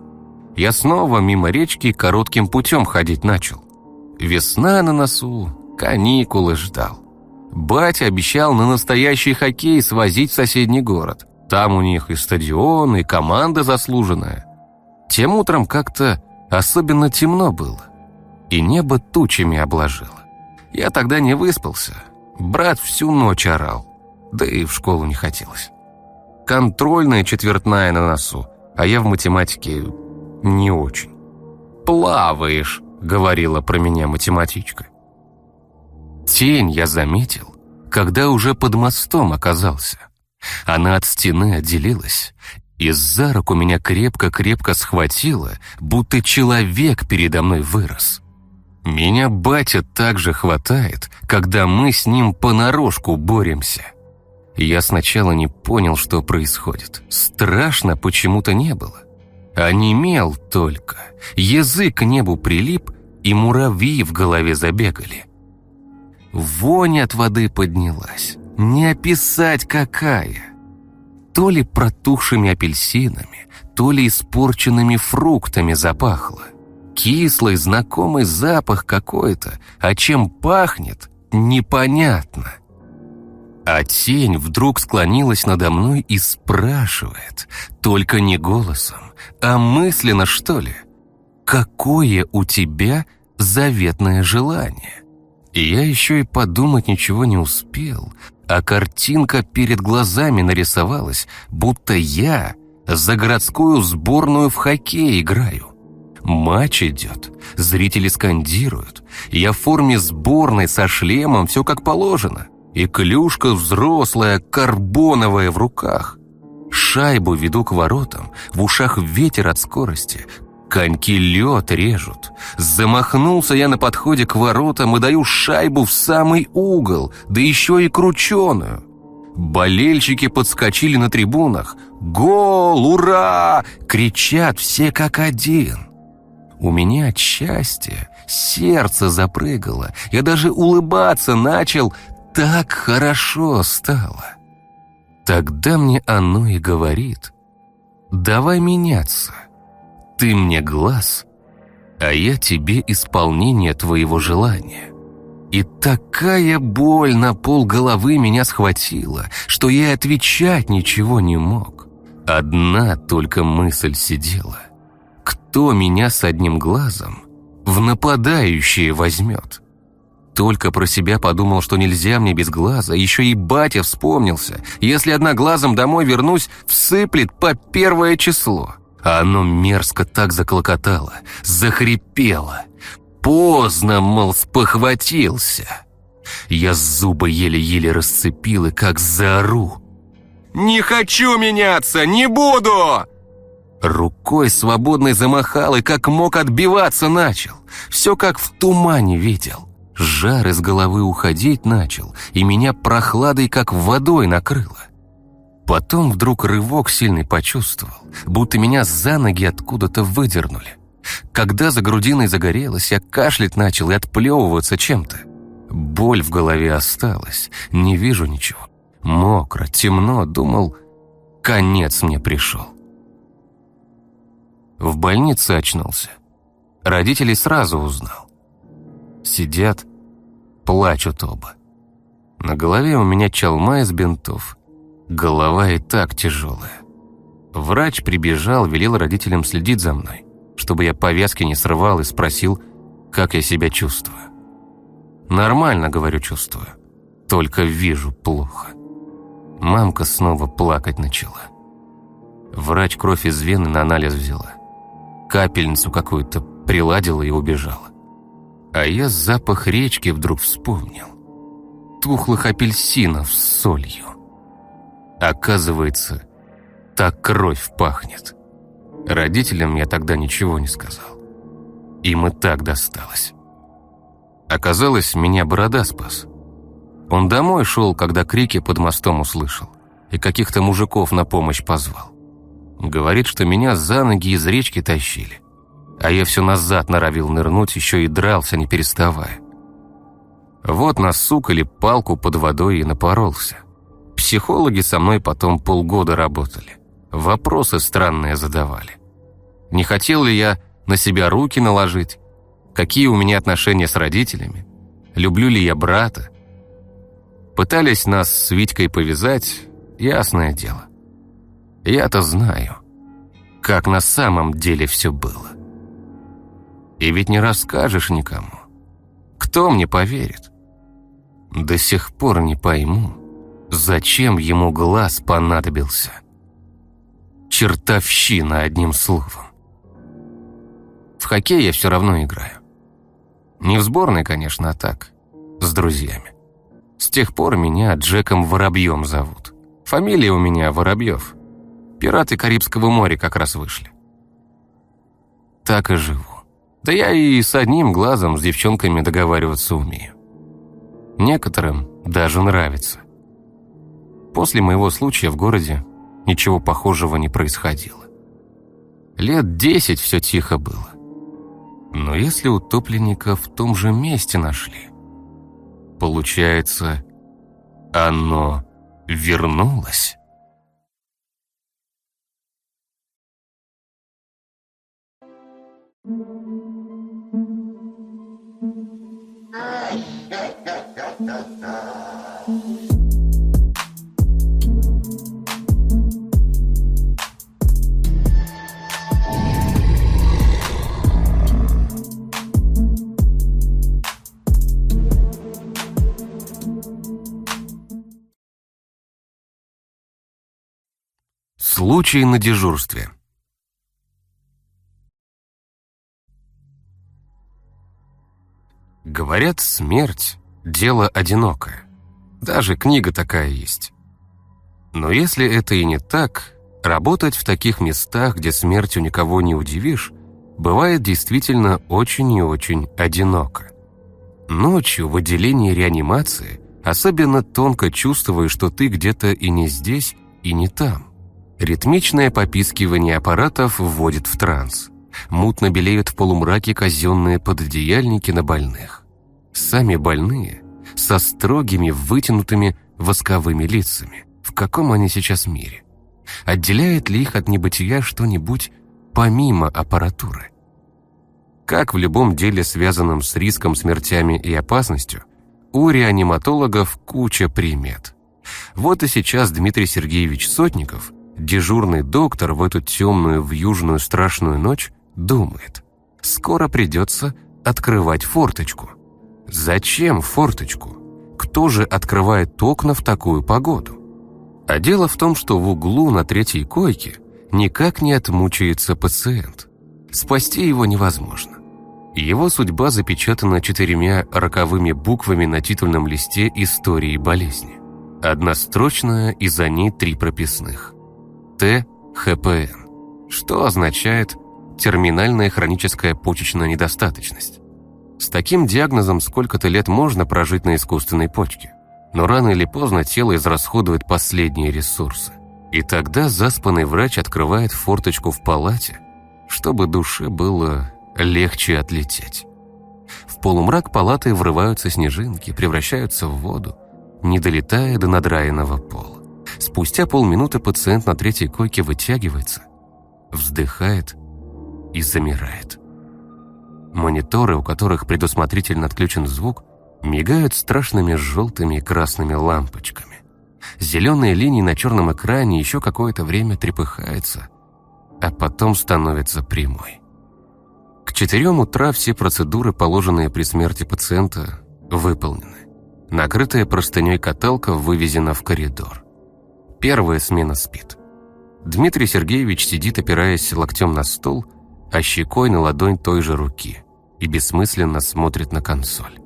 Я снова мимо речки коротким путем ходить начал. Весна на носу, каникулы ждал. Батя обещал на настоящий хоккей свозить в соседний город. Там у них и стадион, и команда заслуженная. Тем утром как-то Особенно темно было, и небо тучами обложило. Я тогда не выспался. Брат всю ночь орал, да и в школу не хотелось. Контрольная четвертная на носу, а я в математике не очень. «Плаваешь», говорила про меня математичка. Тень я заметил, когда уже под мостом оказался. Она от стены отделилась и за руку меня крепко-крепко схватила, будто человек передо мной вырос. Меня батя также хватает, когда мы с ним понарошку боремся. Я сначала не понял, что происходит. Страшно почему-то не было. Онемел только. Язык к небу прилип, и муравьи в голове забегали. Вонь от воды поднялась. Не описать какая. То ли протухшими апельсинами, то ли испорченными фруктами запахло. Кислый, знакомый запах какой-то, а чем пахнет, непонятно. А тень вдруг склонилась надо мной и спрашивает, только не голосом, а мысленно, что ли, «Какое у тебя заветное желание?» И я еще и подумать ничего не успел, а картинка перед глазами нарисовалась, будто я за городскую сборную в хоккей играю. Матч идет, зрители скандируют, я в форме сборной со шлемом, все как положено, и клюшка взрослая, карбоновая в руках. Шайбу веду к воротам, в ушах ветер от скорости, Коньки лед режут. Замахнулся я на подходе к воротам и даю шайбу в самый угол, да еще и крученую. Болельщики подскочили на трибунах. «Гол! Ура!» Кричат все как один. У меня от счастья сердце запрыгало. Я даже улыбаться начал. Так хорошо стало. Тогда мне оно и говорит. «Давай меняться». Ты мне глаз, а я тебе исполнение твоего желания. И такая боль на пол головы меня схватила, что я отвечать ничего не мог. Одна только мысль сидела. Кто меня с одним глазом в нападающие возьмет? Только про себя подумал, что нельзя мне без глаза, еще и батя вспомнился. Если одноглазом домой вернусь, всыплет по первое число а оно мерзко так заклокотало, захрипело. Поздно, мол, спохватился. Я зубы еле-еле расцепил и как заору. «Не хочу меняться! Не буду!» Рукой свободной замахал и как мог отбиваться начал. Все как в тумане видел. Жар из головы уходить начал, и меня прохладой как водой накрыло. Потом вдруг рывок сильный почувствовал, будто меня за ноги откуда-то выдернули. Когда за грудиной загорелось, я кашлять начал и отплевываться чем-то. Боль в голове осталась, не вижу ничего. Мокро, темно, думал, конец мне пришел. В больнице очнулся. Родителей сразу узнал. Сидят, плачут оба. На голове у меня чалма из бинтов, Голова и так тяжелая. Врач прибежал, велел родителям следить за мной, чтобы я повязки не срывал и спросил, как я себя чувствую. Нормально, говорю, чувствую. Только вижу плохо. Мамка снова плакать начала. Врач кровь из вены на анализ взяла. Капельницу какую-то приладила и убежала. А я запах речки вдруг вспомнил. Тухлых апельсинов с солью. Оказывается, так кровь пахнет. Родителям я тогда ничего не сказал. Им и так досталось. Оказалось, меня Борода спас. Он домой шел, когда крики под мостом услышал, и каких-то мужиков на помощь позвал. Говорит, что меня за ноги из речки тащили, а я все назад норовил нырнуть, еще и дрался, не переставая. Вот на сук или палку под водой и напоролся. Психологи со мной потом полгода работали. Вопросы странные задавали. Не хотел ли я на себя руки наложить? Какие у меня отношения с родителями? Люблю ли я брата? Пытались нас с Витькой повязать, ясное дело. Я-то знаю, как на самом деле все было. И ведь не расскажешь никому. Кто мне поверит? До сих пор не пойму, Зачем ему глаз понадобился? Чертовщина, одним словом. В хоккей я все равно играю. Не в сборной, конечно, а так, с друзьями. С тех пор меня Джеком Воробьем зовут. Фамилия у меня Воробьев. Пираты Карибского моря как раз вышли. Так и живу. Да я и с одним глазом с девчонками договариваться умею. Некоторым даже нравится. После моего случая в городе ничего похожего не происходило. Лет десять все тихо было. Но если утопленника в том же месте нашли, получается, оно вернулось? Случай на дежурстве. Говорят, смерть – дело одинокое. Даже книга такая есть. Но если это и не так, работать в таких местах, где смертью никого не удивишь, бывает действительно очень и очень одиноко. Ночью в отделении реанимации особенно тонко чувствуешь, что ты где-то и не здесь, и не там. Ритмичное попискивание аппаратов вводит в транс. Мутно белеют в полумраке казенные пододеяльники на больных. Сами больные со строгими, вытянутыми восковыми лицами. В каком они сейчас мире? Отделяет ли их от небытия что-нибудь помимо аппаратуры? Как в любом деле, связанном с риском, смертями и опасностью, у реаниматологов куча примет. Вот и сейчас Дмитрий Сергеевич Сотников – Дежурный доктор в эту темную, в южную страшную ночь думает. Скоро придется открывать форточку. Зачем форточку? Кто же открывает окна в такую погоду? А дело в том, что в углу на третьей койке никак не отмучается пациент. Спасти его невозможно. Его судьба запечатана четырьмя роковыми буквами на титульном листе истории болезни. Однострочная и за ней три прописных. ТХПН, что означает терминальная хроническая почечная недостаточность. С таким диагнозом сколько-то лет можно прожить на искусственной почке, но рано или поздно тело израсходует последние ресурсы. И тогда заспанный врач открывает форточку в палате, чтобы душе было легче отлететь. В полумрак палаты врываются снежинки, превращаются в воду, не долетая до надраенного пола. Спустя полминуты пациент на третьей койке вытягивается, вздыхает и замирает. Мониторы, у которых предусмотрительно отключен звук, мигают страшными желтыми и красными лампочками. Зеленые линии на черном экране еще какое-то время трепыхаются, а потом становятся прямой. К четырем утра все процедуры, положенные при смерти пациента, выполнены. Накрытая простыней каталка вывезена в коридор. Первая смена спит. Дмитрий Сергеевич сидит, опираясь локтем на стол, а щекой на ладонь той же руки и бессмысленно смотрит на консоль.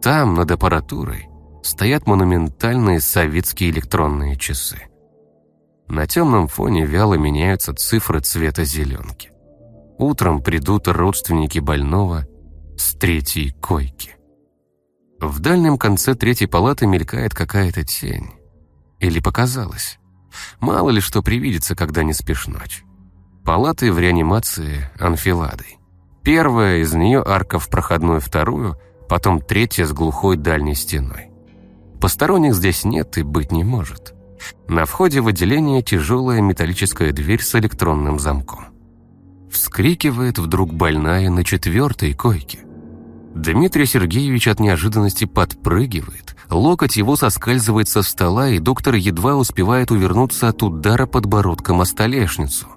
Там, над аппаратурой, стоят монументальные советские электронные часы. На темном фоне вяло меняются цифры цвета зеленки. Утром придут родственники больного с третьей койки. В дальнем конце третьей палаты мелькает какая-то тень. Или показалось? Мало ли что привидится, когда не спишь ночь. Палаты в реанимации анфиладой. Первая из нее арка в проходную вторую, потом третья с глухой дальней стеной. Посторонних здесь нет и быть не может. На входе в отделение тяжелая металлическая дверь с электронным замком. Вскрикивает вдруг больная на четвертой койке. Дмитрий Сергеевич от неожиданности подпрыгивает, локоть его соскальзывает со стола, и доктор едва успевает увернуться от удара подбородком о столешницу.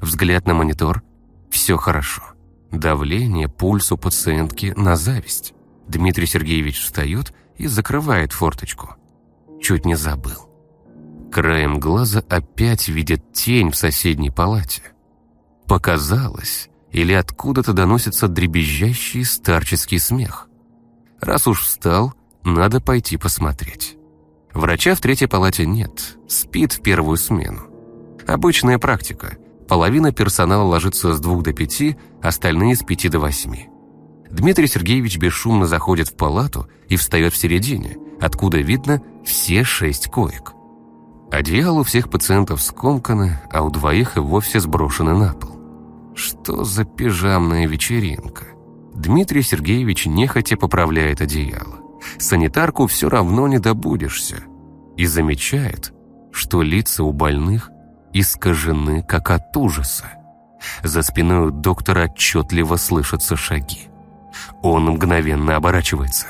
Взгляд на монитор. Все хорошо. Давление, пульс у пациентки на зависть. Дмитрий Сергеевич встает и закрывает форточку. Чуть не забыл. Краем глаза опять видит тень в соседней палате. Показалось, или откуда-то доносится дребезжащий старческий смех. Раз уж встал, надо пойти посмотреть. Врача в третьей палате нет, спит в первую смену. Обычная практика. Половина персонала ложится с двух до пяти, остальные с пяти до восьми. Дмитрий Сергеевич бесшумно заходит в палату и встает в середине, откуда видно все шесть коек. Одеяло у всех пациентов скомканы, а у двоих и вовсе сброшены на пол. Что за пижамная вечеринка? Дмитрий Сергеевич нехотя поправляет одеяло. Санитарку все равно не добудешься. И замечает, что лица у больных искажены, как от ужаса. За спиной у доктора отчетливо слышатся шаги. Он мгновенно оборачивается.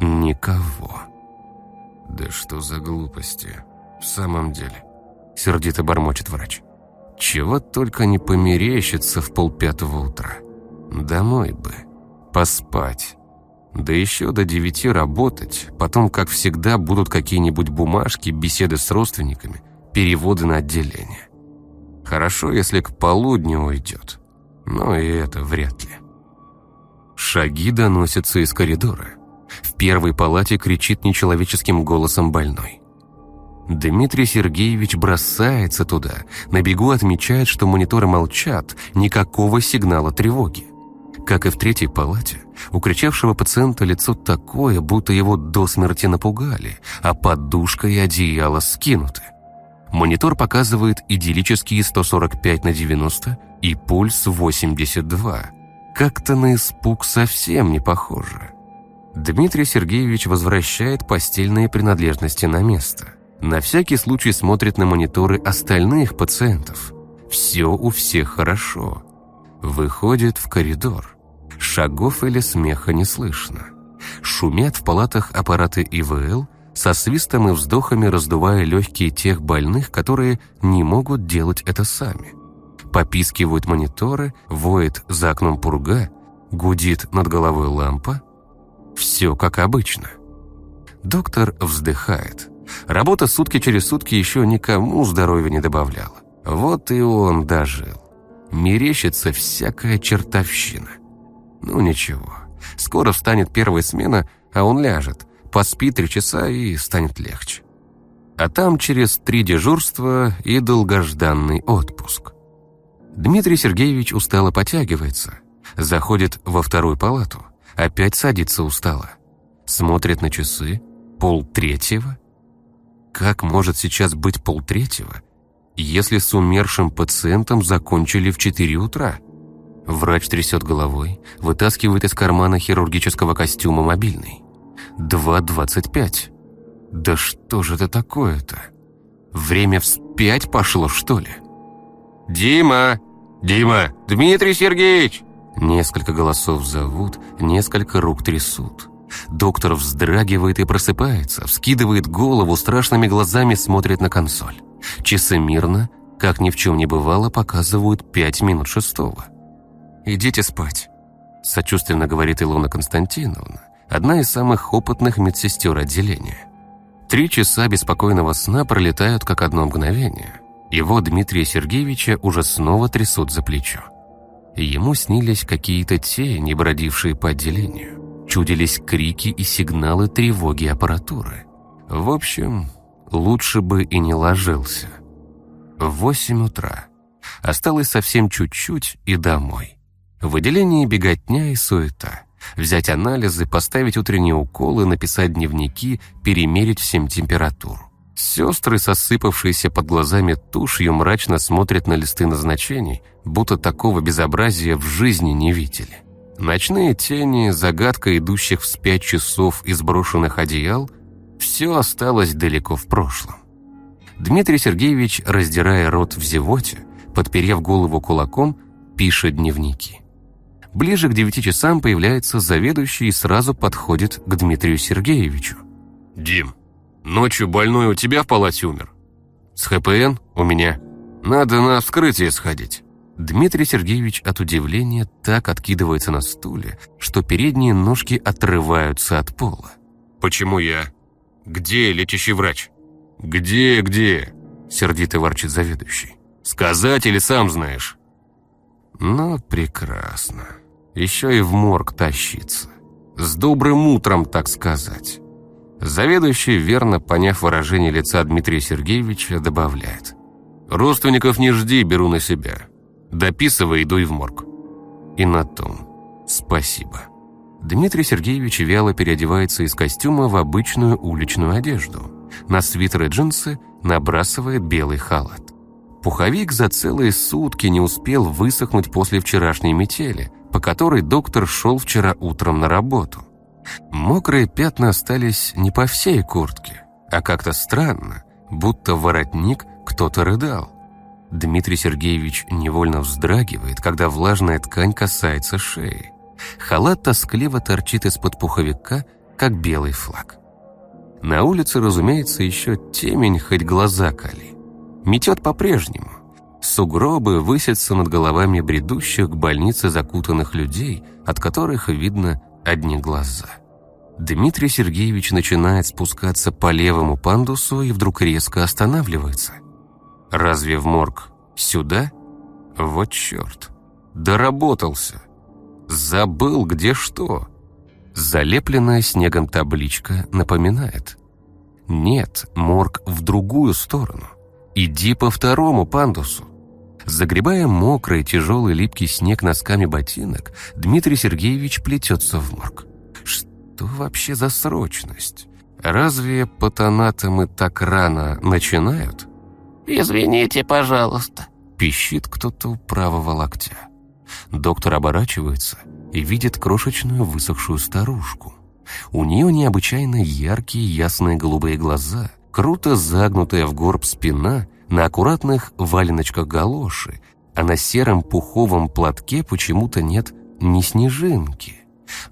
Никого. «Да что за глупости? В самом деле?» Сердито бормочет врач. Чего только не померещится в полпятого утра. Домой бы. Поспать. Да еще до девяти работать. Потом, как всегда, будут какие-нибудь бумажки, беседы с родственниками, переводы на отделение. Хорошо, если к полудню уйдет. Но и это вряд ли. Шаги доносятся из коридора. В первой палате кричит нечеловеческим голосом больной. Дмитрий Сергеевич бросается туда, на бегу отмечает, что мониторы молчат, никакого сигнала тревоги. Как и в третьей палате, у кричавшего пациента лицо такое, будто его до смерти напугали, а подушка и одеяло скинуты. Монитор показывает идиллические 145 на 90 и пульс 82. Как-то на испуг совсем не похоже. Дмитрий Сергеевич возвращает постельные принадлежности на место. На всякий случай смотрит на мониторы остальных пациентов. Все у всех хорошо. Выходит в коридор. Шагов или смеха не слышно. Шумят в палатах аппараты ИВЛ, со свистом и вздохами раздувая легкие тех больных, которые не могут делать это сами. Попискивают мониторы, воет за окном пурга, гудит над головой лампа. Все как обычно. Доктор вздыхает. Работа сутки через сутки еще никому здоровья не добавляла. Вот и он дожил. Мерещится всякая чертовщина. Ну ничего, скоро встанет первая смена, а он ляжет, поспит три часа и станет легче. А там через три дежурства и долгожданный отпуск. Дмитрий Сергеевич устало потягивается, заходит во вторую палату, опять садится устало. Смотрит на часы, пол третьего – как может сейчас быть полтретьего, если с умершим пациентом закончили в 4 утра? Врач трясет головой, вытаскивает из кармана хирургического костюма мобильный. 2.25. Да что же это такое-то? Время вспять пошло, что ли? «Дима! Дима! Дмитрий Сергеевич!» Несколько голосов зовут, несколько рук трясут. Доктор вздрагивает и просыпается, вскидывает голову, страшными глазами смотрит на консоль. Часы мирно, как ни в чем не бывало, показывают пять минут шестого. «Идите спать», – сочувственно говорит Илона Константиновна, одна из самых опытных медсестер отделения. Три часа беспокойного сна пролетают как одно мгновение. Его Дмитрия Сергеевича уже снова трясут за плечо. Ему снились какие-то тени, бродившие по отделению чудились крики и сигналы тревоги аппаратуры. В общем, лучше бы и не ложился. В восемь утра. Осталось совсем чуть-чуть и домой. В отделении беготня и суета. Взять анализы, поставить утренние уколы, написать дневники, перемерить всем температуру. Сестры, сосыпавшиеся под глазами тушью, мрачно смотрят на листы назначений, будто такого безобразия в жизни не видели. Ночные тени, загадка идущих вспять часов из брошенных одеял – все осталось далеко в прошлом. Дмитрий Сергеевич, раздирая рот в зевоте, подперев голову кулаком, пишет дневники. Ближе к девяти часам появляется заведующий и сразу подходит к Дмитрию Сергеевичу. «Дим, ночью больной у тебя в палате умер?» «С ХПН у меня. Надо на вскрытие сходить». Дмитрий Сергеевич от удивления так откидывается на стуле, что передние ножки отрываются от пола. «Почему я? Где лечащий врач?» «Где, где?» – сердито ворчит заведующий. «Сказать или сам знаешь?» Ну, прекрасно. Еще и в морг тащиться. С добрым утром, так сказать. Заведующий, верно поняв выражение лица Дмитрия Сергеевича, добавляет. «Родственников не жди, беру на себя. Дописывай, иду и в морг». И на том. Спасибо. Дмитрий Сергеевич вяло переодевается из костюма в обычную уличную одежду. На свитер и джинсы набрасывает белый халат. Пуховик за целые сутки не успел высохнуть после вчерашней метели, по которой доктор шел вчера утром на работу. Мокрые пятна остались не по всей куртке, а как-то странно, будто воротник кто-то рыдал. Дмитрий Сергеевич невольно вздрагивает, когда влажная ткань касается шеи. Халат тоскливо торчит из-под пуховика, как белый флаг. На улице, разумеется, еще темень, хоть глаза кали. Метет по-прежнему. Сугробы высятся над головами бредущих к больнице закутанных людей, от которых видно одни глаза. Дмитрий Сергеевич начинает спускаться по левому пандусу и вдруг резко останавливается. Разве в морг сюда? Вот черт. Доработался. Забыл, где что. Залепленная снегом табличка напоминает. Нет, морг в другую сторону. Иди по второму пандусу. Загребая мокрый, тяжелый, липкий снег носками ботинок, Дмитрий Сергеевич плетется в морг. Что вообще за срочность? Разве патонатомы так рано начинают? «Извините, пожалуйста», — пищит кто-то у правого локтя. Доктор оборачивается и видит крошечную высохшую старушку. У нее необычайно яркие ясные голубые глаза, круто загнутая в горб спина — на аккуратных валеночках галоши, а на сером пуховом платке почему-то нет ни снежинки.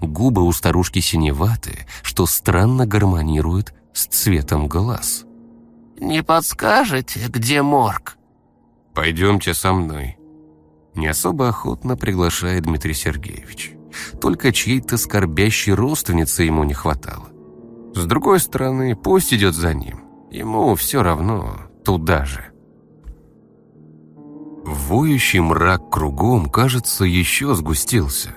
Губы у старушки синеватые, что странно гармонирует с цветом глаз. «Не подскажете, где морг?» «Пойдемте со мной». Не особо охотно приглашает Дмитрий Сергеевич. Только чьей-то скорбящей родственницы ему не хватало. С другой стороны, пусть идет за ним. Ему все равно, туда же. Воющий мрак кругом, кажется, еще сгустился.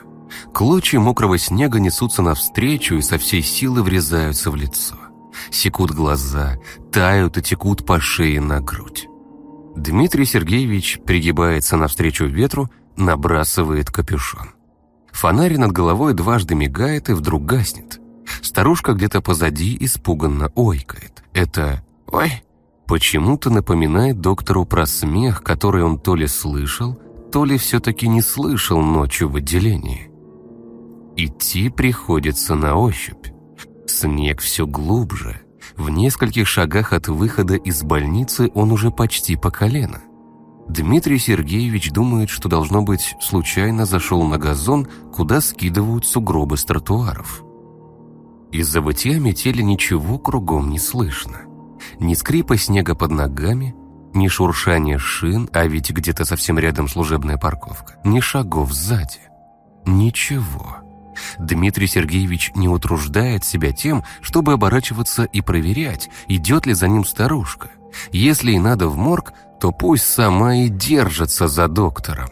Клочья мокрого снега несутся навстречу и со всей силы врезаются в лицо. Секут глаза, тают и текут по шее на грудь. Дмитрий Сергеевич пригибается навстречу ветру, набрасывает капюшон. Фонарь над головой дважды мигает и вдруг гаснет. Старушка где-то позади испуганно ойкает. Это «Ой!» почему-то напоминает доктору про смех, который он то ли слышал, то ли все-таки не слышал ночью в отделении. Идти приходится на ощупь. Снег все глубже. В нескольких шагах от выхода из больницы он уже почти по колено. Дмитрий Сергеевич думает, что, должно быть, случайно зашел на газон, куда скидывают сугробы с тротуаров. Из-за бытия метели ничего кругом не слышно. Ни скрипа снега под ногами, ни шуршания шин, а ведь где-то совсем рядом служебная парковка, ни шагов сзади. Ничего. Дмитрий Сергеевич не утруждает себя тем, чтобы оборачиваться и проверять, идет ли за ним старушка. Если и надо в морг, то пусть сама и держится за доктором.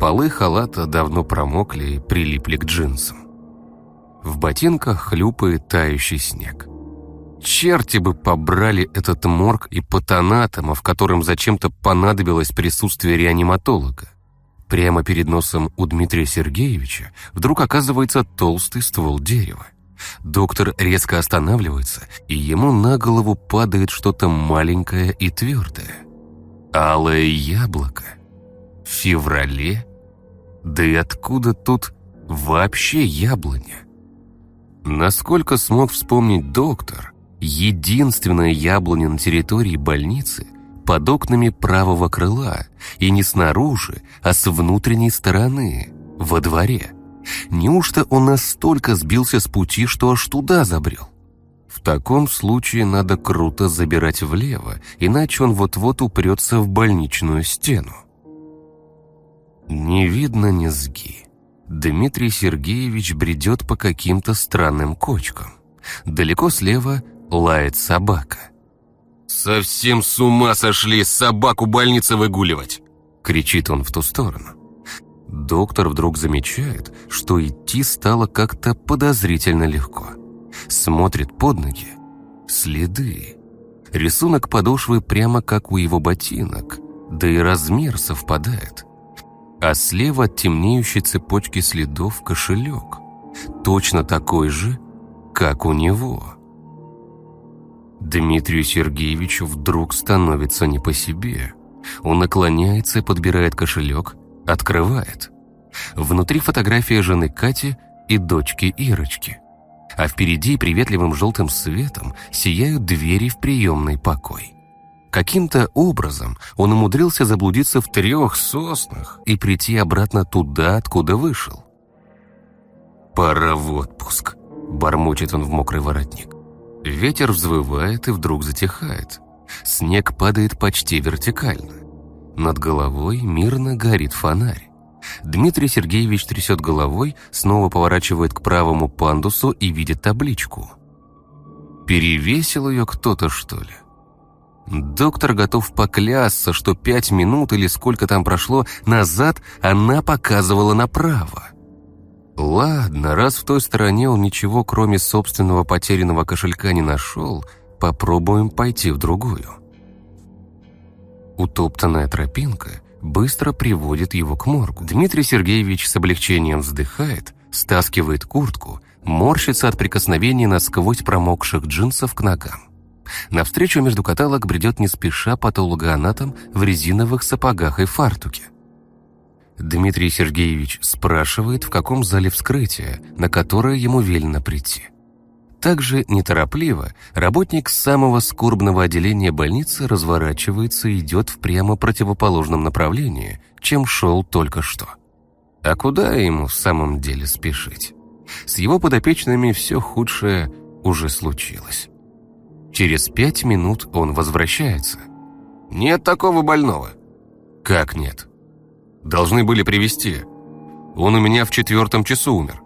Полы халата давно промокли и прилипли к джинсам. В ботинках хлюпает тающий снег. Черти бы побрали этот морг и патанатома, в котором зачем-то понадобилось присутствие реаниматолога. Прямо перед носом у Дмитрия Сергеевича вдруг оказывается толстый ствол дерева. Доктор резко останавливается, и ему на голову падает что-то маленькое и твердое. Алое яблоко. В феврале? Да и откуда тут вообще яблоня? Насколько смог вспомнить доктор, единственная яблоня на территории больницы под окнами правого крыла, и не снаружи, а с внутренней стороны, во дворе. Неужто он настолько сбился с пути, что аж туда забрел? В таком случае надо круто забирать влево, иначе он вот-вот упрется в больничную стену. Не видно низги. Дмитрий Сергеевич бредет по каким-то странным кочкам. Далеко слева лает собака. «Совсем с ума сошли собаку больницы выгуливать!» Кричит он в ту сторону. доктор вдруг замечает, что идти стало как-то подозрительно легко. Смотрит под ноги. Следы. Рисунок подошвы прямо как у его ботинок, да и размер совпадает. А слева от темнеющей цепочки следов кошелек. Точно такой же, как у него. Дмитрию Сергеевичу вдруг становится не по себе. Он наклоняется и подбирает кошелек, открывает. Внутри фотография жены Кати и дочки Ирочки. А впереди приветливым желтым светом сияют двери в приемный покой. Каким-то образом он умудрился заблудиться в трех соснах и прийти обратно туда, откуда вышел. «Пора в отпуск», — бормочет он в мокрый воротник. Ветер взвывает и вдруг затихает. Снег падает почти вертикально. Над головой мирно горит фонарь. Дмитрий Сергеевич трясет головой, снова поворачивает к правому пандусу и видит табличку. Перевесил ее кто-то, что ли? Доктор готов поклясться, что пять минут или сколько там прошло назад она показывала направо. Ладно, раз в той стороне он ничего, кроме собственного потерянного кошелька, не нашел, попробуем пойти в другую. Утоптанная тропинка быстро приводит его к моргу. Дмитрий Сергеевич с облегчением вздыхает, стаскивает куртку, морщится от прикосновения насквозь промокших джинсов к ногам. Навстречу между каталог бредет не спеша патологоанатом в резиновых сапогах и фартуке. Дмитрий Сергеевич спрашивает, в каком зале вскрытия, на которое ему велено прийти. Также неторопливо работник самого скорбного отделения больницы разворачивается и идет в прямо противоположном направлении, чем шел только что. А куда ему в самом деле спешить? С его подопечными все худшее уже случилось. Через пять минут он возвращается. «Нет такого больного». «Как нет?» Должны были привести. Он у меня в четвертом часу умер.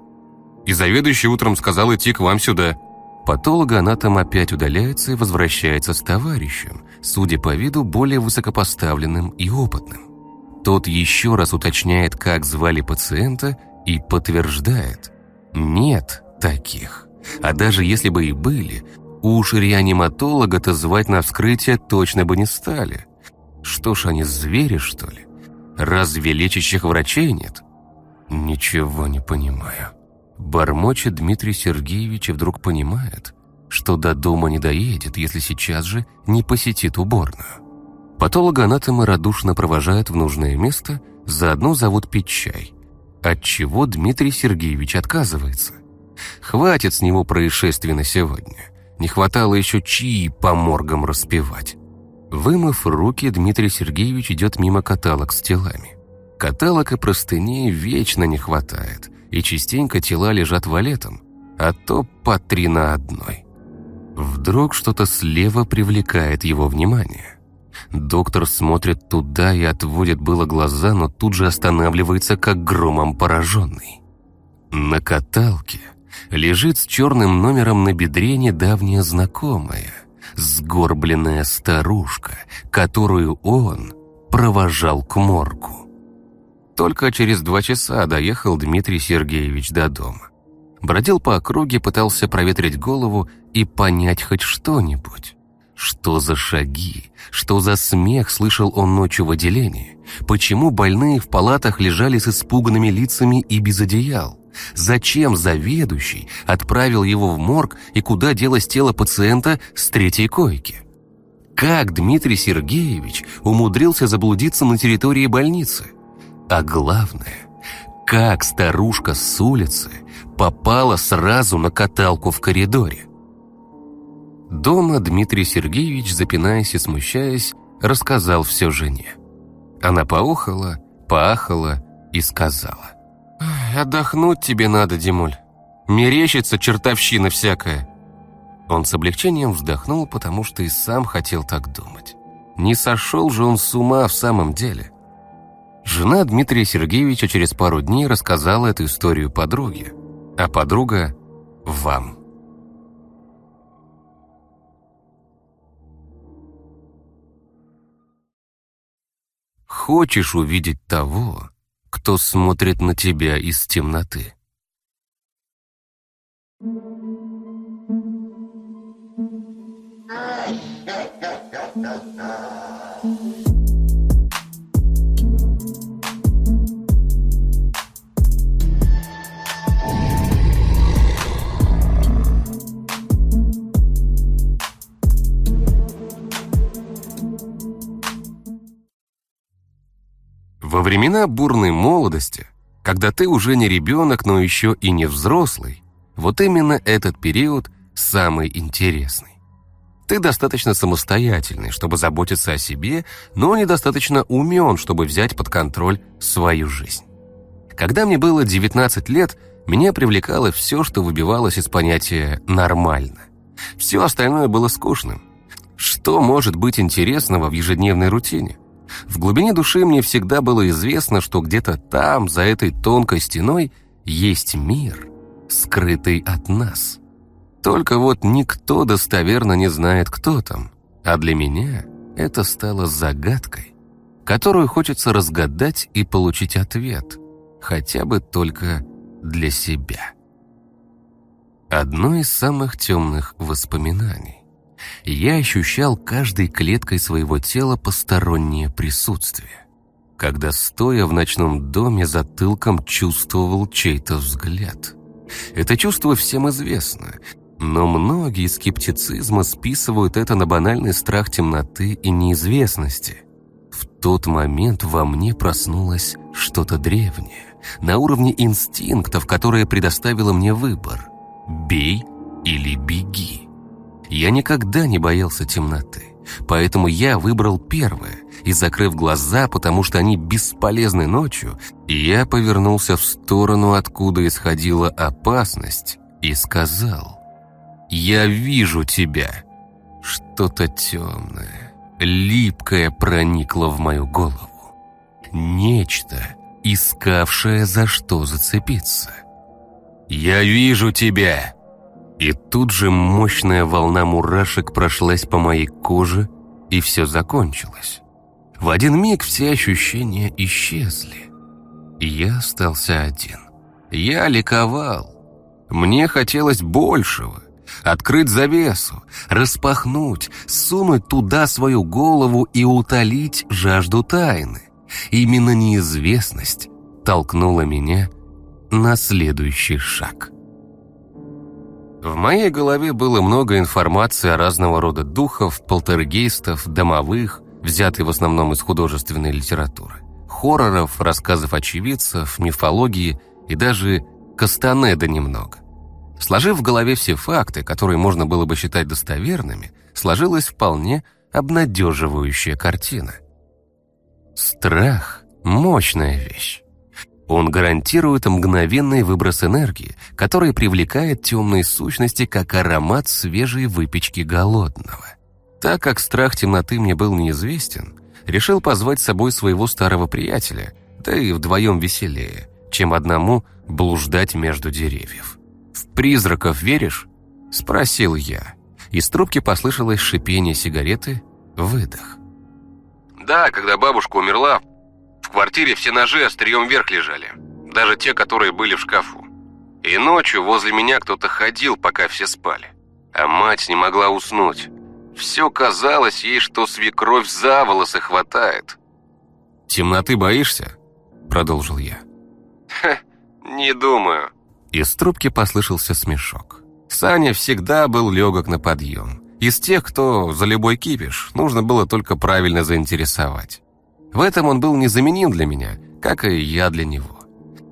И заведующий утром сказал идти к вам сюда. Патологоанатом опять удаляется и возвращается с товарищем, судя по виду, более высокопоставленным и опытным. Тот еще раз уточняет, как звали пациента, и подтверждает. Нет таких. А даже если бы и были, уж реаниматолога-то звать на вскрытие точно бы не стали. Что ж они, звери, что ли? Разве лечащих врачей нет? Ничего не понимаю. Бормочет Дмитрий Сергеевич и вдруг понимает, что до дома не доедет, если сейчас же не посетит уборную. Патологоанатомы радушно провожают в нужное место, заодно зовут пить чай. От чего Дмитрий Сергеевич отказывается. Хватит с него происшествий на сегодня. Не хватало еще чаи по моргам распевать. Вымыв руки, Дмитрий Сергеевич идет мимо каталог с телами. Каталог и простыней вечно не хватает, и частенько тела лежат валетом, а то по три на одной. Вдруг что-то слева привлекает его внимание. Доктор смотрит туда и отводит было глаза, но тут же останавливается, как громом пораженный. На каталке лежит с черным номером на бедре недавняя знакомая – сгорбленная старушка, которую он провожал к моргу. Только через два часа доехал Дмитрий Сергеевич до дома. Бродил по округе, пытался проветрить голову и понять хоть что-нибудь. Что за шаги, что за смех слышал он ночью в отделении? Почему больные в палатах лежали с испуганными лицами и без одеял? Зачем заведующий отправил его в морг и куда делось тело пациента с третьей койки? Как Дмитрий Сергеевич умудрился заблудиться на территории больницы? А главное, как старушка с улицы попала сразу на каталку в коридоре? Дома Дмитрий Сергеевич, запинаясь и смущаясь, рассказал все жене. Она поохала, поахала и сказала. «Отдохнуть тебе надо, Димуль. Мерещится чертовщина всякая». Он с облегчением вздохнул, потому что и сам хотел так думать. Не сошел же он с ума в самом деле. Жена Дмитрия Сергеевича через пару дней рассказала эту историю подруге, а подруга – вам. Хочешь увидеть того, кто смотрит на тебя из темноты. Во времена бурной молодости, когда ты уже не ребенок, но еще и не взрослый, вот именно этот период самый интересный. Ты достаточно самостоятельный, чтобы заботиться о себе, но недостаточно умен, чтобы взять под контроль свою жизнь. Когда мне было 19 лет, меня привлекало все, что выбивалось из понятия «нормально». Все остальное было скучным. Что может быть интересного в ежедневной рутине? В глубине души мне всегда было известно, что где-то там, за этой тонкой стеной, есть мир, скрытый от нас. Только вот никто достоверно не знает, кто там. А для меня это стало загадкой, которую хочется разгадать и получить ответ, хотя бы только для себя. Одно из самых темных воспоминаний. Я ощущал каждой клеткой своего тела постороннее присутствие. Когда, стоя в ночном доме, затылком чувствовал чей-то взгляд. Это чувство всем известно, но многие скептицизма списывают это на банальный страх темноты и неизвестности. В тот момент во мне проснулось что-то древнее, на уровне инстинктов, которое предоставило мне выбор – бей или беги. Я никогда не боялся темноты, поэтому я выбрал первое и, закрыв глаза, потому что они бесполезны ночью, я повернулся в сторону, откуда исходила опасность, и сказал «Я вижу тебя». Что-то темное, липкое проникло в мою голову. Нечто, искавшее за что зацепиться. «Я вижу тебя!» И тут же мощная волна мурашек прошлась по моей коже, и все закончилось. В один миг все ощущения исчезли. Я остался один. Я ликовал. Мне хотелось большего. Открыть завесу, распахнуть, сунуть туда свою голову и утолить жажду тайны. Именно неизвестность толкнула меня на следующий шаг. В моей голове было много информации о разного рода духов, полтергейстов, домовых, взятой в основном из художественной литературы, хорроров, рассказов очевидцев, мифологии и даже Кастанеда немного. Сложив в голове все факты, которые можно было бы считать достоверными, сложилась вполне обнадеживающая картина. Страх – мощная вещь. Он гарантирует мгновенный выброс энергии, который привлекает темные сущности, как аромат свежей выпечки голодного. Так как страх темноты мне был неизвестен, решил позвать с собой своего старого приятеля, да и вдвоем веселее, чем одному блуждать между деревьев. «В призраков веришь?» – спросил я. Из трубки послышалось шипение сигареты, выдох. «Да, когда бабушка умерла, в квартире все ножи острием вверх лежали, даже те, которые были в шкафу. И ночью возле меня кто-то ходил, пока все спали. А мать не могла уснуть. Все казалось ей, что свекровь за волосы хватает. «Темноты боишься?» – продолжил я. «Ха, не думаю». Из трубки послышался смешок. Саня всегда был легок на подъем. Из тех, кто за любой кипиш, нужно было только правильно заинтересовать. В этом он был незаменим для меня, как и я для него.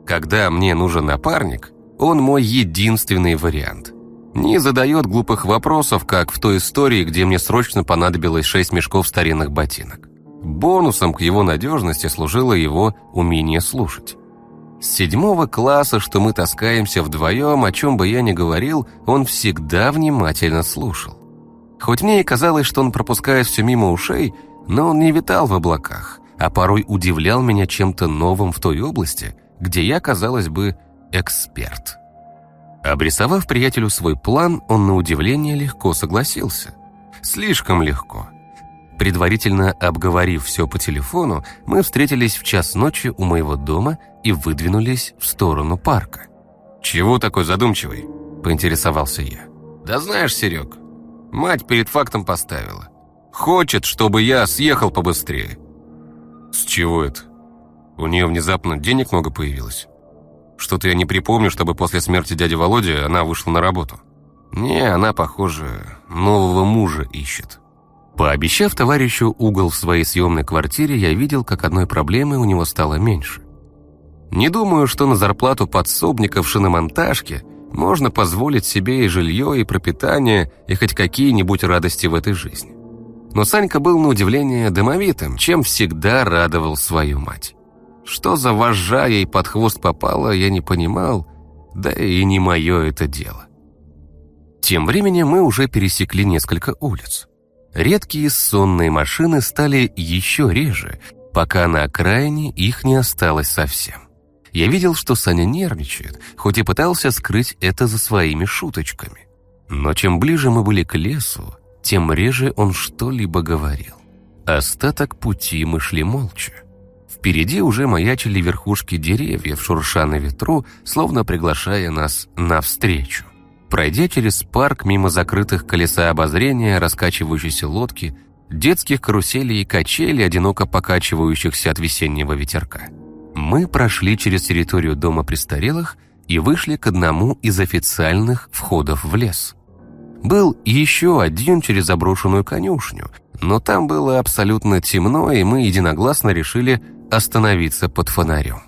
Когда мне нужен напарник, он мой единственный вариант. Не задает глупых вопросов, как в той истории, где мне срочно понадобилось шесть мешков старинных ботинок. Бонусом к его надежности служило его умение слушать. С седьмого класса, что мы таскаемся вдвоем, о чем бы я ни говорил, он всегда внимательно слушал. Хоть мне и казалось, что он пропускает все мимо ушей, но он не витал в облаках, а порой удивлял меня чем-то новым в той области, где я, казалось бы, эксперт. Обрисовав приятелю свой план, он на удивление легко согласился. Слишком легко. Предварительно обговорив все по телефону, мы встретились в час ночи у моего дома и выдвинулись в сторону парка. «Чего такой задумчивый?» – поинтересовался я. «Да знаешь, Серег, мать перед фактом поставила. Хочет, чтобы я съехал побыстрее». «С чего это? У нее внезапно денег много появилось? Что-то я не припомню, чтобы после смерти дяди Володи она вышла на работу». «Не, она, похоже, нового мужа ищет». Пообещав товарищу угол в своей съемной квартире, я видел, как одной проблемы у него стало меньше. Не думаю, что на зарплату подсобника в шиномонтажке можно позволить себе и жилье, и пропитание, и хоть какие-нибудь радости в этой жизни. Но Санька был на удивление домовитым, чем всегда радовал свою мать. Что за вожжа ей под хвост попало, я не понимал, да и не мое это дело. Тем временем мы уже пересекли несколько улиц. Редкие сонные машины стали еще реже, пока на окраине их не осталось совсем. Я видел, что Саня нервничает, хоть и пытался скрыть это за своими шуточками. Но чем ближе мы были к лесу, тем реже он что-либо говорил. Остаток пути мы шли молча. Впереди уже маячили верхушки деревьев, шурша на ветру, словно приглашая нас навстречу. Пройдя через парк мимо закрытых колеса обозрения, раскачивающейся лодки, детских каруселей и качелей, одиноко покачивающихся от весеннего ветерка. Мы прошли через территорию дома престарелых и вышли к одному из официальных входов в лес. Был еще один через заброшенную конюшню, но там было абсолютно темно, и мы единогласно решили остановиться под фонарем.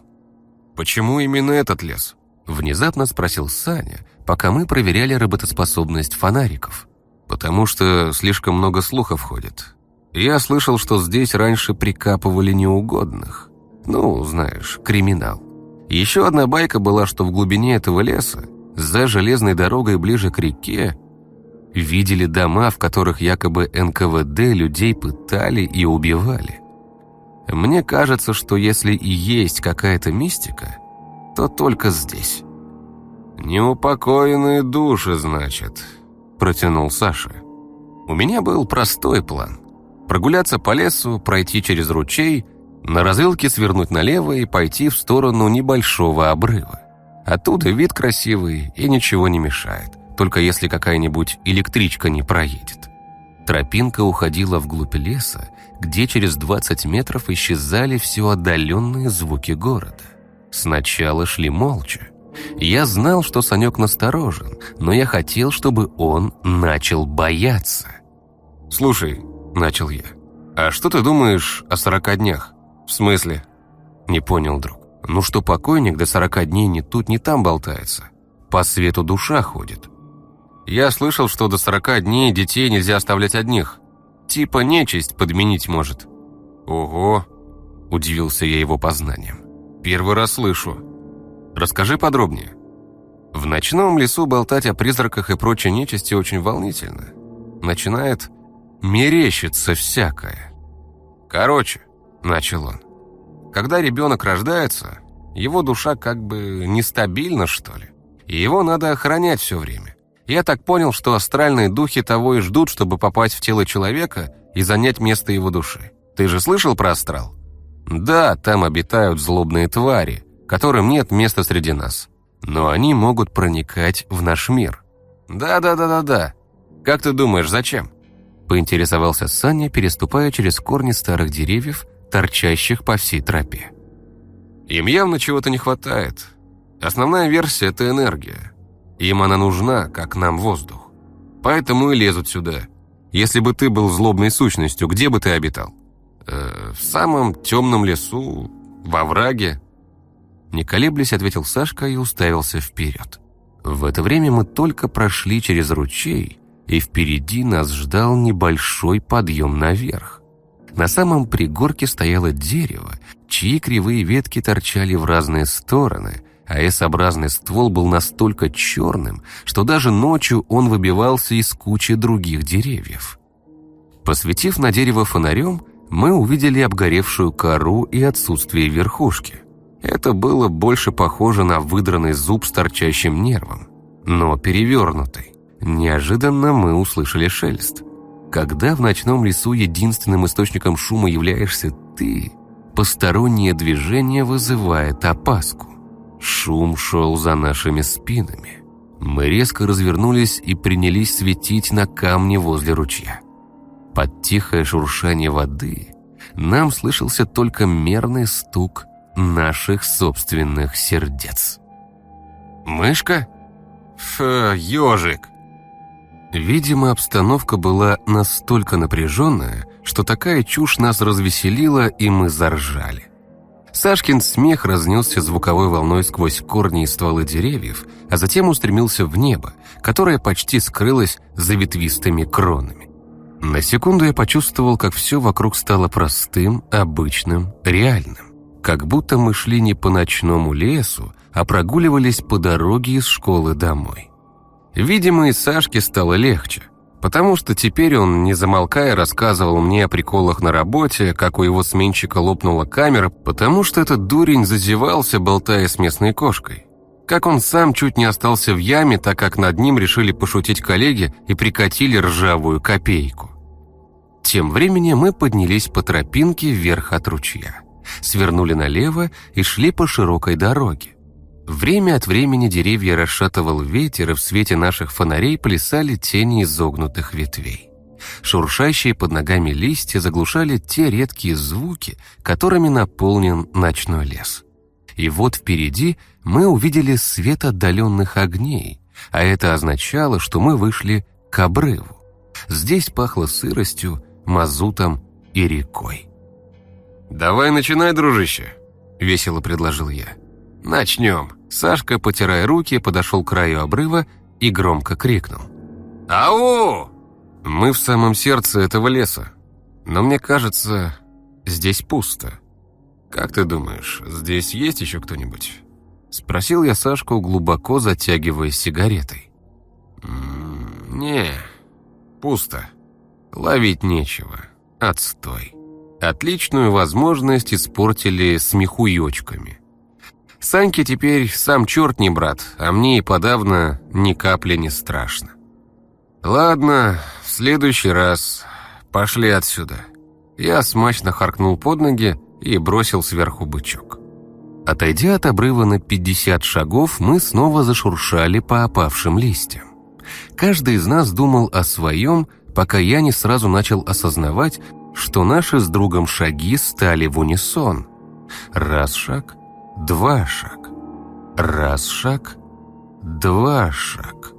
«Почему именно этот лес?» – внезапно спросил Саня – пока мы проверяли работоспособность фонариков. Потому что слишком много слухов ходит. Я слышал, что здесь раньше прикапывали неугодных. Ну, знаешь, криминал. Еще одна байка была, что в глубине этого леса, за железной дорогой ближе к реке, видели дома, в которых якобы НКВД людей пытали и убивали. Мне кажется, что если и есть какая-то мистика, то только здесь. «Неупокоенные души, значит», – протянул Саша. «У меня был простой план. Прогуляться по лесу, пройти через ручей, на развилке свернуть налево и пойти в сторону небольшого обрыва. Оттуда вид красивый и ничего не мешает, только если какая-нибудь электричка не проедет». Тропинка уходила вглубь леса, где через 20 метров исчезали все отдаленные звуки города. Сначала шли молча, я знал, что Санек насторожен, но я хотел, чтобы он начал бояться. «Слушай», — начал я, — «а что ты думаешь о сорока днях?» «В смысле?» Не понял друг. «Ну что покойник до сорока дней ни тут, ни там болтается. По свету душа ходит». «Я слышал, что до сорока дней детей нельзя оставлять одних. Типа нечисть подменить может». «Ого!» – удивился я его познанием. «Первый раз слышу». Расскажи подробнее. В ночном лесу болтать о призраках и прочей нечисти очень волнительно. Начинает мерещиться всякое. Короче, начал он, когда ребенок рождается, его душа как бы нестабильна, что ли, и его надо охранять все время. Я так понял, что астральные духи того и ждут, чтобы попасть в тело человека и занять место его души. Ты же слышал про астрал? Да, там обитают злобные твари, которым нет места среди нас. Но они могут проникать в наш мир. Да-да-да-да-да. Как ты думаешь, зачем? Поинтересовался Саня, переступая через корни старых деревьев, торчащих по всей тропе. Им явно чего-то не хватает. Основная версия – это энергия. Им она нужна, как нам воздух. Поэтому и лезут сюда. Если бы ты был злобной сущностью, где бы ты обитал? Э, в самом темном лесу, во враге, не колеблясь, ответил Сашка и уставился вперед. В это время мы только прошли через ручей, и впереди нас ждал небольшой подъем наверх. На самом пригорке стояло дерево, чьи кривые ветки торчали в разные стороны, а S-образный ствол был настолько черным, что даже ночью он выбивался из кучи других деревьев. Посветив на дерево фонарем, мы увидели обгоревшую кору и отсутствие верхушки. Это было больше похоже на выдранный зуб с торчащим нервом, но перевернутый. Неожиданно мы услышали шелест. Когда в ночном лесу единственным источником шума являешься ты, постороннее движение вызывает опаску. Шум шел за нашими спинами. Мы резко развернулись и принялись светить на камни возле ручья. Под тихое шуршание воды нам слышался только мерный стук наших собственных сердец. «Мышка? Фу, ежик!» Видимо, обстановка была настолько напряженная, что такая чушь нас развеселила, и мы заржали. Сашкин смех разнесся звуковой волной сквозь корни и стволы деревьев, а затем устремился в небо, которое почти скрылось за ветвистыми кронами. На секунду я почувствовал, как все вокруг стало простым, обычным, реальным. Как будто мы шли не по ночному лесу, а прогуливались по дороге из школы домой. Видимо, и Сашке стало легче, потому что теперь он, не замолкая, рассказывал мне о приколах на работе, как у его сменщика лопнула камера, потому что этот дурень зазевался, болтая с местной кошкой. Как он сам чуть не остался в яме, так как над ним решили пошутить коллеги и прикатили ржавую копейку. Тем временем мы поднялись по тропинке вверх от ручья, свернули налево и шли по широкой дороге. Время от времени деревья расшатывал ветер, и в свете наших фонарей плясали тени изогнутых ветвей. Шуршащие под ногами листья заглушали те редкие звуки, которыми наполнен ночной лес. И вот впереди мы увидели свет отдаленных огней, а это означало, что мы вышли к обрыву. Здесь пахло сыростью, мазутом и рекой. «Давай начинай, дружище», — весело предложил я. «Начнем». Сашка, потирая руки, подошел к краю обрыва и громко крикнул. «Ау!» Мы в самом сердце этого леса. Но мне кажется, здесь пусто. Как ты думаешь, здесь есть еще кто-нибудь? Спросил я Сашку, глубоко затягиваясь сигаретой. «Не, пусто. Ловить нечего. Отстой. Отличную возможность испортили смехуёчками. Саньке теперь сам черт не брат, а мне и подавно ни капли не страшно. Ладно, в следующий раз пошли отсюда. Я смачно харкнул под ноги и бросил сверху бычок. Отойдя от обрыва на 50 шагов, мы снова зашуршали по опавшим листьям. Каждый из нас думал о своем, пока я не сразу начал осознавать, что наши с другом шаги стали в унисон. Раз шаг, Два шаг. Раз шаг. Два шаг.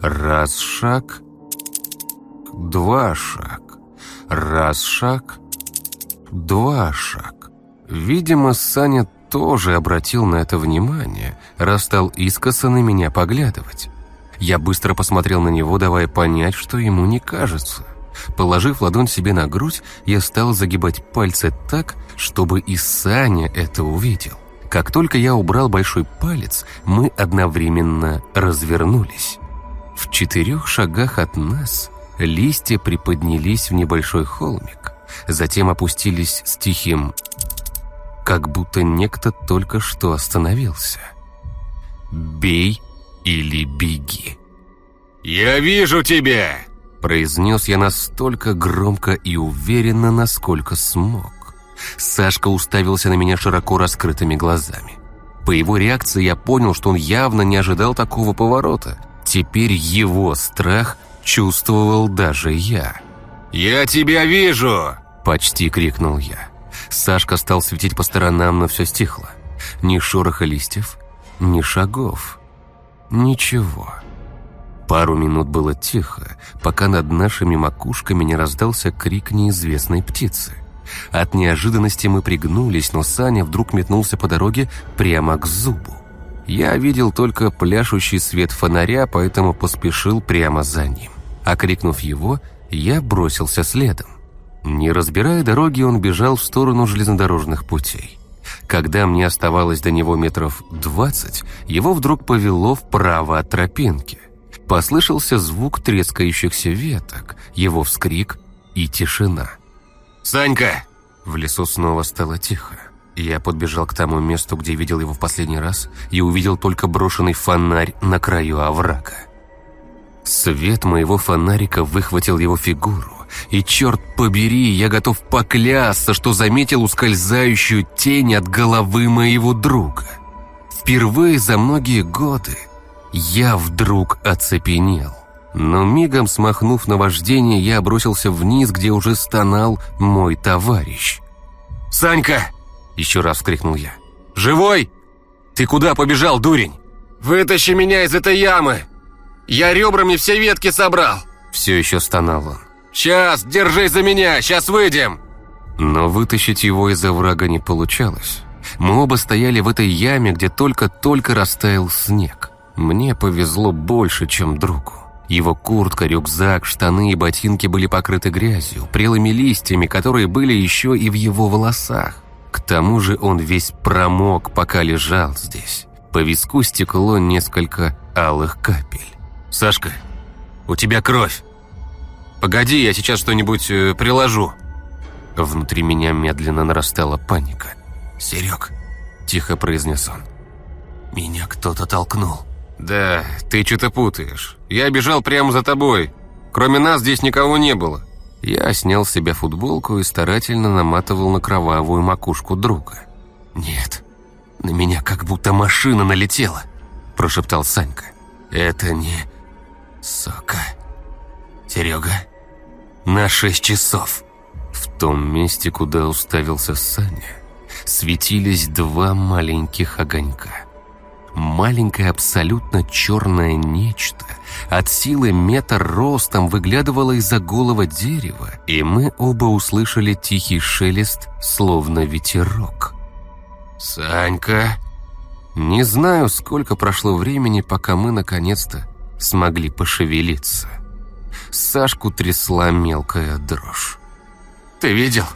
Раз шаг. Два шаг. Раз шаг. Два шаг. Видимо, Саня тоже обратил на это внимание, раз стал искоса на меня поглядывать. Я быстро посмотрел на него, давая понять, что ему не кажется. Положив ладонь себе на грудь, я стал загибать пальцы так, чтобы и Саня это увидел. Как только я убрал большой палец, мы одновременно развернулись. В четырех шагах от нас листья приподнялись в небольшой холмик, затем опустились с тихим, как будто некто только что остановился. «Бей или беги». «Я вижу тебя!» произнес я настолько громко и уверенно, насколько смог. Сашка уставился на меня широко раскрытыми глазами. По его реакции я понял, что он явно не ожидал такого поворота. Теперь его страх чувствовал даже я. «Я тебя вижу!» – почти крикнул я. Сашка стал светить по сторонам, но все стихло. Ни шороха листьев, ни шагов. Ничего. Пару минут было тихо, пока над нашими макушками не раздался крик неизвестной птицы. От неожиданности мы пригнулись, но Саня вдруг метнулся по дороге прямо к зубу. Я видел только пляшущий свет фонаря, поэтому поспешил прямо за ним. Окрикнув его, я бросился следом. Не разбирая дороги, он бежал в сторону железнодорожных путей. Когда мне оставалось до него метров двадцать, его вдруг повело вправо от тропинки. Послышался звук трескающихся веток, его вскрик и тишина. «Санька!» В лесу снова стало тихо. Я подбежал к тому месту, где видел его в последний раз, и увидел только брошенный фонарь на краю оврага. Свет моего фонарика выхватил его фигуру, И черт побери, я готов поклясться, что заметил ускользающую тень от головы моего друга. Впервые за многие годы я вдруг оцепенел. Но мигом смахнув наваждение, я бросился вниз, где уже стонал мой товарищ. «Санька!» – еще раз вскрикнул я. «Живой? Ты куда побежал, дурень? Вытащи меня из этой ямы! Я ребрами все ветки собрал!» Все еще стонал он. «Сейчас, держись за меня, сейчас выйдем!» Но вытащить его из-за врага не получалось. Мы оба стояли в этой яме, где только-только растаял снег. Мне повезло больше, чем другу. Его куртка, рюкзак, штаны и ботинки были покрыты грязью, прелыми листьями, которые были еще и в его волосах. К тому же он весь промок, пока лежал здесь. По виску стекло несколько алых капель. «Сашка, у тебя кровь. Погоди, я сейчас что-нибудь э, приложу». Внутри меня медленно нарастала паника. «Серег», – тихо произнес он, – «меня кто-то толкнул». «Да, ты что-то путаешь. Я бежал прямо за тобой. Кроме нас здесь никого не было». Я снял с себя футболку и старательно наматывал на кровавую макушку друга. «Нет, на меня как будто машина налетела», – прошептал Санька. «Это не... Сока. Серега, на шесть часов». В том месте, куда уставился Саня, светились два маленьких огонька – Маленькое абсолютно черное нечто от силы метр ростом выглядывало из-за голого дерева, и мы оба услышали тихий шелест, словно ветерок. «Санька!» Не знаю, сколько прошло времени, пока мы наконец-то смогли пошевелиться. Сашку трясла мелкая дрожь. «Ты видел?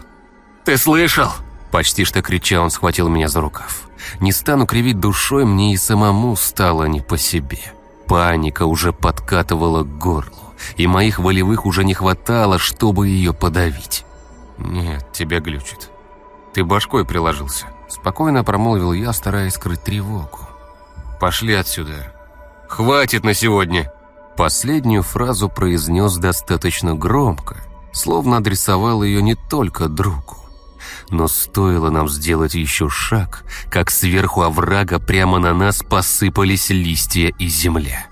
Ты слышал?» Почти что крича, он схватил меня за рукав. Не стану кривить душой, мне и самому стало не по себе. Паника уже подкатывала к горлу, и моих волевых уже не хватало, чтобы ее подавить. «Нет, тебя глючит. Ты башкой приложился», – спокойно промолвил я, стараясь скрыть тревогу. «Пошли отсюда. Хватит на сегодня!» Последнюю фразу произнес достаточно громко, словно адресовал ее не только другу. Но стоило нам сделать еще шаг, как сверху оврага прямо на нас посыпались листья и земля.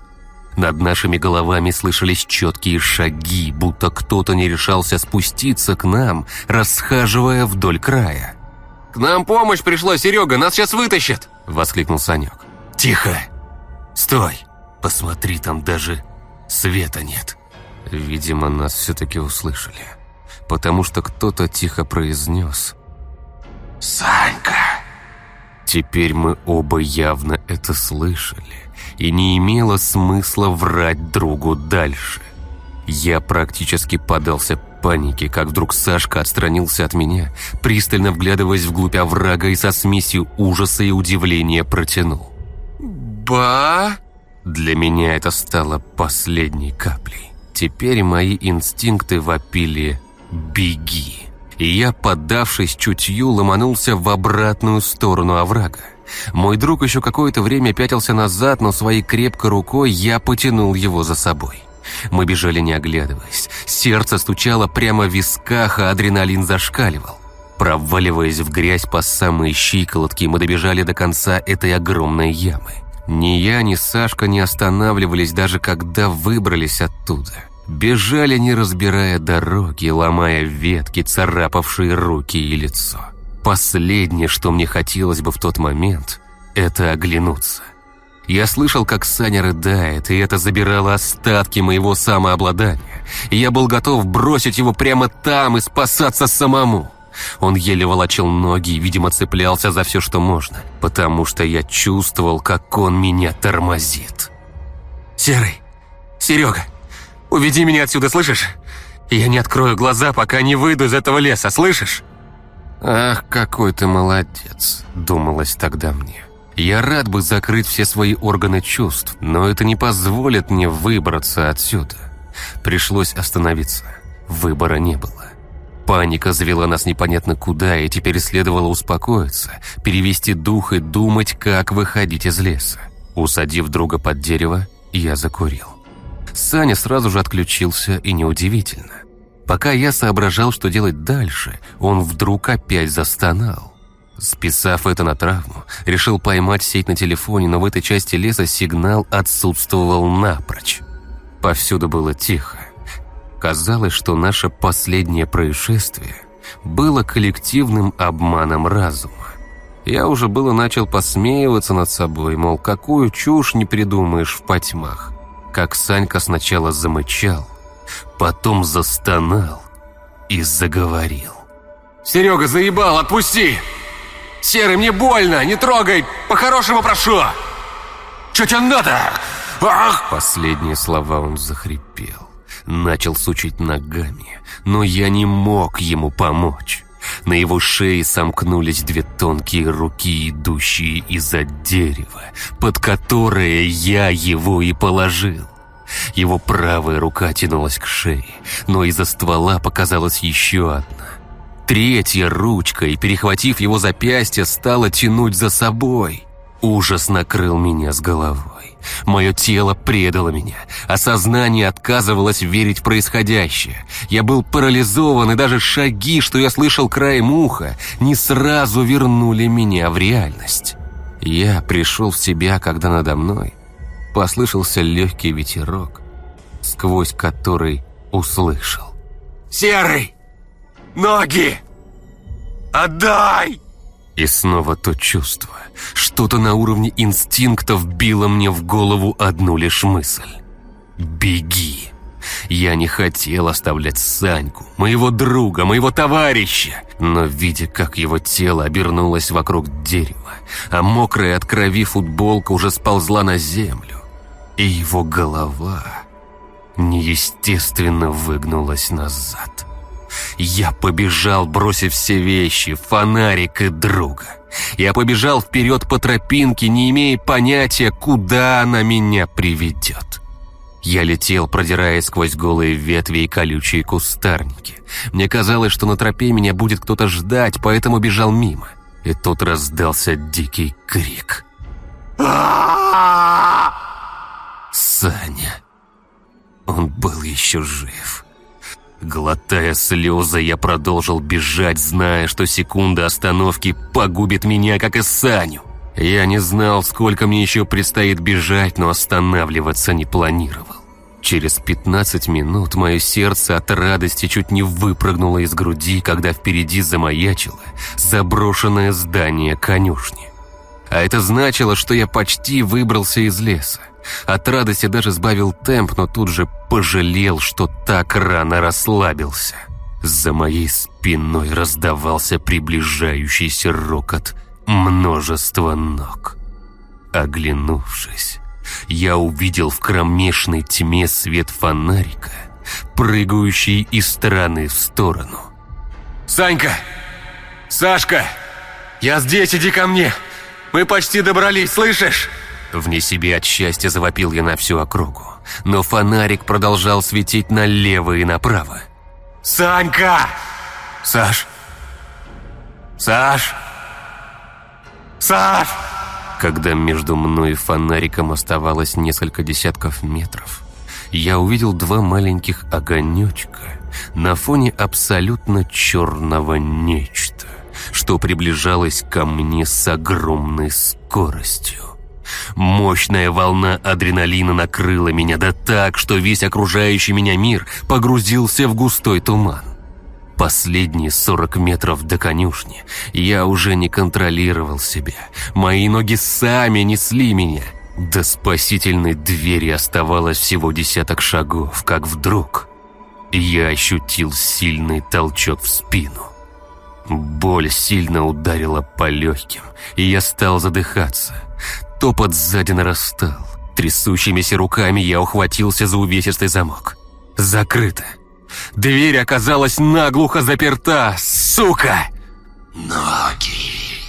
Над нашими головами слышались четкие шаги, будто кто-то не решался спуститься к нам, расхаживая вдоль края. «К нам помощь пришла, Серега, нас сейчас вытащат!» – воскликнул Санек. «Тихо! Стой! Посмотри, там даже света нет!» Видимо, нас все-таки услышали, потому что кто-то тихо произнес – «Санька!» Теперь мы оба явно это слышали, и не имело смысла врать другу дальше. Я практически подался панике, как вдруг Сашка отстранился от меня, пристально вглядываясь вглубь оврага и со смесью ужаса и удивления протянул. «Ба!» Для меня это стало последней каплей. Теперь мои инстинкты вопили «Беги!» И я, поддавшись чутью, ломанулся в обратную сторону оврага. Мой друг еще какое-то время пятился назад, но своей крепкой рукой я потянул его за собой. Мы бежали не оглядываясь. Сердце стучало прямо в висках, а адреналин зашкаливал. Проваливаясь в грязь по самые щиколотки, мы добежали до конца этой огромной ямы. Ни я, ни Сашка не останавливались, даже когда выбрались оттуда. Бежали, не разбирая дороги, ломая ветки, царапавшие руки и лицо. Последнее, что мне хотелось бы в тот момент, это оглянуться. Я слышал, как Саня рыдает, и это забирало остатки моего самообладания. Я был готов бросить его прямо там и спасаться самому. Он еле волочил ноги и, видимо, цеплялся за все, что можно, потому что я чувствовал, как он меня тормозит. «Серый! Серега! Уведи меня отсюда, слышишь? Я не открою глаза, пока не выйду из этого леса, слышишь?» «Ах, какой ты молодец», — думалось тогда мне. «Я рад бы закрыть все свои органы чувств, но это не позволит мне выбраться отсюда». Пришлось остановиться. Выбора не было. Паника завела нас непонятно куда, и теперь следовало успокоиться, перевести дух и думать, как выходить из леса. Усадив друга под дерево, я закурил. Саня сразу же отключился, и неудивительно. Пока я соображал, что делать дальше, он вдруг опять застонал. Списав это на травму, решил поймать сеть на телефоне, но в этой части леса сигнал отсутствовал напрочь. Повсюду было тихо. Казалось, что наше последнее происшествие было коллективным обманом разума. Я уже было начал посмеиваться над собой, мол, какую чушь не придумаешь в потьмах. Как Санька сначала замычал, потом застонал и заговорил. «Серега, заебал, отпусти! Серый, мне больно, не трогай, по-хорошему прошу! Че тебе надо? Ах!» Последние слова он захрипел, начал сучить ногами, но я не мог ему помочь. На его шее сомкнулись две тонкие руки, идущие из-за дерева, под которое я его и положил. Его правая рука тянулась к шее, но из-за ствола показалась еще одна. Третья ручка, и, перехватив его запястье, стала тянуть за собой. Ужас накрыл меня с головой. Мое тело предало меня, а сознание отказывалось верить в происходящее. Я был парализован, и даже шаги, что я слышал краем уха, не сразу вернули меня в реальность. Я пришел в себя, когда надо мной послышался легкий ветерок, сквозь который услышал. «Серый! Ноги! Отдай!» И снова то чувство. Что-то на уровне инстинктов било мне в голову одну лишь мысль. «Беги!» Я не хотел оставлять Саньку, моего друга, моего товарища. Но видя, как его тело обернулось вокруг дерева, а мокрая от крови футболка уже сползла на землю, и его голова неестественно выгнулась назад. Я побежал, бросив все вещи, фонарик и друга. Я побежал вперед по тропинке, не имея понятия, куда она меня приведет. Я летел, продираясь сквозь голые ветви и колючие кустарники. Мне казалось, что на тропе меня будет кто-то ждать, поэтому бежал мимо. И тут раздался дикий крик. Саня. Он был еще жив. Глотая слезы, я продолжил бежать, зная, что секунда остановки погубит меня, как и Саню. Я не знал, сколько мне еще предстоит бежать, но останавливаться не планировал. Через 15 минут мое сердце от радости чуть не выпрыгнуло из груди, когда впереди замаячило заброшенное здание конюшни. А это значило, что я почти выбрался из леса. От радости даже сбавил темп, но тут же пожалел, что так рано расслабился. За моей спиной раздавался приближающийся рокот множества ног. Оглянувшись, я увидел в кромешной тьме свет фонарика, прыгающий из стороны в сторону. «Санька! Сашка! Я здесь, иди ко мне! Мы почти добрались, слышишь?» Вне себе от счастья завопил я на всю округу, но фонарик продолжал светить налево и направо. «Санька! Саш! Саш! Саш!» Когда между мной и фонариком оставалось несколько десятков метров, я увидел два маленьких огонечка на фоне абсолютно черного нечто, что приближалось ко мне с огромной скоростью. Мощная волна адреналина накрыла меня да так, что весь окружающий меня мир погрузился в густой туман. Последние 40 метров до конюшни я уже не контролировал себя. Мои ноги сами несли меня. До спасительной двери оставалось всего десяток шагов, как вдруг я ощутил сильный толчок в спину. Боль сильно ударила по легким, и я стал задыхаться. Топот сзади нарастал. Трясущимися руками я ухватился за увесистый замок. Закрыто. Дверь оказалась наглухо заперта, сука! Ноги.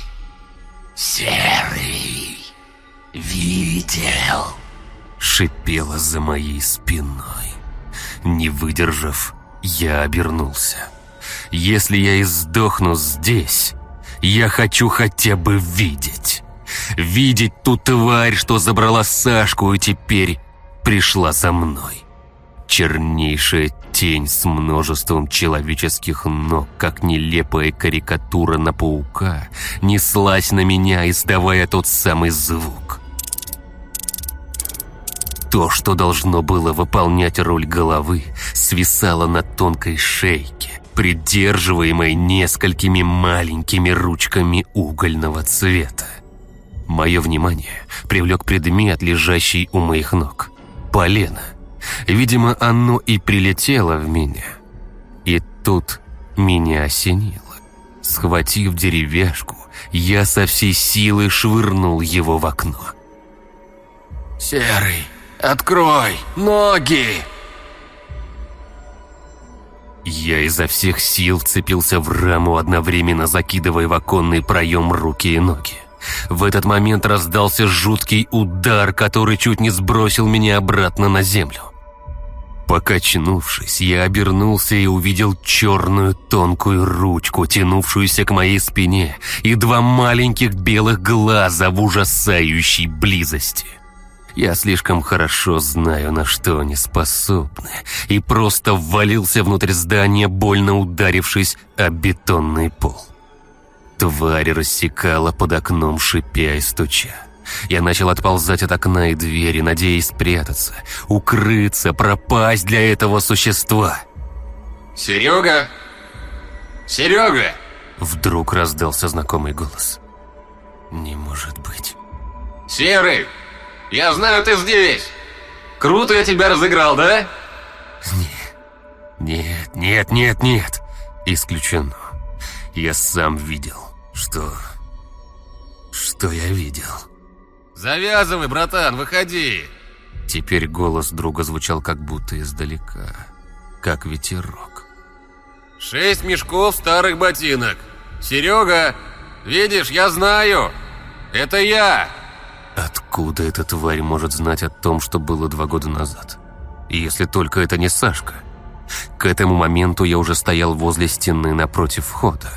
Серый. Видел. Шипела за моей спиной. Не выдержав, я обернулся. Если я и сдохну здесь, я хочу хотя бы видеть. Видеть ту тварь, что забрала Сашку и теперь пришла за мной. Чернейшая тень с множеством человеческих ног, как нелепая карикатура на паука, неслась на меня, издавая тот самый звук. То, что должно было выполнять роль головы, свисало на тонкой шейке, придерживаемой несколькими маленькими ручками угольного цвета. Мое внимание привлек предмет, лежащий у моих ног. Полено. Видимо, оно и прилетело в меня. И тут меня осенило. Схватив деревяшку, я со всей силы швырнул его в окно. «Серый, открой! Ноги!» Я изо всех сил вцепился в раму, одновременно закидывая в оконный проем руки и ноги. В этот момент раздался жуткий удар, который чуть не сбросил меня обратно на землю. Покачнувшись, я обернулся и увидел черную тонкую ручку, тянувшуюся к моей спине, и два маленьких белых глаза в ужасающей близости. Я слишком хорошо знаю, на что они способны, и просто ввалился внутрь здания, больно ударившись о бетонный пол. Тварь рассекала под окном, шипя и стуча. Я начал отползать от окна и двери, надеясь спрятаться, укрыться, пропасть для этого существа. «Серега! Серега!» Вдруг раздался знакомый голос. «Не может быть». «Серый! Я знаю, ты здесь! Круто я тебя разыграл, да?» «Нет, нет, нет, нет, нет! Исключено. Я сам видел, что... Что я видел?» «Завязывай, братан, выходи!» Теперь голос друга звучал как будто издалека, как ветерок. «Шесть мешков старых ботинок. Серега, видишь, я знаю. Это я!» Откуда эта тварь может знать о том, что было два года назад? Если только это не Сашка. К этому моменту я уже стоял возле стены напротив входа.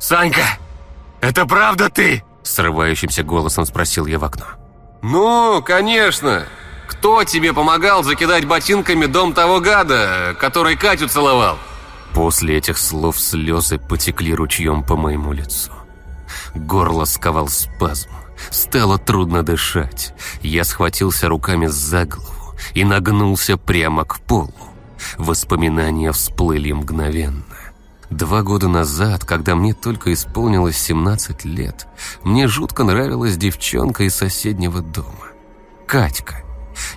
«Санька, это правда ты?» Срывающимся голосом спросил я в окно. «Ну, конечно. Кто тебе помогал закидать ботинками дом того гада, который Катю целовал?» После этих слов слезы потекли ручьем по моему лицу. Горло сковал спазм. Стало трудно дышать. Я схватился руками за голову и нагнулся прямо к полу. Воспоминания всплыли мгновенно. Два года назад, когда мне только исполнилось 17 лет, мне жутко нравилась девчонка из соседнего дома. Катька.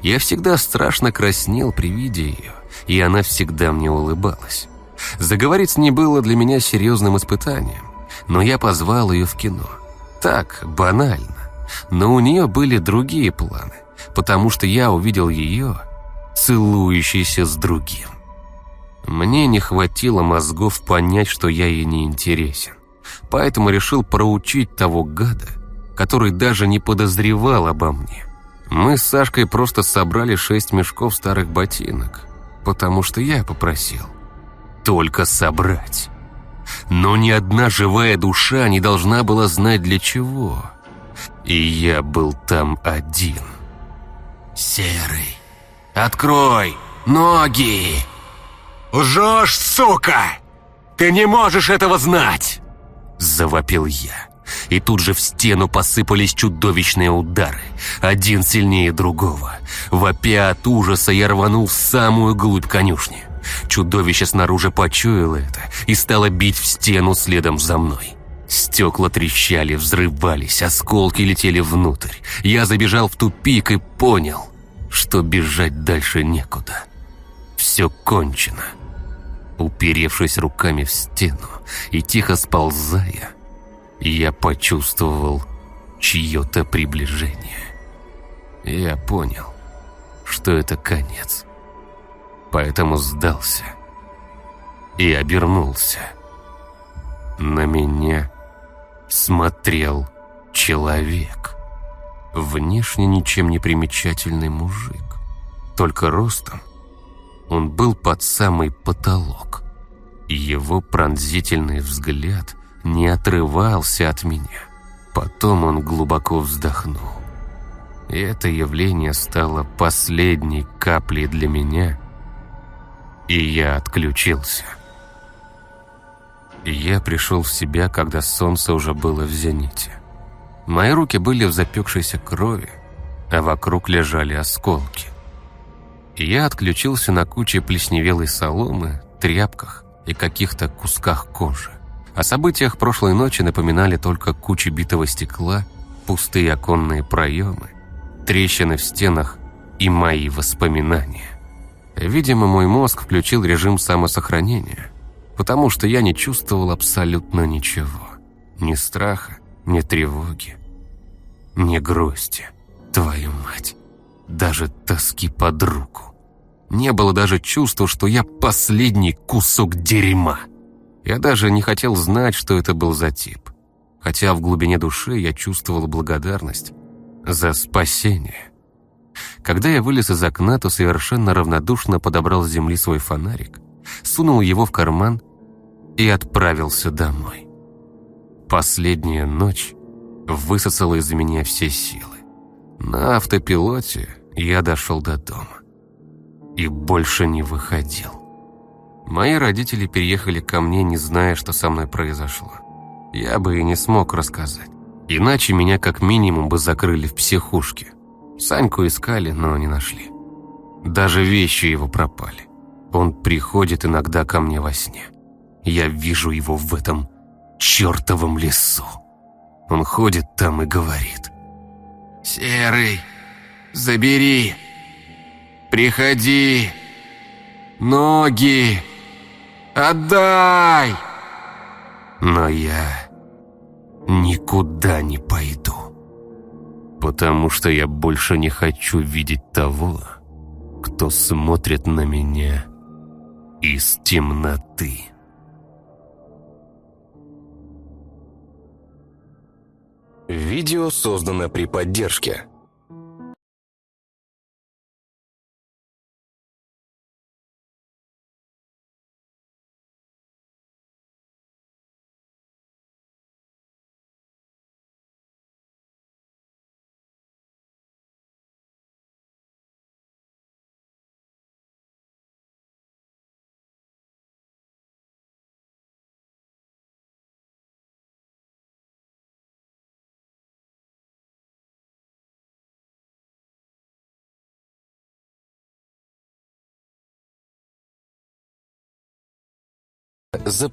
Я всегда страшно краснел при виде ее, и она всегда мне улыбалась. Заговорить с ней было для меня серьезным испытанием, но я позвал ее в кино. Так, банально. Но у нее были другие планы, потому что я увидел ее, целующейся с другим. Мне не хватило мозгов понять, что я ей не интересен. Поэтому решил проучить того гада, который даже не подозревал обо мне. Мы с Сашкой просто собрали шесть мешков старых ботинок, потому что я попросил. Только собрать. Но ни одна живая душа не должна была знать для чего. И я был там один. «Серый, открой ноги!» «Лжешь, сука! Ты не можешь этого знать!» Завопил я. И тут же в стену посыпались чудовищные удары, один сильнее другого. Вопя от ужаса я рванул в самую глубь конюшни. Чудовище снаружи почуяло это и стало бить в стену следом за мной. Стекла трещали, взрывались, осколки летели внутрь. Я забежал в тупик и понял, что бежать дальше некуда. Все кончено. Уперевшись руками в стену и тихо сползая, я почувствовал чье-то приближение. Я понял, что это конец. Поэтому сдался и обернулся. На меня смотрел человек. Внешне ничем не примечательный мужик, только ростом – он был под самый потолок. Его пронзительный взгляд не отрывался от меня. Потом он глубоко вздохнул. И это явление стало последней каплей для меня, и я отключился. Я пришел в себя, когда солнце уже было в зените. Мои руки были в запекшейся крови, а вокруг лежали осколки. Я отключился на куче плесневелой соломы, тряпках и каких-то кусках кожи. О событиях прошлой ночи напоминали только кучи битого стекла, пустые оконные проемы, трещины в стенах и мои воспоминания. Видимо, мой мозг включил режим самосохранения, потому что я не чувствовал абсолютно ничего. Ни страха, ни тревоги, ни грусти. Твою мать, даже тоски под руку. Не было даже чувства, что я последний кусок дерьма. Я даже не хотел знать, что это был за тип. Хотя в глубине души я чувствовал благодарность за спасение. Когда я вылез из окна, то совершенно равнодушно подобрал с земли свой фонарик, сунул его в карман и отправился домой. Последняя ночь высосала из меня все силы. На автопилоте я дошел до дома и больше не выходил. Мои родители переехали ко мне, не зная, что со мной произошло. Я бы и не смог рассказать. Иначе меня как минимум бы закрыли в психушке. Саньку искали, но не нашли. Даже вещи его пропали. Он приходит иногда ко мне во сне. Я вижу его в этом чертовом лесу. Он ходит там и говорит. «Серый, забери, приходи, ноги, отдай!» Но я никуда не пойду, потому что я больше не хочу видеть того, кто смотрит на меня из темноты. Видео создано при поддержке за